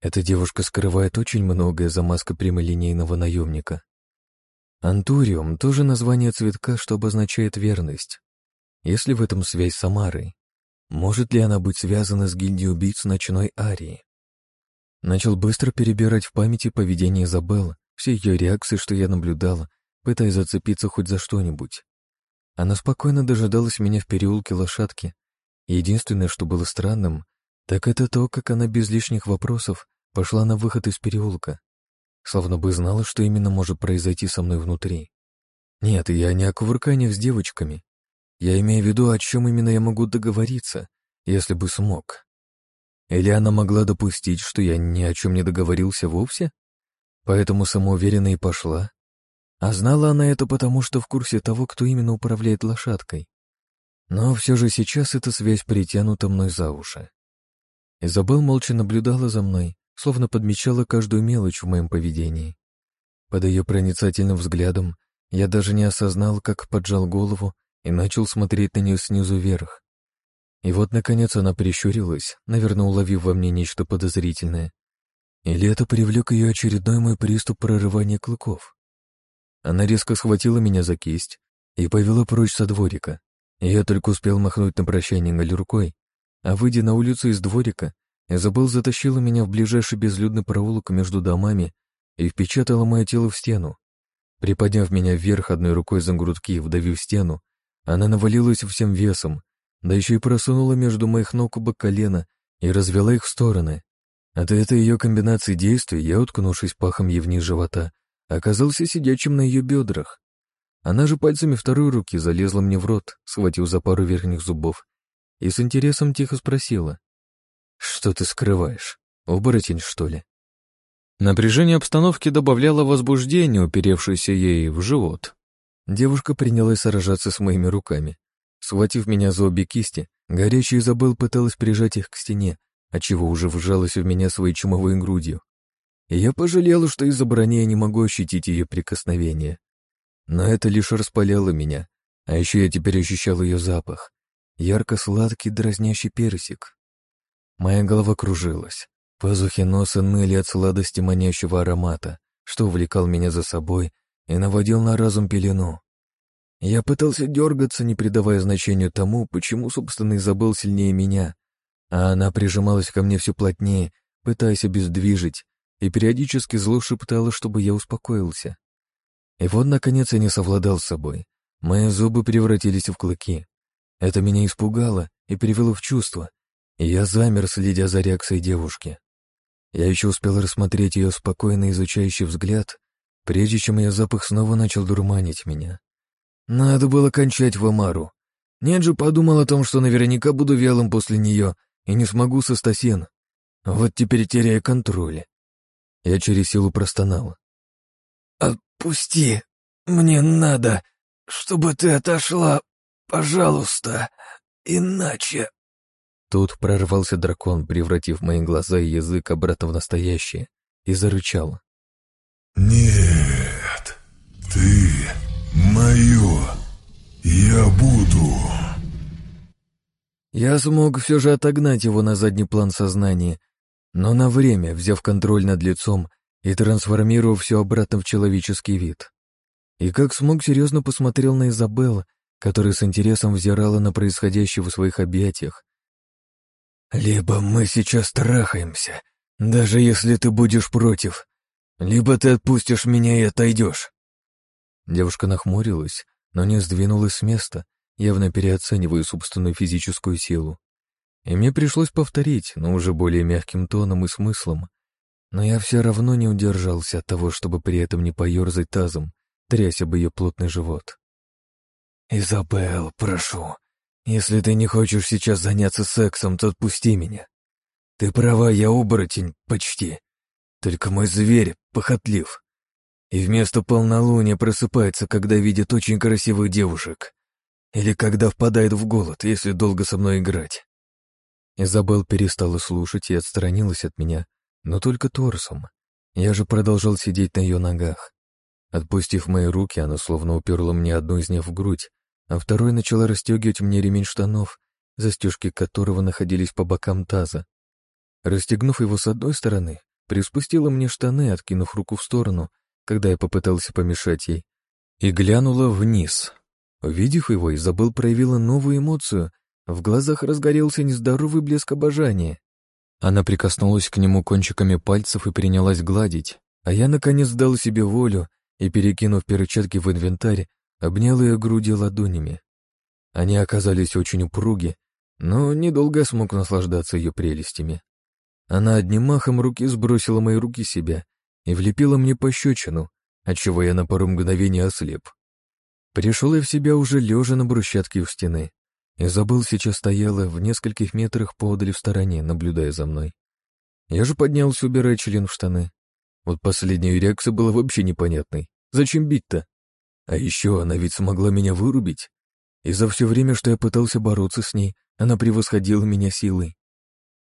Эта девушка скрывает очень многое за маской прямолинейного наемника. Антуриум — тоже название цветка, что обозначает верность. Есть ли в этом связь с Амарой? Может ли она быть связана с гильдией убийц ночной Арии? Начал быстро перебирать в памяти поведение Изабеллы, все ее реакции, что я наблюдала, пытаясь зацепиться хоть за что-нибудь. Она спокойно дожидалась меня в переулке лошадки, Единственное, что было странным, так это то, как она без лишних вопросов пошла на выход из переулка, словно бы знала, что именно может произойти со мной внутри. Нет, я не о кувырканиях с девочками. Я имею в виду, о чем именно я могу договориться, если бы смог. Или она могла допустить, что я ни о чем не договорился вовсе? Поэтому самоуверенно и пошла. А знала она это потому, что в курсе того, кто именно управляет лошадкой. Но все же сейчас эта связь притянута мной за уши. Изабелл молча наблюдала за мной, словно подмечала каждую мелочь в моем поведении. Под ее проницательным взглядом я даже не осознал, как поджал голову и начал смотреть на нее снизу вверх. И вот, наконец, она прищурилась, наверное, уловив во мне нечто подозрительное. Или это привлек ее очередной мой приступ прорывания клыков. Она резко схватила меня за кисть и повела прочь со дворика, я только успел махнуть на прощание Галь рукой, а выйдя на улицу из дворика, Изабелл затащила меня в ближайший безлюдный проулок между домами и впечатала мое тело в стену. Приподняв меня вверх одной рукой за грудки вдавив стену, она навалилась всем весом, да еще и просунула между моих ног оба колена и развела их в стороны. От этой ее комбинации действий я, уткнувшись пахом ей вниз живота, оказался сидячим на ее бедрах. Она же пальцами второй руки залезла мне в рот, схватив за пару верхних зубов, и с интересом тихо спросила. «Что ты скрываешь? Оборотень, что ли?» Напряжение обстановки добавляло возбуждение, уперевшееся ей в живот. Девушка принялась сражаться с моими руками. Схватив меня за обе кисти, горячая Изабел пыталась прижать их к стене, отчего уже вжалась в меня своей чумовой грудью. И я пожалел, что из-за брони я не могу ощутить ее прикосновение. Но это лишь распаляло меня, а еще я теперь ощущал ее запах. Ярко-сладкий дразнящий персик. Моя голова кружилась. Пазухи носа ныли от сладости манящего аромата, что увлекал меня за собой и наводил на разум пелену. Я пытался дергаться, не придавая значению тому, почему, собственно, Изабел сильнее меня, а она прижималась ко мне все плотнее, пытаясь обездвижить, и периодически зло шептала, чтобы я успокоился. И вот, наконец, я не совладал с собой. Мои зубы превратились в клыки. Это меня испугало и привело в чувство, и я замер, следя за реакцией девушки. Я еще успел рассмотреть ее спокойно изучающий взгляд, прежде чем ее запах снова начал дурманить меня. Надо было кончать в Амару. Нет же, подумал о том, что наверняка буду вялым после нее и не смогу со Стасен. Вот теперь теряю контроль. Я через силу простонал. «Отпусти! Мне надо, чтобы ты отошла, пожалуйста, иначе...» Тут прорвался дракон, превратив мои глаза и язык обратно в настоящее, и зарычал. «Нет, ты мое, я буду...» Я смог все же отогнать его на задний план сознания, но на время, взяв контроль над лицом и трансформировав все обратно в человеческий вид. И как смог, серьезно посмотрел на Изабелл, которая с интересом взирала на происходящее в своих объятиях, либо мы сейчас трахаемся, даже если ты будешь против, либо ты отпустишь меня и отойдешь. Девушка нахмурилась, но не сдвинулась с места, явно переоценивая собственную физическую силу. И мне пришлось повторить, но уже более мягким тоном и смыслом. Но я все равно не удержался от того, чтобы при этом не поерзать тазом, тряся бы ее плотный живот. «Изабелл, прошу, если ты не хочешь сейчас заняться сексом, то отпусти меня. Ты права, я оборотень, почти. Только мой зверь похотлив. И вместо полнолуния просыпается, когда видит очень красивых девушек. Или когда впадает в голод, если долго со мной играть. Изабелл перестала слушать и отстранилась от меня, но только торсом. Я же продолжал сидеть на ее ногах. Отпустив мои руки, она словно уперла мне одну из них в грудь, а второй начала расстегивать мне ремень штанов, застежки которого находились по бокам таза. Расстегнув его с одной стороны, приспустила мне штаны, откинув руку в сторону, когда я попытался помешать ей, и глянула вниз. Увидев его, Изабелл проявила новую эмоцию, в глазах разгорелся нездоровый блеск обожания. Она прикоснулась к нему кончиками пальцев и принялась гладить, а я, наконец, дал себе волю и, перекинув перчатки в инвентарь, обнял ее груди ладонями. Они оказались очень упруги, но недолго смог наслаждаться ее прелестями. Она одним махом руки сбросила мои руки себя и влепила мне пощечину, отчего я на пару мгновений ослеп. Пришел я в себя уже лежа на брусчатке у стены. и забыл сейчас стояла в нескольких метрах подали в стороне, наблюдая за мной. Я же поднялся, убирая член в штаны. Вот последняя реакция была вообще непонятной. Зачем бить-то? А еще она ведь смогла меня вырубить. И за все время, что я пытался бороться с ней, она превосходила меня силой.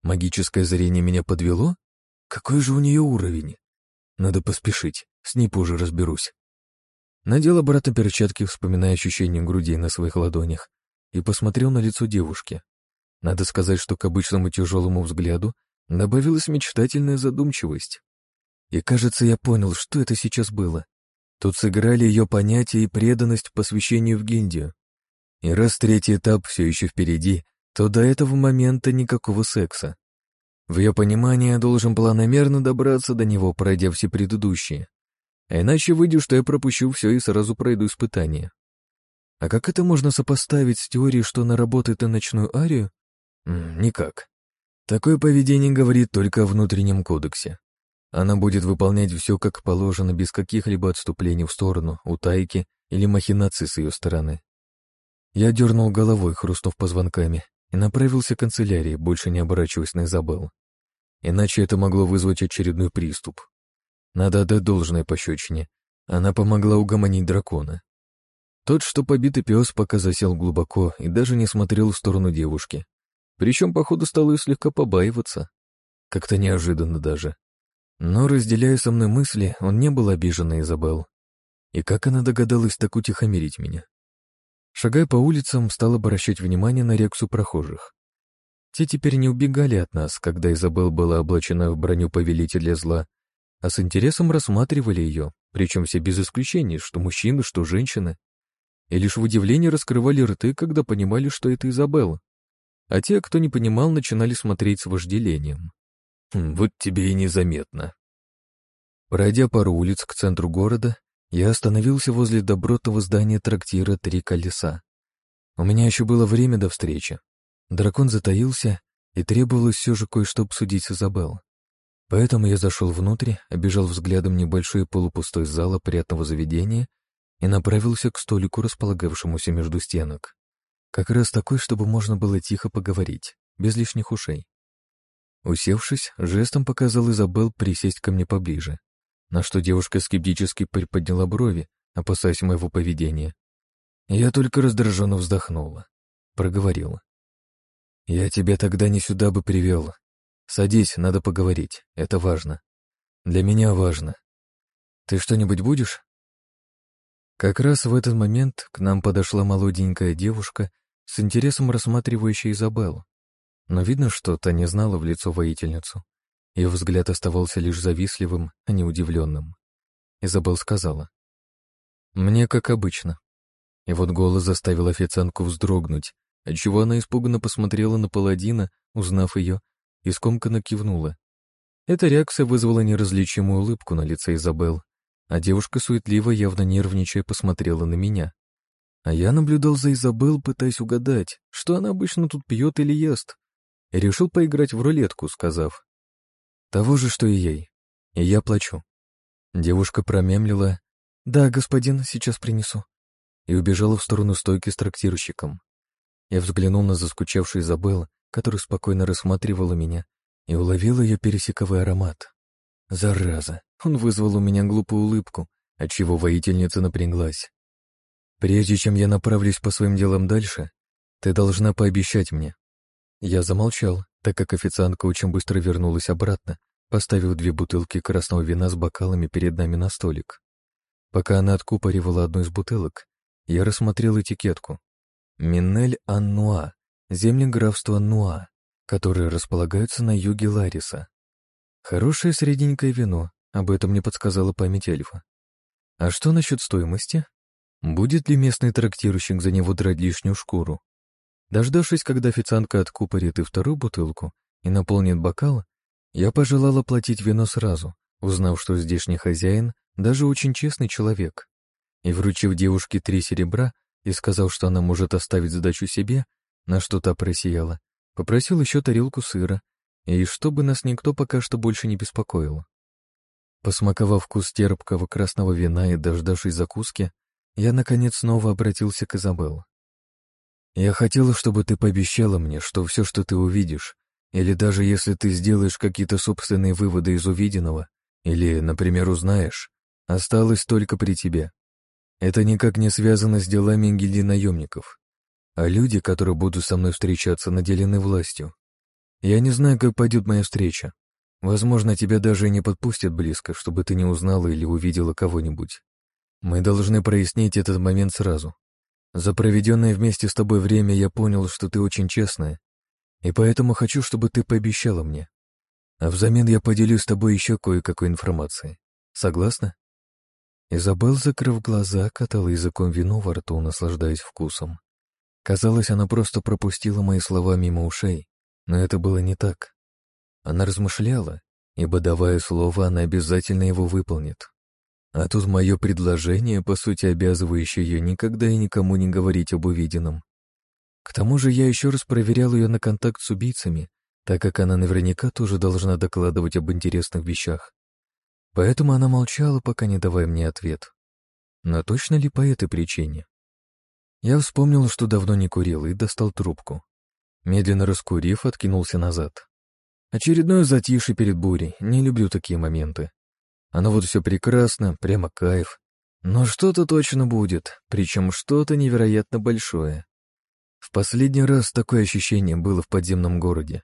Магическое зрение меня подвело? Какой же у нее уровень? Надо поспешить, с ней позже разберусь. Надел обратно перчатки, вспоминая ощущение груди на своих ладонях, и посмотрел на лицо девушки. Надо сказать, что к обычному тяжелому взгляду добавилась мечтательная задумчивость. И кажется, я понял, что это сейчас было. Тут сыграли ее понятия и преданность посвящению в гильдию. И раз третий этап все еще впереди, то до этого момента никакого секса. В ее понимании я должен планомерно добраться до него, пройдя все предыдущие. А иначе выйдет, что я пропущу все и сразу пройду испытание. А как это можно сопоставить с теорией, что она работает на ночную арию? М -м, никак. Такое поведение говорит только о внутреннем кодексе. Она будет выполнять все как положено, без каких-либо отступлений в сторону, утайки или махинаций с ее стороны. Я дернул головой, хрустнув позвонками, и направился к канцелярии, больше не оборачиваясь на Изабелл. Иначе это могло вызвать очередной приступ. Надо отдать должное пощечине. Она помогла угомонить дракона. Тот, что побитый пес, пока засел глубоко и даже не смотрел в сторону девушки. Причем, походу, стал ее слегка побаиваться. Как-то неожиданно даже. Но, разделяя со мной мысли, он не был обижен на Изабелл. И как она догадалась так утихомирить меня? Шагая по улицам, стал обращать внимание на реакцию прохожих. Те теперь не убегали от нас, когда Изабелл была облачена в броню повелителя зла, а с интересом рассматривали ее, причем все без исключения, что мужчины, что женщины. И лишь в удивлении раскрывали рты, когда понимали, что это Изабелла. А те, кто не понимал, начинали смотреть с вожделением. Хм, вот тебе и незаметно. Пройдя пару улиц к центру города, я остановился возле добротного здания трактира «Три колеса». У меня еще было время до встречи. Дракон затаился, и требовалось все же кое-что обсудить с Изабелл. Поэтому я зашел внутрь, обежал взглядом небольшой полупустой зал приятного заведения и направился к столику, располагавшемуся между стенок. Как раз такой, чтобы можно было тихо поговорить, без лишних ушей. Усевшись, жестом показал Изабелл присесть ко мне поближе на что девушка скептически приподняла брови, опасаясь моего поведения. Я только раздраженно вздохнула. Проговорила. «Я тебя тогда не сюда бы привел. Садись, надо поговорить, это важно. Для меня важно. Ты что-нибудь будешь?» Как раз в этот момент к нам подошла молоденькая девушка с интересом рассматривающая Изабеллу. Но видно, что та не знала в лицо воительницу. Ее взгляд оставался лишь завистливым, а не удивленным. Изабелл сказала. «Мне как обычно». И вот голос заставил официантку вздрогнуть, отчего она испуганно посмотрела на паладина, узнав ее, и скомканно кивнула. Эта реакция вызвала неразличимую улыбку на лице Изабелл, а девушка суетливо, явно нервничая, посмотрела на меня. А я наблюдал за Изабелл, пытаясь угадать, что она обычно тут пьет или ест, и решил поиграть в рулетку, сказав, того же, что и ей. И я плачу. Девушка промемлила «Да, господин, сейчас принесу» и убежала в сторону стойки с трактирщиком. Я взглянул на заскучавшую Изабеллу, которая спокойно рассматривала меня, и уловил ее пересиковый аромат. Зараза, он вызвал у меня глупую улыбку, отчего воительница напряглась. Прежде чем я направлюсь по своим делам дальше, ты должна пообещать мне. Я замолчал, так как официантка очень быстро вернулась обратно, поставив две бутылки красного вина с бокалами перед нами на столик. Пока она откупоривала одну из бутылок, я рассмотрел этикетку. Минель Аннуа, земли графства Нуа, которые располагаются на юге Лариса. Хорошее средненькое вино, об этом мне подсказала память эльфа. А что насчет стоимости? Будет ли местный трактирщик за него драть лишнюю шкуру? Дождавшись, когда официантка откупорит и вторую бутылку и наполнит бокал, я пожелал оплатить вино сразу, узнав, что здешний хозяин даже очень честный человек. И вручив девушке три серебра и сказал, что она может оставить задачу себе, на что та просияла, попросил еще тарелку сыра, и чтобы нас никто пока что больше не беспокоил. Посмаковав вкус терпкого красного вина и дождавшись закуски, я, наконец, снова обратился к Изабеллу. Я хотела, чтобы ты пообещала мне, что все, что ты увидишь, или даже если ты сделаешь какие-то собственные выводы из увиденного, или, например, узнаешь, осталось только при тебе. Это никак не связано с делами гильдии наемников. А люди, которые будут со мной встречаться, наделены властью. Я не знаю, как пойдет моя встреча. Возможно, тебя даже и не подпустят близко, чтобы ты не узнала или увидела кого-нибудь. Мы должны прояснить этот момент сразу. За проведенное вместе с тобой время я понял, что ты очень честная, и поэтому хочу, чтобы ты пообещала мне. А взамен я поделюсь с тобой еще кое-какой информацией. Согласна?» Изабелл, закрыв глаза, катала языком вино во рту, наслаждаясь вкусом. Казалось, она просто пропустила мои слова мимо ушей, но это было не так. Она размышляла, ибо, давая слово, она обязательно его выполнит. А тут мое предложение, по сути обязывающее ее никогда и никому не говорить об увиденном. К тому же я еще раз проверял ее на контакт с убийцами, так как она наверняка тоже должна докладывать об интересных вещах. Поэтому она молчала, пока не давая мне ответ. Но точно ли по этой причине? Я вспомнил, что давно не курил, и достал трубку. Медленно раскурив, откинулся назад. Очередное затишье перед бурей, не люблю такие моменты. Оно вот все прекрасно, прямо кайф. Но что-то точно будет, причем что-то невероятно большое. В последний раз такое ощущение было в подземном городе.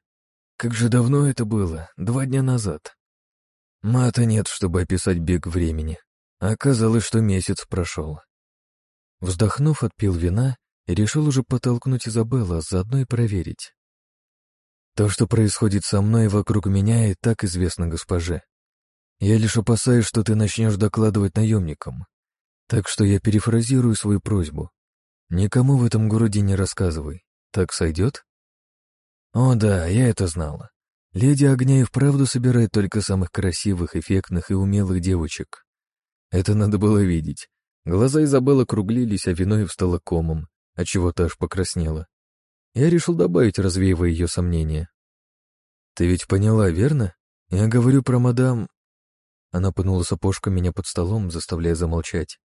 Как же давно это было, два дня назад. Мата нет, чтобы описать бег времени. Оказалось, что месяц прошел. Вздохнув, отпил вина и решил уже подтолкнуть Изабелла, заодно и проверить. То, что происходит со мной и вокруг меня, и так известно госпоже. Я лишь опасаюсь, что ты начнешь докладывать наемникам. Так что я перефразирую свою просьбу. Никому в этом городе не рассказывай. Так сойдет? О да, я это знала. Леди Огня и вправду собирает только самых красивых, эффектных и умелых девочек. Это надо было видеть. Глаза Изабеллы округлились, а вино и встало комом, отчего-то аж покраснела. Я решил добавить, развеивая ее сомнения. «Ты ведь поняла, верно? Я говорю про мадам...» Она пнула сапожком меня под столом, заставляя замолчать.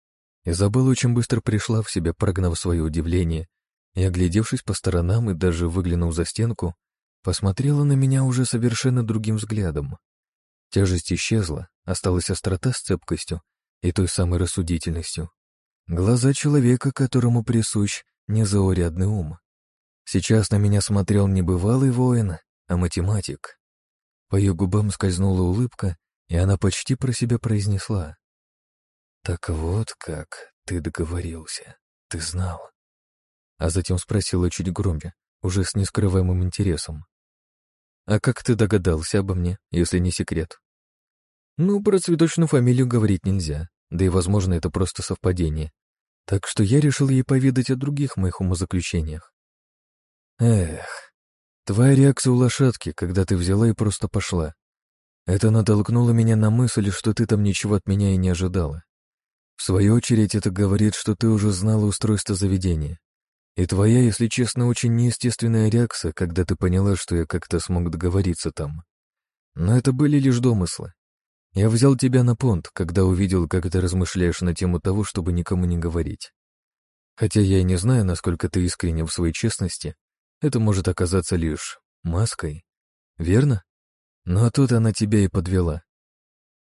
Изабелла очень быстро пришла в себя, прогнав свое удивление, и, оглядевшись по сторонам и даже выглянув за стенку, посмотрела на меня уже совершенно другим взглядом. Тяжесть исчезла, осталась острота с цепкостью, и той самой рассудительностью. Глаза человека, которому присущ незаурядный ум. Сейчас на меня смотрел не бывалый воин, а математик. По ее губам скользнула улыбка, и она почти про себя произнесла. «Так вот как ты договорился, ты знал». А затем спросила чуть громче, уже с нескрываемым интересом. «А как ты догадался обо мне, если не секрет?» Ну, про цветочную фамилию говорить нельзя, да и, возможно, это просто совпадение. Так что я решил ей поведать о других моих умозаключениях. Эх, твоя реакция у лошадки, когда ты взяла и просто пошла. Это натолкнуло меня на мысль, что ты там ничего от меня и не ожидала. В свою очередь, это говорит, что ты уже знала устройство заведения. И твоя, если честно, очень неестественная реакция, когда ты поняла, что я как-то смог договориться там. Но это были лишь домыслы. Я взял тебя на понт, когда увидел, как ты размышляешь на тему того, чтобы никому не говорить. Хотя я и не знаю, насколько ты искренне в своей честности, это может оказаться лишь маской, верно? А тут она тебя и подвела.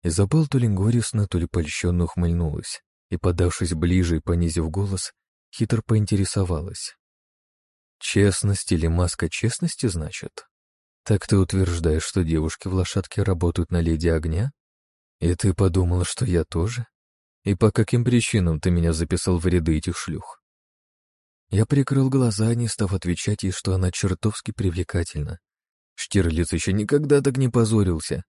Изабелл то ли горестно, то ли польщенно ухмыльнулась и, подавшись ближе и понизив голос, хитро поинтересовалась. Честность или маска честности, значит? Так ты утверждаешь, что девушки в лошадке работают на леди огня? «И ты подумал, что я тоже? И по каким причинам ты меня записал в ряды этих шлюх?» Я прикрыл глаза, не став отвечать ей, что она чертовски привлекательна. Штирлиц еще никогда так не позорился.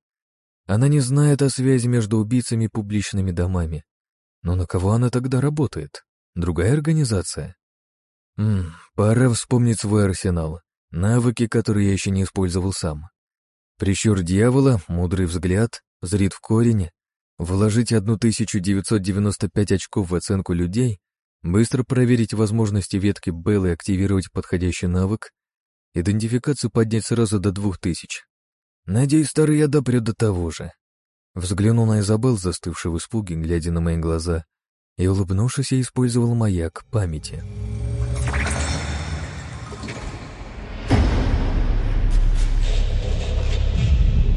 Она не знает о связи между убийцами и публичными домами. Но на кого она тогда работает? Другая организация? Ммм, пора вспомнить свой арсенал, навыки, которые я еще не использовал сам. Прищур дьявола, мудрый взгляд, зрит в корень, вложить 1995 очков в оценку людей, быстро проверить возможности ветки Беллы и активировать подходящий навык, идентификацию поднять сразу до 2000. Надеюсь, старый я допрет до того же. Взглянул на Изабел, застывший в испуге, глядя на мои глаза, и, улыбнувшись, я использовал маяк памяти.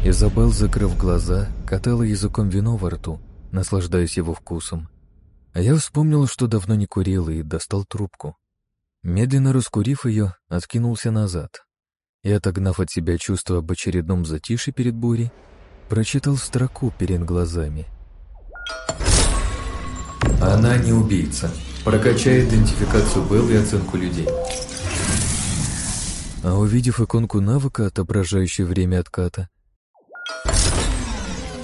Изабел, закрыв глаза, катала языком вино во рту, наслаждаясь его вкусом. А я вспомнил, что давно не курил, и достал трубку. Медленно раскурив ее, откинулся назад. И, отогнав от себя чувство об очередном затишье перед бурей, прочитал строку перед глазами. Она не убийца. Прокачай идентификацию Белл и оценку людей. А увидев иконку навыка, отображающую время отката,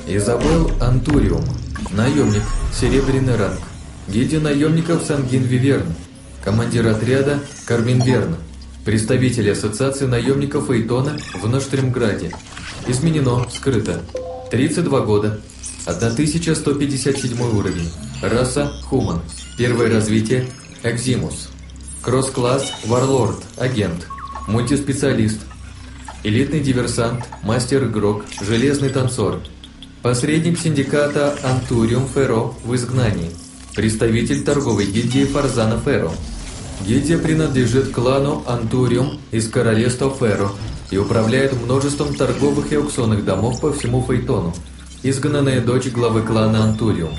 Изабел Антуриум. Наемник. Серебряный ранг. Гильдия наемников Сангин Виверн. Командир отряда Кармин Верн. Представитель Ассоциации наемников Эйтона в Ноштремграде. Изменено. Скрыто. 32 года. 1157 уровень. Раса Хуман. Первое развитие Экзимус. Кросс-класс Варлорд. Агент. Мультиспециалист. элитный диверсант, мастер-игрок, железный танцор, посредник синдиката Антуриум Ферро в изгнании, представитель торговой гильдии Фарзана Ферро. Гильдия принадлежит клану Антуриум из королевства Ферро и управляет множеством торговых и аукционных домов по всему Фейтону. Изгнанная дочь главы клана Антуриум.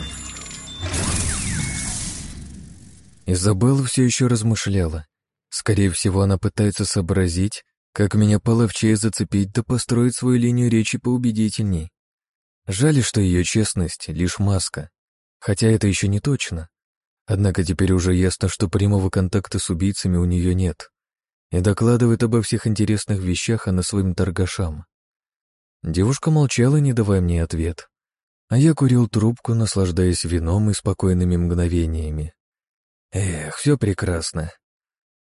Изабелла все еще размышляла. Скорее всего, она пытается сообразить, как меня половчее зацепить да построить свою линию речи поубедительней. Жаль, что ее честность — лишь маска. Хотя это еще не точно. Однако теперь уже ясно, что прямого контакта с убийцами у нее нет. И докладывает обо всех интересных вещах она своим торгашам. Девушка молчала, не давая мне ответ. А я курил трубку, наслаждаясь вином и спокойными мгновениями. Эх, все прекрасно.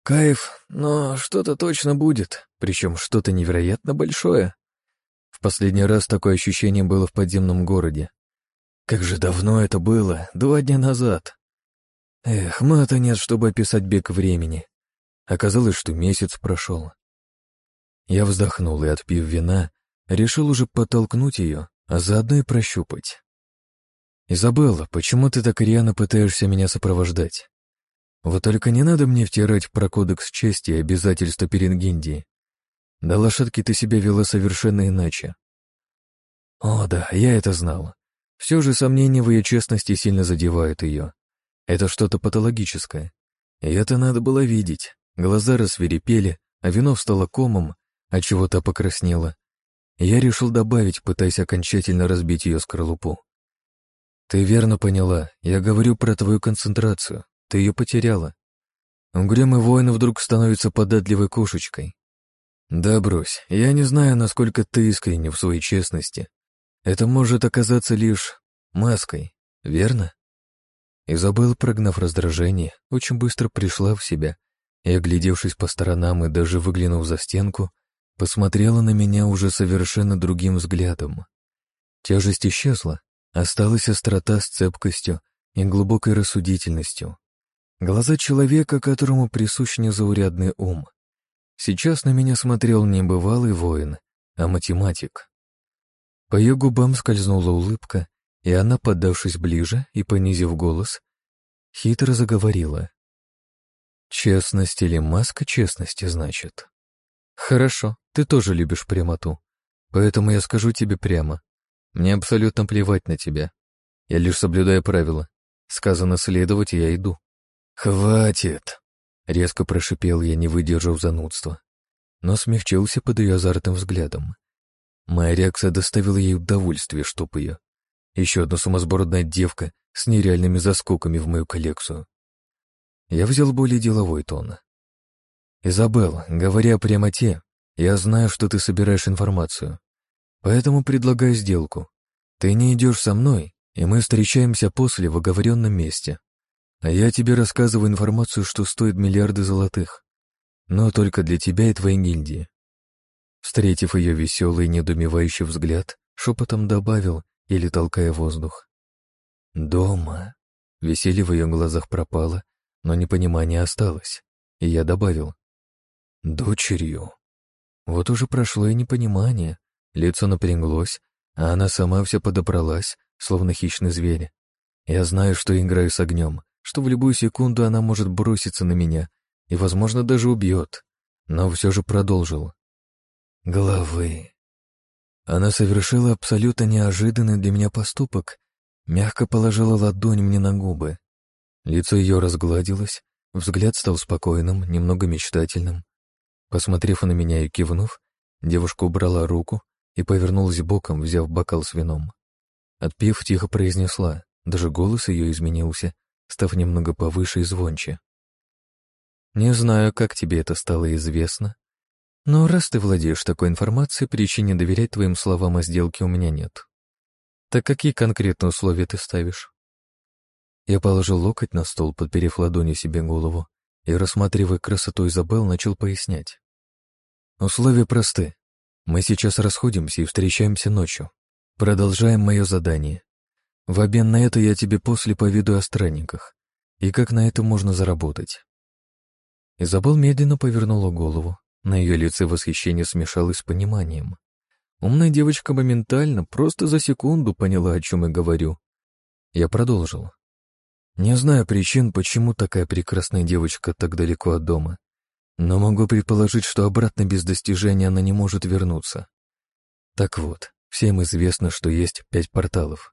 Кайф, но что-то точно будет, причем что-то невероятно большое. В последний раз такое ощущение было в подземном городе. Как же давно это было, два дня назад. Эх, мата нет, чтобы описать бег времени. Оказалось, что месяц прошел. Я вздохнул и, отпив вина, решил уже подтолкнуть ее, а заодно и прощупать. «Изабелла, почему ты так рьяно пытаешься меня сопровождать? Вот только не надо мне втирать про кодекс чести и обязательства перед Гиндией. Да лошадки ты себя вела совершенно иначе. О, да, я это знал. Все же сомнения в ее честности сильно задевают ее. Это что-то патологическое. И это надо было видеть. Глаза рассверепели, а вино встало комом, а чего-то покраснело. Я решил добавить, пытаясь окончательно разбить ее скорлупу. Ты верно поняла, я говорю про твою концентрацию. Ты ее потеряла. Угрюмый воин вдруг становится податливой кошечкой. Да брось, я не знаю, насколько ты искренне в своей честности. Это может оказаться лишь маской, верно? Изабелла, прогнав раздражение, очень быстро пришла в себя и, оглядевшись по сторонам и даже выглянув за стенку, посмотрела на меня уже совершенно другим взглядом. Тяжесть исчезла, осталась острота с цепкостью и глубокой рассудительностью. Глаза человека, которому присущ незаурядный ум. Сейчас на меня смотрел не бывалый воин, а математик. По ее губам скользнула улыбка, и она, поддавшись ближе и понизив голос, хитро заговорила. «Честность или маска честности, значит?» «Хорошо, ты тоже любишь прямоту. Поэтому я скажу тебе прямо. Мне абсолютно плевать на тебя. Я лишь соблюдаю правила. Сказано следовать, я иду. «Хватит!» — резко прошипел я, не выдержав занудства, но смягчился под ее азартным взглядом. Моя реакция доставила ей удовольствие, чтоб ее. Еще одна сумасбородная девка с нереальными заскоками в мою коллекцию. Я взял более деловой тон. «Изабелл, говоря прямо те, я знаю, что ты собираешь информацию. Поэтому предлагаю сделку. Ты не идешь со мной, и мы встречаемся после в оговоренном месте. А я тебе рассказываю информацию, что стоит миллиарды золотых. Но только для тебя и твоей гильдии. Встретив ее веселый, недумевающий взгляд, шепотом добавил, или толкая воздух. «Дома». Веселье в ее глазах пропало, но непонимание осталось, и я добавил. «Дочерью». Вот уже прошло и непонимание, лицо напряглось, а она сама вся подобралась, словно хищный зверь. Я знаю, что играю с огнем, что в любую секунду она может броситься на меня и, возможно, даже убьет, но все же продолжил. Головы. Она совершила абсолютно неожиданный для меня поступок, мягко положила ладонь мне на губы. Лицо ее разгладилось, взгляд стал спокойным, немного мечтательным. Посмотрев на меня и кивнув, девушка убрала руку и повернулась боком, взяв бокал с вином. Отпив, тихо произнесла, даже голос ее изменился, став немного повыше и звонче. «Не знаю, как тебе это стало известно, но раз ты владеешь такой информацией, причины доверять твоим словам о сделке у меня нет. Так какие конкретные условия ты ставишь?» Я положил локоть на стол, подперев ладонью себе голову, и, рассматривая красоту Изабел, начал пояснять. «Условия просты. Мы сейчас расходимся и встречаемся ночью. Продолжаем мое задание. В обмен на это я тебе после поведу о странниках и как на это можно заработать. Изабел медленно повернула голову, На ее лице восхищение смешалось с пониманием. Умная девочка моментально, просто за секунду поняла, о чем я говорю. Я продолжил. Не знаю причин, почему такая прекрасная девочка так далеко от дома, но могу предположить, что обратно без достижения она не может вернуться. Так вот, всем известно, что есть пять порталов,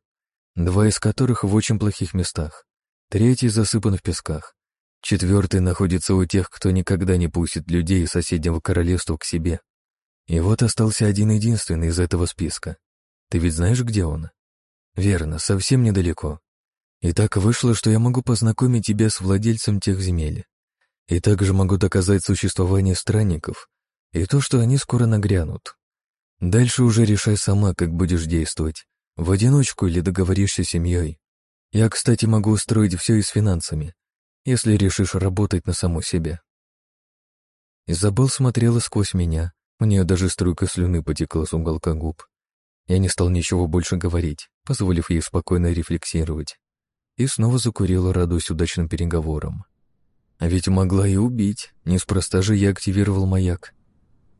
два из которых в очень плохих местах, третий засыпан в песках, четвертый находится у тех, кто никогда не пустит людей из соседнего королевства к себе. И вот остался один-единственный из этого списка. Ты ведь знаешь, где он? Верно, совсем недалеко. И так вышло, что я могу познакомить тебя с владельцем тех земель. И также могу доказать существование странников и то, что они скоро нагрянут. Дальше уже решай сама, как будешь действовать. В одиночку или договоришься с семьей. Я, кстати, могу устроить все и с финансами, если решишь работать на саму себя. Изабел смотрела сквозь меня, у нее даже струйка слюны потекла с уголка губ. Я не стал ничего больше говорить, позволив ей спокойно рефлексировать. И снова закурила, радуясь удачным переговорам. А ведь могла и убить, неспроста же я активировал маяк.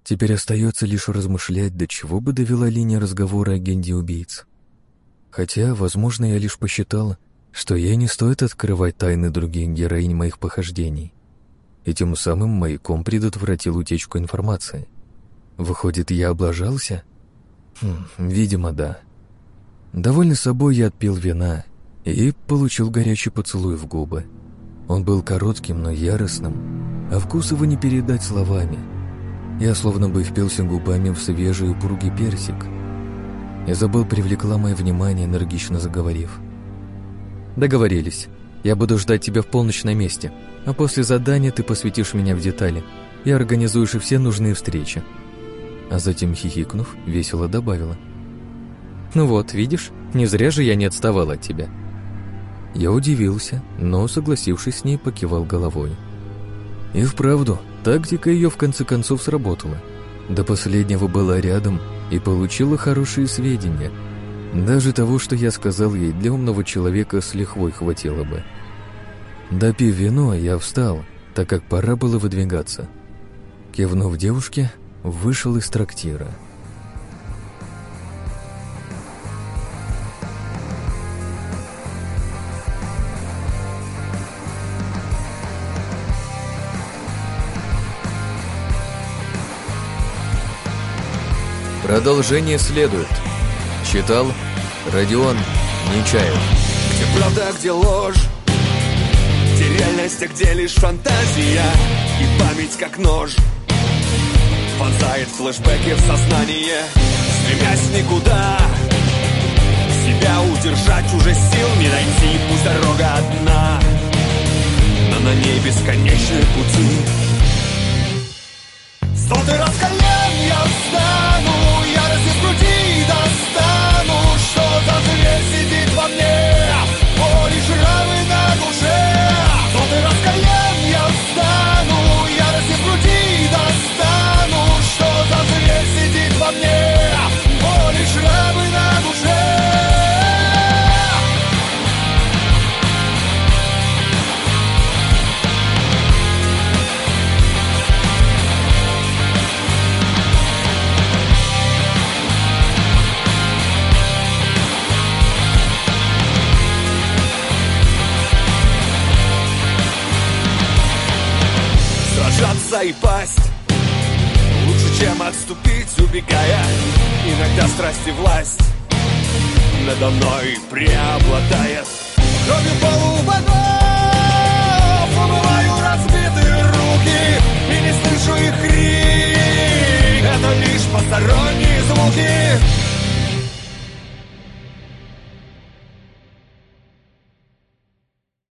Теперь остается лишь размышлять, до чего бы довела линия разговора о генде убийц. Хотя, возможно, я лишь посчитал, что ей не стоит открывать тайны других героинь моих похождений. И тем самым маяком предотвратил утечку информации — Выходит, я облажался? Хм, видимо, да. Довольный собой я отпил вина и получил горячий поцелуй в губы. Он был коротким, но яростным, а вкус его не передать словами. Я словно бы впился губами в свежий упругий персик. Изабел привлекла мое внимание, энергично заговорив. «Договорились. Я буду ждать тебя в полночь на месте, а после задания ты посвятишь меня в детали и организуешь все нужные встречи а затем, хихикнув, весело добавила. «Ну вот, видишь, не зря же я не отставал от тебя». Я удивился, но, согласившись с ней, покивал головой. И вправду, тактика ее в конце концов сработала. До последнего была рядом и получила хорошие сведения. Даже того, что я сказал ей, для умного человека с лихвой хватило бы. Допив вино, я встал, так как пора было выдвигаться. Кивнув девушке, вышел из трактира. Продолжение следует. Читал Родион Нечаев. Где правда, а где ложь? Где реальность, а где лишь фантазия? И память как нож. Вонзает флешбеки в сознание Стремясь никуда. Себя удержать уже сил не найти Пусть дорога одна. Но на ней бесконечные пути. Сотый раз колен я встану отказаться и пасть Лучше, чем отступить, убегая. Иногда страсть и власть Надо мной преобладает. Кровью полубогов Умываю разбитые руки И не слышу их крик. Это лишь посторонние звуки.